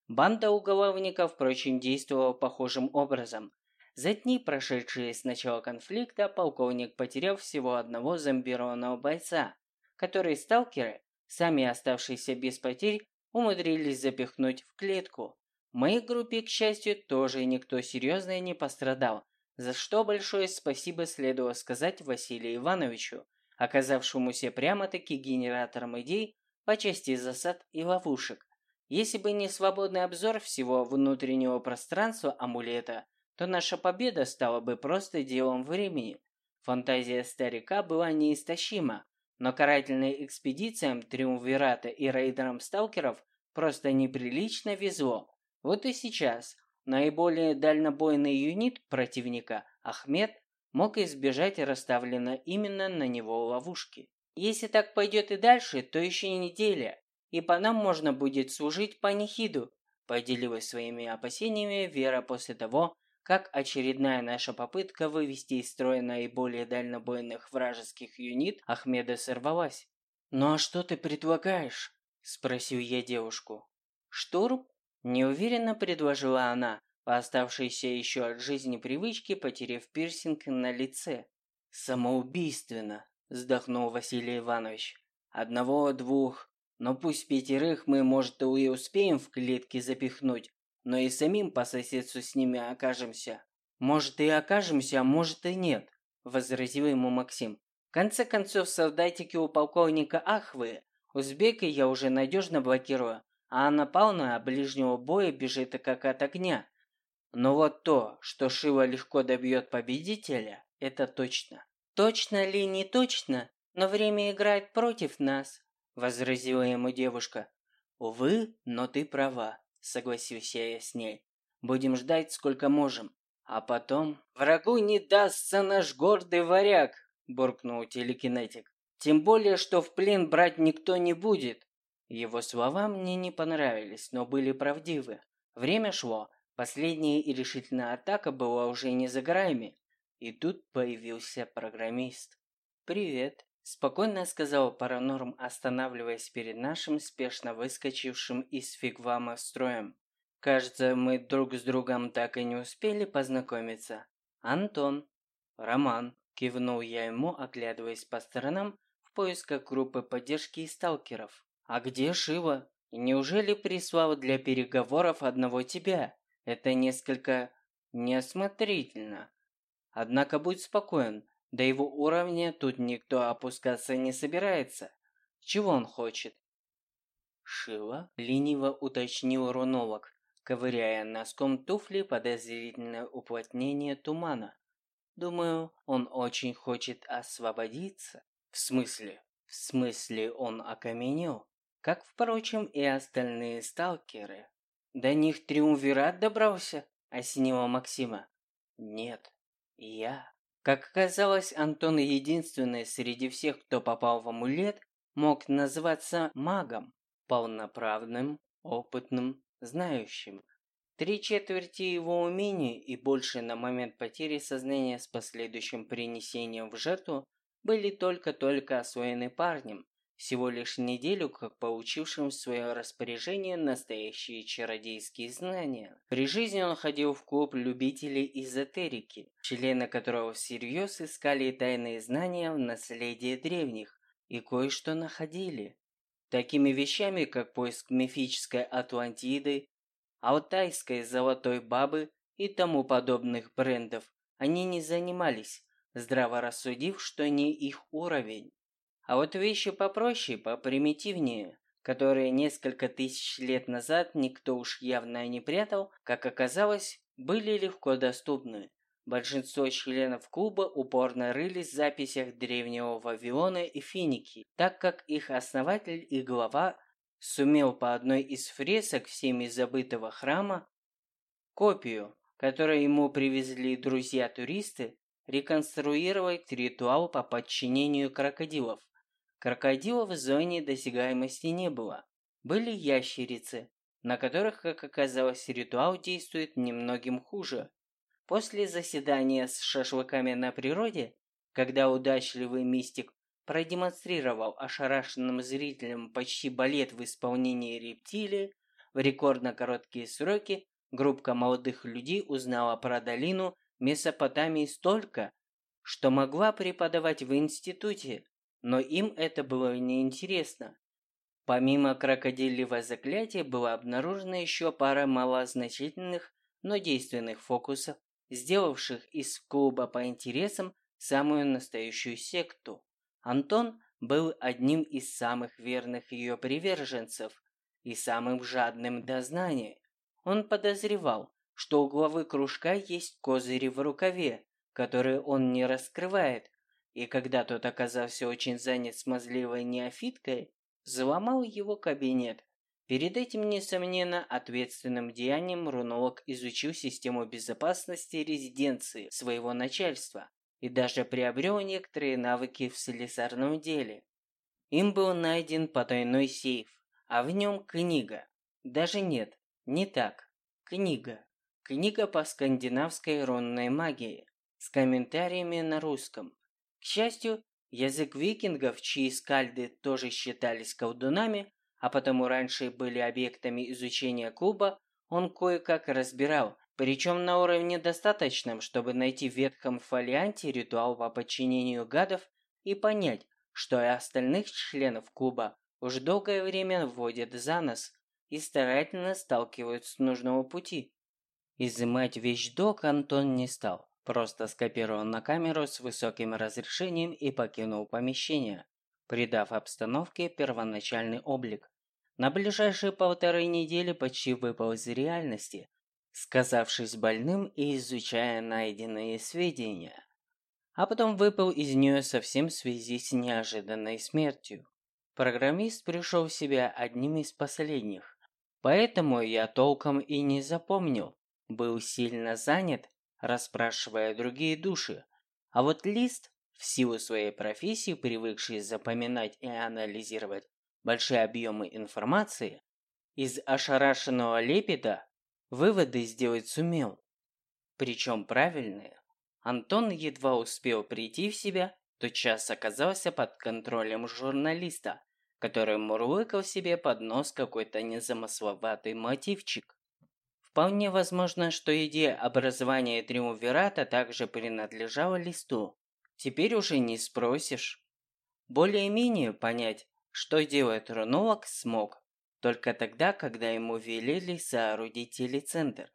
Банда уголовников, впрочем, действовала похожим образом. За дни, прошедшие с начала конфликта, полковник потерял всего одного зомбированного бойца, который сталкеры, сами оставшиеся без потерь, умудрились запихнуть в клетку. В моей группе, к счастью, тоже никто серьезно не пострадал, за что большое спасибо следовало сказать Василию Ивановичу, оказавшемуся прямо-таки генератором идей по части засад и ловушек. Если бы не свободный обзор всего внутреннего пространства амулета, то наша победа стала бы просто делом времени. Фантазия старика была неистощима, но карательным экспедициям Триумвирата и рейдерам сталкеров просто неприлично везло. Вот и сейчас наиболее дальнобойный юнит противника, Ахмед, мог избежать расставленной именно на него ловушки. Если так пойдет и дальше, то еще неделя, и по нам можно будет служить панихиду, поделилась своими опасениями Вера после того, как очередная наша попытка вывести из строя наиболее дальнобойных вражеских юнит Ахмеда сорвалась. «Ну а что ты предлагаешь?» – спросил я девушку. «Штурм?» – неуверенно предложила она, оставшейся еще от жизни привычке, потеряв пирсинг на лице. «Самоубийственно!» – вздохнул Василий Иванович. «Одного-двух, но пусть пятерых мы, может, и успеем в клетки запихнуть, но и самим по соседству с ними окажемся. Может и окажемся, а может и нет, возразил ему Максим. В конце концов, солдатики у полковника Ахвы, узбека я уже надежно блокирую, а Анна Павловна ближнего боя бежит как от огня. Но вот то, что Шива легко добьет победителя, это точно. Точно ли не точно, но время играет против нас, возразила ему девушка. Увы, но ты права, согласился я с ней. Будем ждать сколько можем. А потом... Врагу не дастся наш гордый варяг, буркнул телекинетик. Тем более, что в плен брать никто не будет. Его слова мне не понравились, но были правдивы. Время шло. Последняя и решительная атака была уже не за горами. И тут появился программист. «Привет», – спокойно сказал Паранорм, останавливаясь перед нашим спешно выскочившим из фигвама строем. «Кажется, мы друг с другом так и не успели познакомиться. Антон». «Роман», – кивнул я ему, оглядываясь по сторонам в поисках группы поддержки и сталкеров. «А где Шива? Неужели прислал для переговоров одного тебя? Это несколько неосмотрительно». Однако будь спокоен, до его уровня тут никто опускаться не собирается. Чего он хочет? Шива лениво уточнил руновок, ковыряя носком туфли подозрительное уплотнение тумана. Думаю, он очень хочет освободиться. В смысле? В смысле он окаменел? Как, впрочем, и остальные сталкеры. До них триумвират добрался, осенила Максима. Нет, я. Как оказалось, Антон единственный среди всех, кто попал в амулет, мог называться магом, полноправным, опытным, знающим. Три четверти его умений и больше на момент потери сознания с последующим принесением в жертву были только-только освоены парнем, всего лишь неделю как получившим в свое распоряжение настоящие чародейские знания. При жизни он ходил в клуб любителей эзотерики, члены которого всерьез искали тайные знания в наследии древних и кое-что находили. Такими вещами, как поиск мифической Атлантиды, алтайской золотой бабы и тому подобных брендов, они не занимались, здраво рассудив, что не их уровень. А вот вещи попроще, попримитивнее, которые несколько тысяч лет назад никто уж явно не прятал, как оказалось, были легко доступны. Большинство членов клуба упорно рылись в записях древнего Вавилона и Финики, так как их основатель и глава сумел по одной из фресок всеми забытого храма копию, которую ему привезли друзья-туристы, реконструировать ритуал по подчинению крокодилов. Крокодилов в зоне досягаемости не было. Были ящерицы, на которых, как оказалось, ритуал действует немногим хуже. После заседания с шашлыками на природе, когда удачливый мистик продемонстрировал ошарашенным зрителям почти балет в исполнении рептилии, в рекордно короткие сроки группа молодых людей узнала про долину Месопотамии столько, что могла преподавать в институте, но им это было неинтересно. Помимо крокодилевого заклятия была обнаружена еще пара малозначительных, но действенных фокусов, сделавших из клуба по интересам самую настоящую секту. Антон был одним из самых верных ее приверженцев и самым жадным до знания. Он подозревал, что у главы кружка есть козыри в рукаве, которые он не раскрывает, и когда тот оказался очень занят смазливой неофиткой, взломал его кабинет. Перед этим, несомненно, ответственным деянием рунолог изучил систему безопасности резиденции своего начальства и даже приобрел некоторые навыки в слесарном деле. Им был найден потайной сейф, а в нем книга. Даже нет, не так. Книга. Книга по скандинавской рунной магии с комментариями на русском. К счастью, язык викингов, чьи скальды тоже считались колдунами, а потому раньше были объектами изучения клуба, он кое-как разбирал, причем на уровне достаточном, чтобы найти в ветхом фолианте ритуал по подчинению гадов и понять, что и остальных членов клуба уж долгое время вводят за нос, и старательно сталкивают с нужного пути. Изымать вещдок Антон не стал, просто скопировал на камеру с высоким разрешением и покинул помещение, придав обстановке первоначальный облик. На ближайшие полторы недели почти выпал из реальности, сказавшись больным и изучая найденные сведения. А потом выпал из нее совсем в связи с неожиданной смертью. Программист пришел в себя одним из последних, поэтому я толком и не запомнил, был сильно занят, расспрашивая другие души. А вот Лист, в силу своей профессии, привыкший запоминать и анализировать большие объемы информации, из ошарашенного лепета выводы сделать сумел. Причем правильные. Антон едва успел прийти в себя, тотчас оказался под контролем журналиста, который мурлыкал себе под нос какой-то незамысловатый мотивчик. Вполне возможно, что идея образования Триумвирата также принадлежала Листу. Теперь уже не спросишь. Более-менее понять, что делает Рунолог, смог. Только тогда, когда ему велели соорудить телецентр.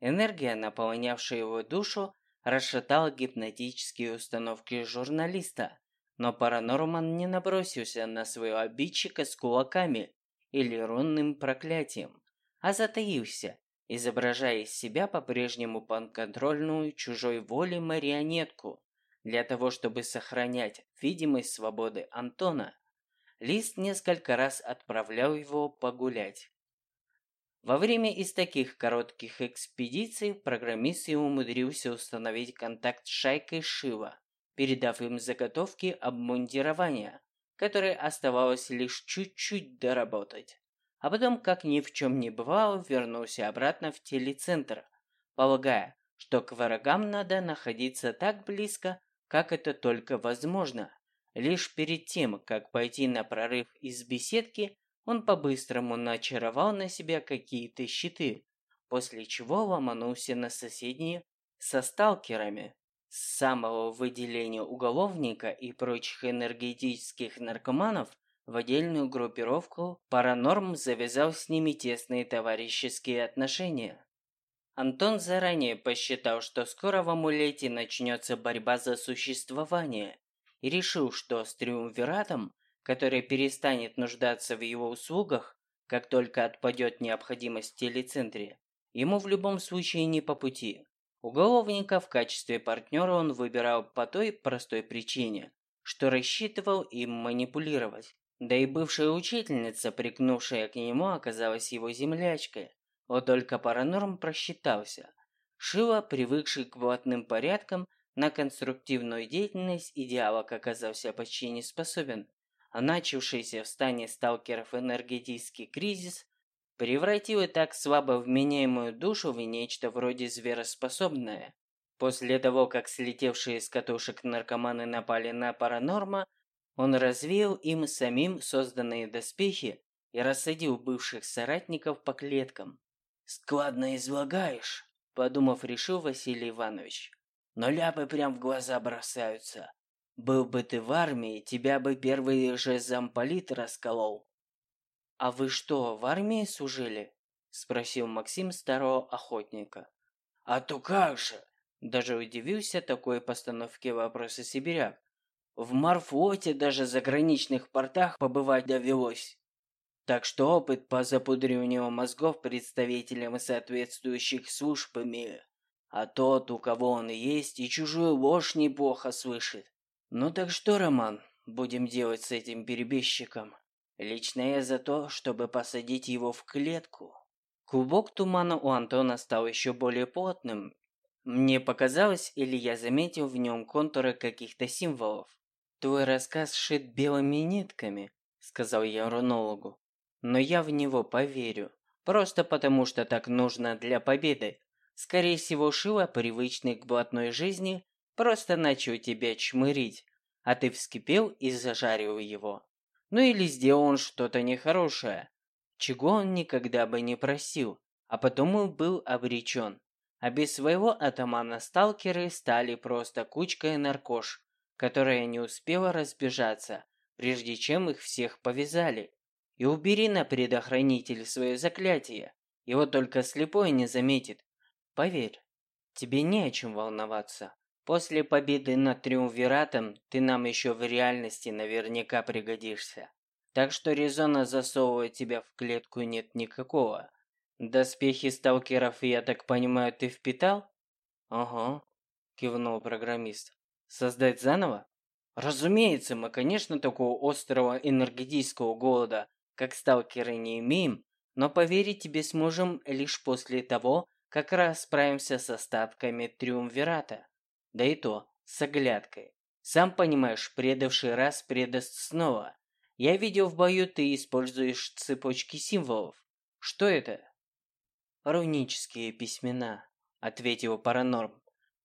Энергия, наполнявшая его душу, расшатала гипнотические установки журналиста. Но Паранорман не набросился на своего обидчика с кулаками или рунным проклятием, а затаился, изображая из себя по-прежнему подконтрольную чужой воле марионетку. Для того, чтобы сохранять видимость свободы Антона, Лист несколько раз отправлял его погулять. Во время из таких коротких экспедиций программист и умудрился установить контакт с шайкой Шива, передав им заготовки обмундирования, которые оставалось лишь чуть-чуть доработать. А потом, как ни в чем не бывало, вернулся обратно в телецентр, полагая, что к врагам надо находиться так близко, как это только возможно. Лишь перед тем, как пойти на прорыв из беседки, он по-быстрому начаровал на себя какие-то щиты, после чего ломанулся на соседние со сталкерами. С самого выделения уголовника и прочих энергетических наркоманов в отдельную группировку Паранорм завязал с ними тесные товарищеские отношения. Антон заранее посчитал, что скоро в амулете начнется борьба за существование, и решил, что с Триумвиратом который перестанет нуждаться в его услугах, как только отпадет необходимость в телецентре, ему в любом случае не по пути. Уголовника в качестве партнера он выбирал по той простой причине, что рассчитывал им манипулировать. Да и бывшая учительница, прикнувшая к нему, оказалась его землячкой. Вот только Паранорм просчитался. Шива, привыкший к блатным порядкам, на конструктивную деятельность идеалок оказался почти не способен а начавшийся в стане сталкеров энергетический кризис превратил и так слабо вменяемую душу в нечто вроде звероспособное. После того, как слетевшие с катушек наркоманы напали на паранорма, он развеял им самим созданные доспехи и рассадил бывших соратников по клеткам. «Складно излагаешь», — подумав, решил Василий Иванович. «Но ляпы прям в глаза бросаются. Был бы ты в армии, тебя бы первый же замполит расколол. А вы что, в армии служили? Спросил Максим старого охотника. А то как же! Даже удивился такой постановке вопроса сибиряк. В Марфлоте даже заграничных портах побывать довелось. Так что опыт по запудриванию мозгов представителям соответствующих служб имею. А тот, у кого он есть, и чужую ложь неплохо слышит. Ну так что, Роман, будем делать с этим перебежчиком? Лично я за то, чтобы посадить его в клетку. Клубок тумана у Антона стал еще более плотным. Мне показалось, или я заметил в нем контуры каких-то символов. «Твой рассказ шит белыми нитками», — сказал я рунологу. «Но я в него поверю. Просто потому, что так нужно для победы. Скорее всего, Шила, привычный к блатной жизни, Просто начал тебя чмырить, а ты вскипел и зажарил его. Ну или сделал он что-то нехорошее, чего он никогда бы не просил, а потом и был обречен. А без своего атамана сталкеры стали просто кучкой наркош, которая не успела разбежаться, прежде чем их всех повязали. и убери на предохранитель свое заклятие. Его только слепой не заметит. Поверь, тебе не о чем волноваться. После победы над Триумвиратом ты нам еще в реальности наверняка пригодишься. Так что резона засовывать тебя в клетку нет никакого. Доспехи сталкеров, я так понимаю, ты впитал? Ага, кивнул программист. Создать заново? Разумеется, мы, конечно, такого острого энергетического голода, как сталкеры, не имеем, но поверить тебе сможем лишь после того, как расправимся с остатками Триумвирата. Да и то, с оглядкой. Сам понимаешь, предавший раз предаст снова. Я видел в бою, ты используешь цепочки символов. Что это? Рунические письмена, ответил Паранорм.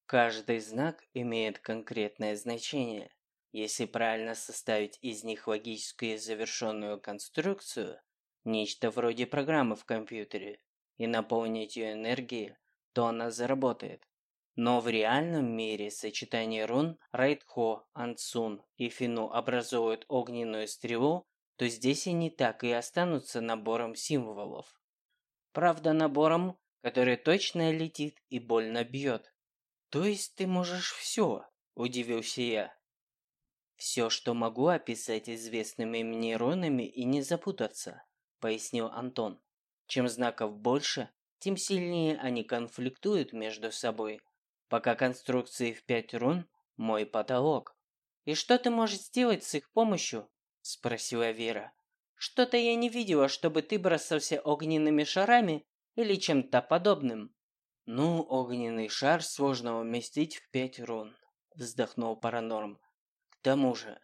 Каждый знак имеет конкретное значение. Если правильно составить из них логическую завершенную конструкцию, нечто вроде программы в компьютере, и наполнить ее энергией, то она заработает. Но в реальном мире сочетание рун Райтхо, Ансун и Фину образуют огненную стрелу, то здесь они так и останутся набором символов. Правда, набором, который точно летит и больно бьет. То есть ты можешь все, удивился я. Все, что могу описать известными мне рунами и не запутаться, пояснил Антон. Чем знаков больше, тем сильнее они конфликтуют между собой, Пока конструкции в пять рун – мой потолок. «И что ты можешь сделать с их помощью?» – спросила Вера. «Что-то я не видела, чтобы ты бросался огненными шарами или чем-то подобным». «Ну, огненный шар сложно уместить в пять рун», – вздохнул Паранорм. «К тому же,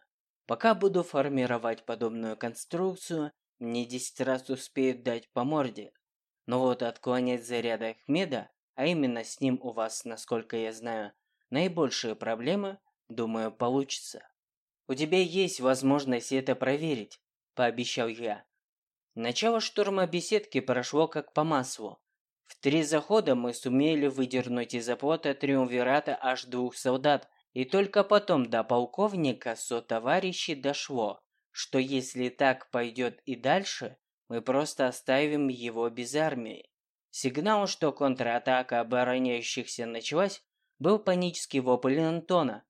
пока буду формировать подобную конструкцию, мне десять раз успеют дать по морде. Но вот отклонять заряды Ахмеда а именно с ним у вас, насколько я знаю, наибольшие проблемы, думаю, получится. У тебя есть возможность это проверить, пообещал я. Начало штурма беседки прошло как по маслу. В три захода мы сумели выдернуть из оплота Триумвирата аж двух солдат, и только потом до полковника со товарищей дошло, что если так пойдет и дальше, мы просто оставим его без армии. Сигнал, что контратака обороняющихся началась, был панический вопль Антона.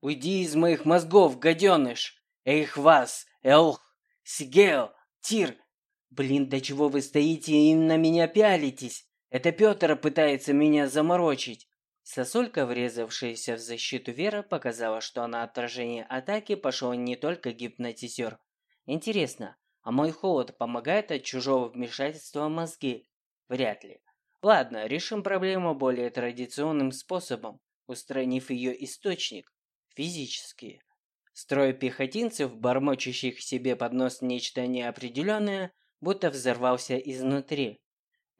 «Уйди из моих мозгов, гаденыш! Эх вас! Элх! Сигел! Тир! Блин, до чего вы стоите и на меня пялитесь? Это Петр пытается меня заморочить!» Сосулька, врезавшаяся в защиту Веры, показала, что на отражение атаки пошел не только гипнотизер. Интересно, а мой холод помогает от чужого вмешательства в мозги? Вряд ли. Ладно, решим проблему более традиционным способом, устранив ее источник – физически. Строй пехотинцев, бормочущих себе под нос нечто неопределенное, будто взорвался изнутри.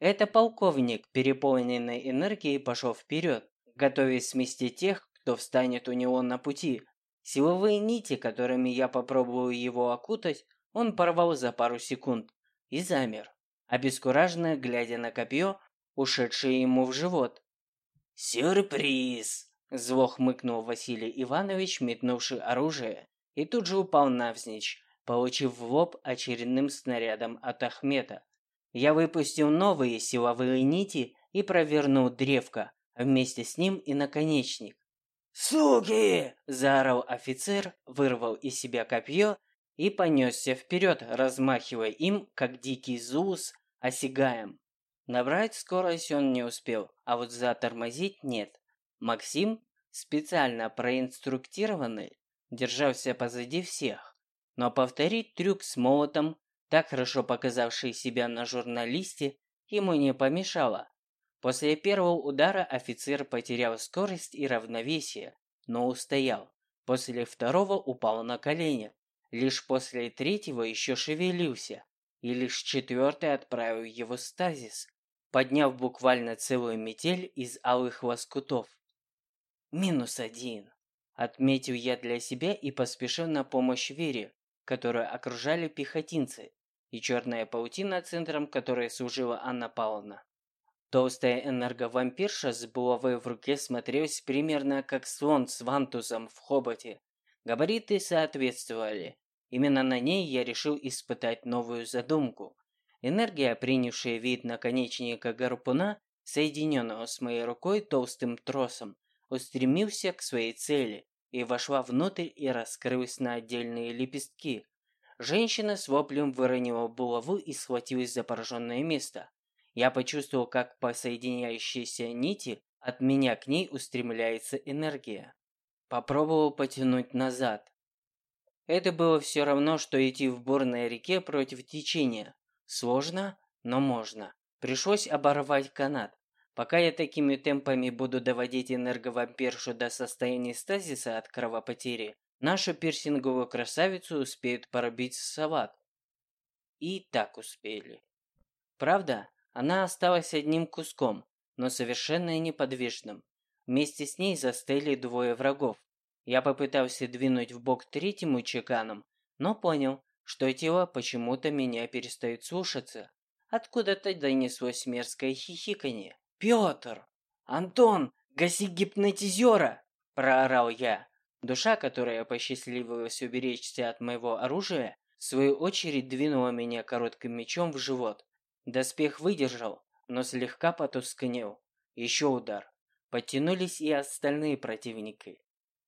Это полковник, переполненный энергией, пошел вперед, готовясь смести тех, кто встанет у него на пути. Силовые нити, которыми я попробую его окутать, он порвал за пару секунд и замер обескураженно глядя на копье, ушедшее ему в живот. «Сюрприз!» – зло хмыкнул Василий Иванович, метнувший оружие, и тут же упал навзничь, получив в лоб очередным снарядом от Ахмета. Я выпустил новые силовые нити и провернул древко, вместе с ним и наконечник. «Суки!» – заорал офицер, вырвал из себя копье и понесся вперед, размахивая им, как дикий зулус, осягаем. Набрать скорость он не успел, а вот затормозить нет. Максим, специально проинструктированный, держался позади всех. Но повторить трюк с молотом, так хорошо показавший себя на журналисте, ему не помешало. После первого удара офицер потерял скорость и равновесие, но устоял. После второго упал на колени. Лишь после третьего еще шевелился и лишь четвертый отправил его стазис, подняв буквально целую метель из алых лоскутов. «Минус один», — отметил я для себя и поспешил на помощь Вере, которую окружали пехотинцы, и черная паутина, центром которой служила Анна Павловна. Толстая энерговампирша с булавой в руке смотрелась примерно как слон с вантузом в хоботе. Габариты соответствовали, Именно на ней я решил испытать новую задумку. Энергия, принявшая вид наконечника гарпуна, соединенного с моей рукой толстым тросом, устремился к своей цели и вошла внутрь и раскрылась на отдельные лепестки. Женщина с воплем выронила булаву и схватилась за пораженное место. Я почувствовал, как по соединяющейся нити от меня к ней устремляется энергия. Попробовал потянуть назад. Это было все равно, что идти в бурной реке против течения. Сложно, но можно. Пришлось оборвать канат. Пока я такими темпами буду доводить энерговампиршу до состояния стазиса от кровопотери, нашу пирсинговую красавицу успеют пробить в салат. И так успели. Правда, она осталась одним куском, но совершенно неподвижным. Вместе с ней застыли двое врагов. Я попытался двинуть в бок третьему чеканом, но понял, что тело почему-то меня перестает слушаться. Откуда-то донеслось мерзкое хихиканье. «Пётр! Антон, гаси гипнотизера!» – проорал я. Душа, которая посчастливилась уберечься от моего оружия, в свою очередь двинула меня коротким мечом в живот. Доспех выдержал, но слегка потускнел. Еще удар. Подтянулись и остальные противники.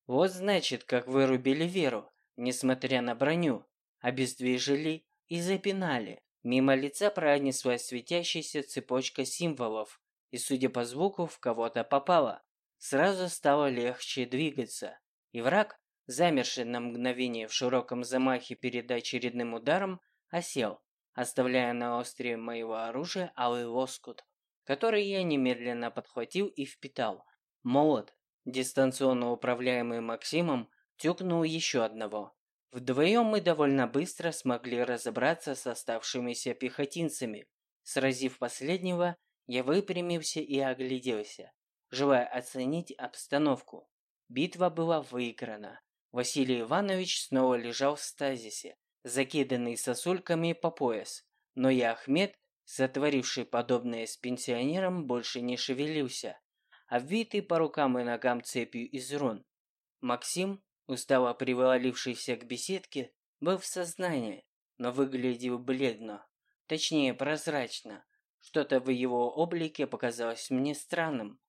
Вот значит, как вырубили Веру, несмотря на броню, обездвижили и запинали. Мимо лица пронеслась светящаяся цепочка символов, и, судя по звуку, в кого-то попало. Сразу стало легче двигаться, и враг, замерший на мгновение в широком замахе перед очередным ударом, осел, оставляя на острие моего оружия алый лоскут, который я немедленно подхватил и впитал. Молот, дистанционно управляемый Максимом, тюкнул еще одного. Вдвоем мы довольно быстро смогли разобраться с оставшимися пехотинцами. Сразив последнего, я выпрямился и огляделся, желая оценить обстановку. Битва была выиграна. Василий Иванович снова лежал в стазисе, закиданный сосульками по пояс, но я Ахмед, сотворивший подобное с пенсионером, больше не шевелился обвитый по рукам и ногам цепью из рун. Максим, устало привалившийся к беседке, был в сознании, но выглядел бледно, точнее прозрачно. Что-то в его облике показалось мне странным.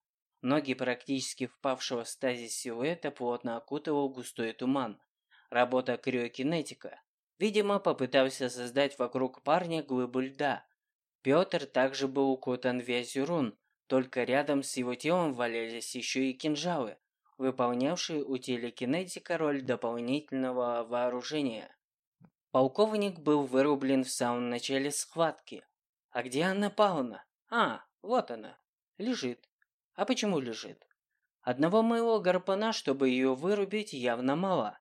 Ноги практически впавшего в стазис силуэта плотно окутывал густой туман. Работа криокинетика. Видимо, попытался создать вокруг парня глыбу льда. Петр также был укутан вязью рун, только рядом с его телом валялись еще и кинжалы, выполнявшие у телекинетика роль дополнительного вооружения. Полковник был вырублен в самом начале схватки. А где Анна Павловна? А, вот она. Лежит. А почему лежит? Одного моего гарпана, чтобы ее вырубить, явно мало.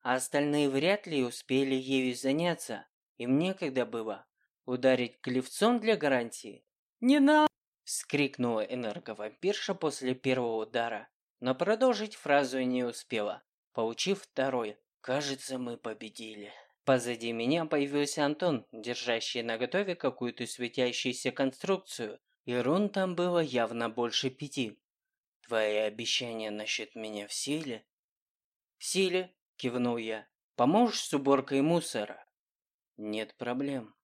А остальные вряд ли успели ею заняться. Им некогда было. Ударить клевцом для гарантии? Не надо! Вскрикнула энерговампирша после первого удара, но продолжить фразу не успела, получив второй. «Кажется, мы победили». Позади меня появился Антон, держащий наготове какую-то светящуюся конструкцию, и рун там было явно больше пяти. «Твои обещания насчет меня в силе?» «В силе», – кивнул я. «Поможешь с уборкой мусора?» «Нет проблем».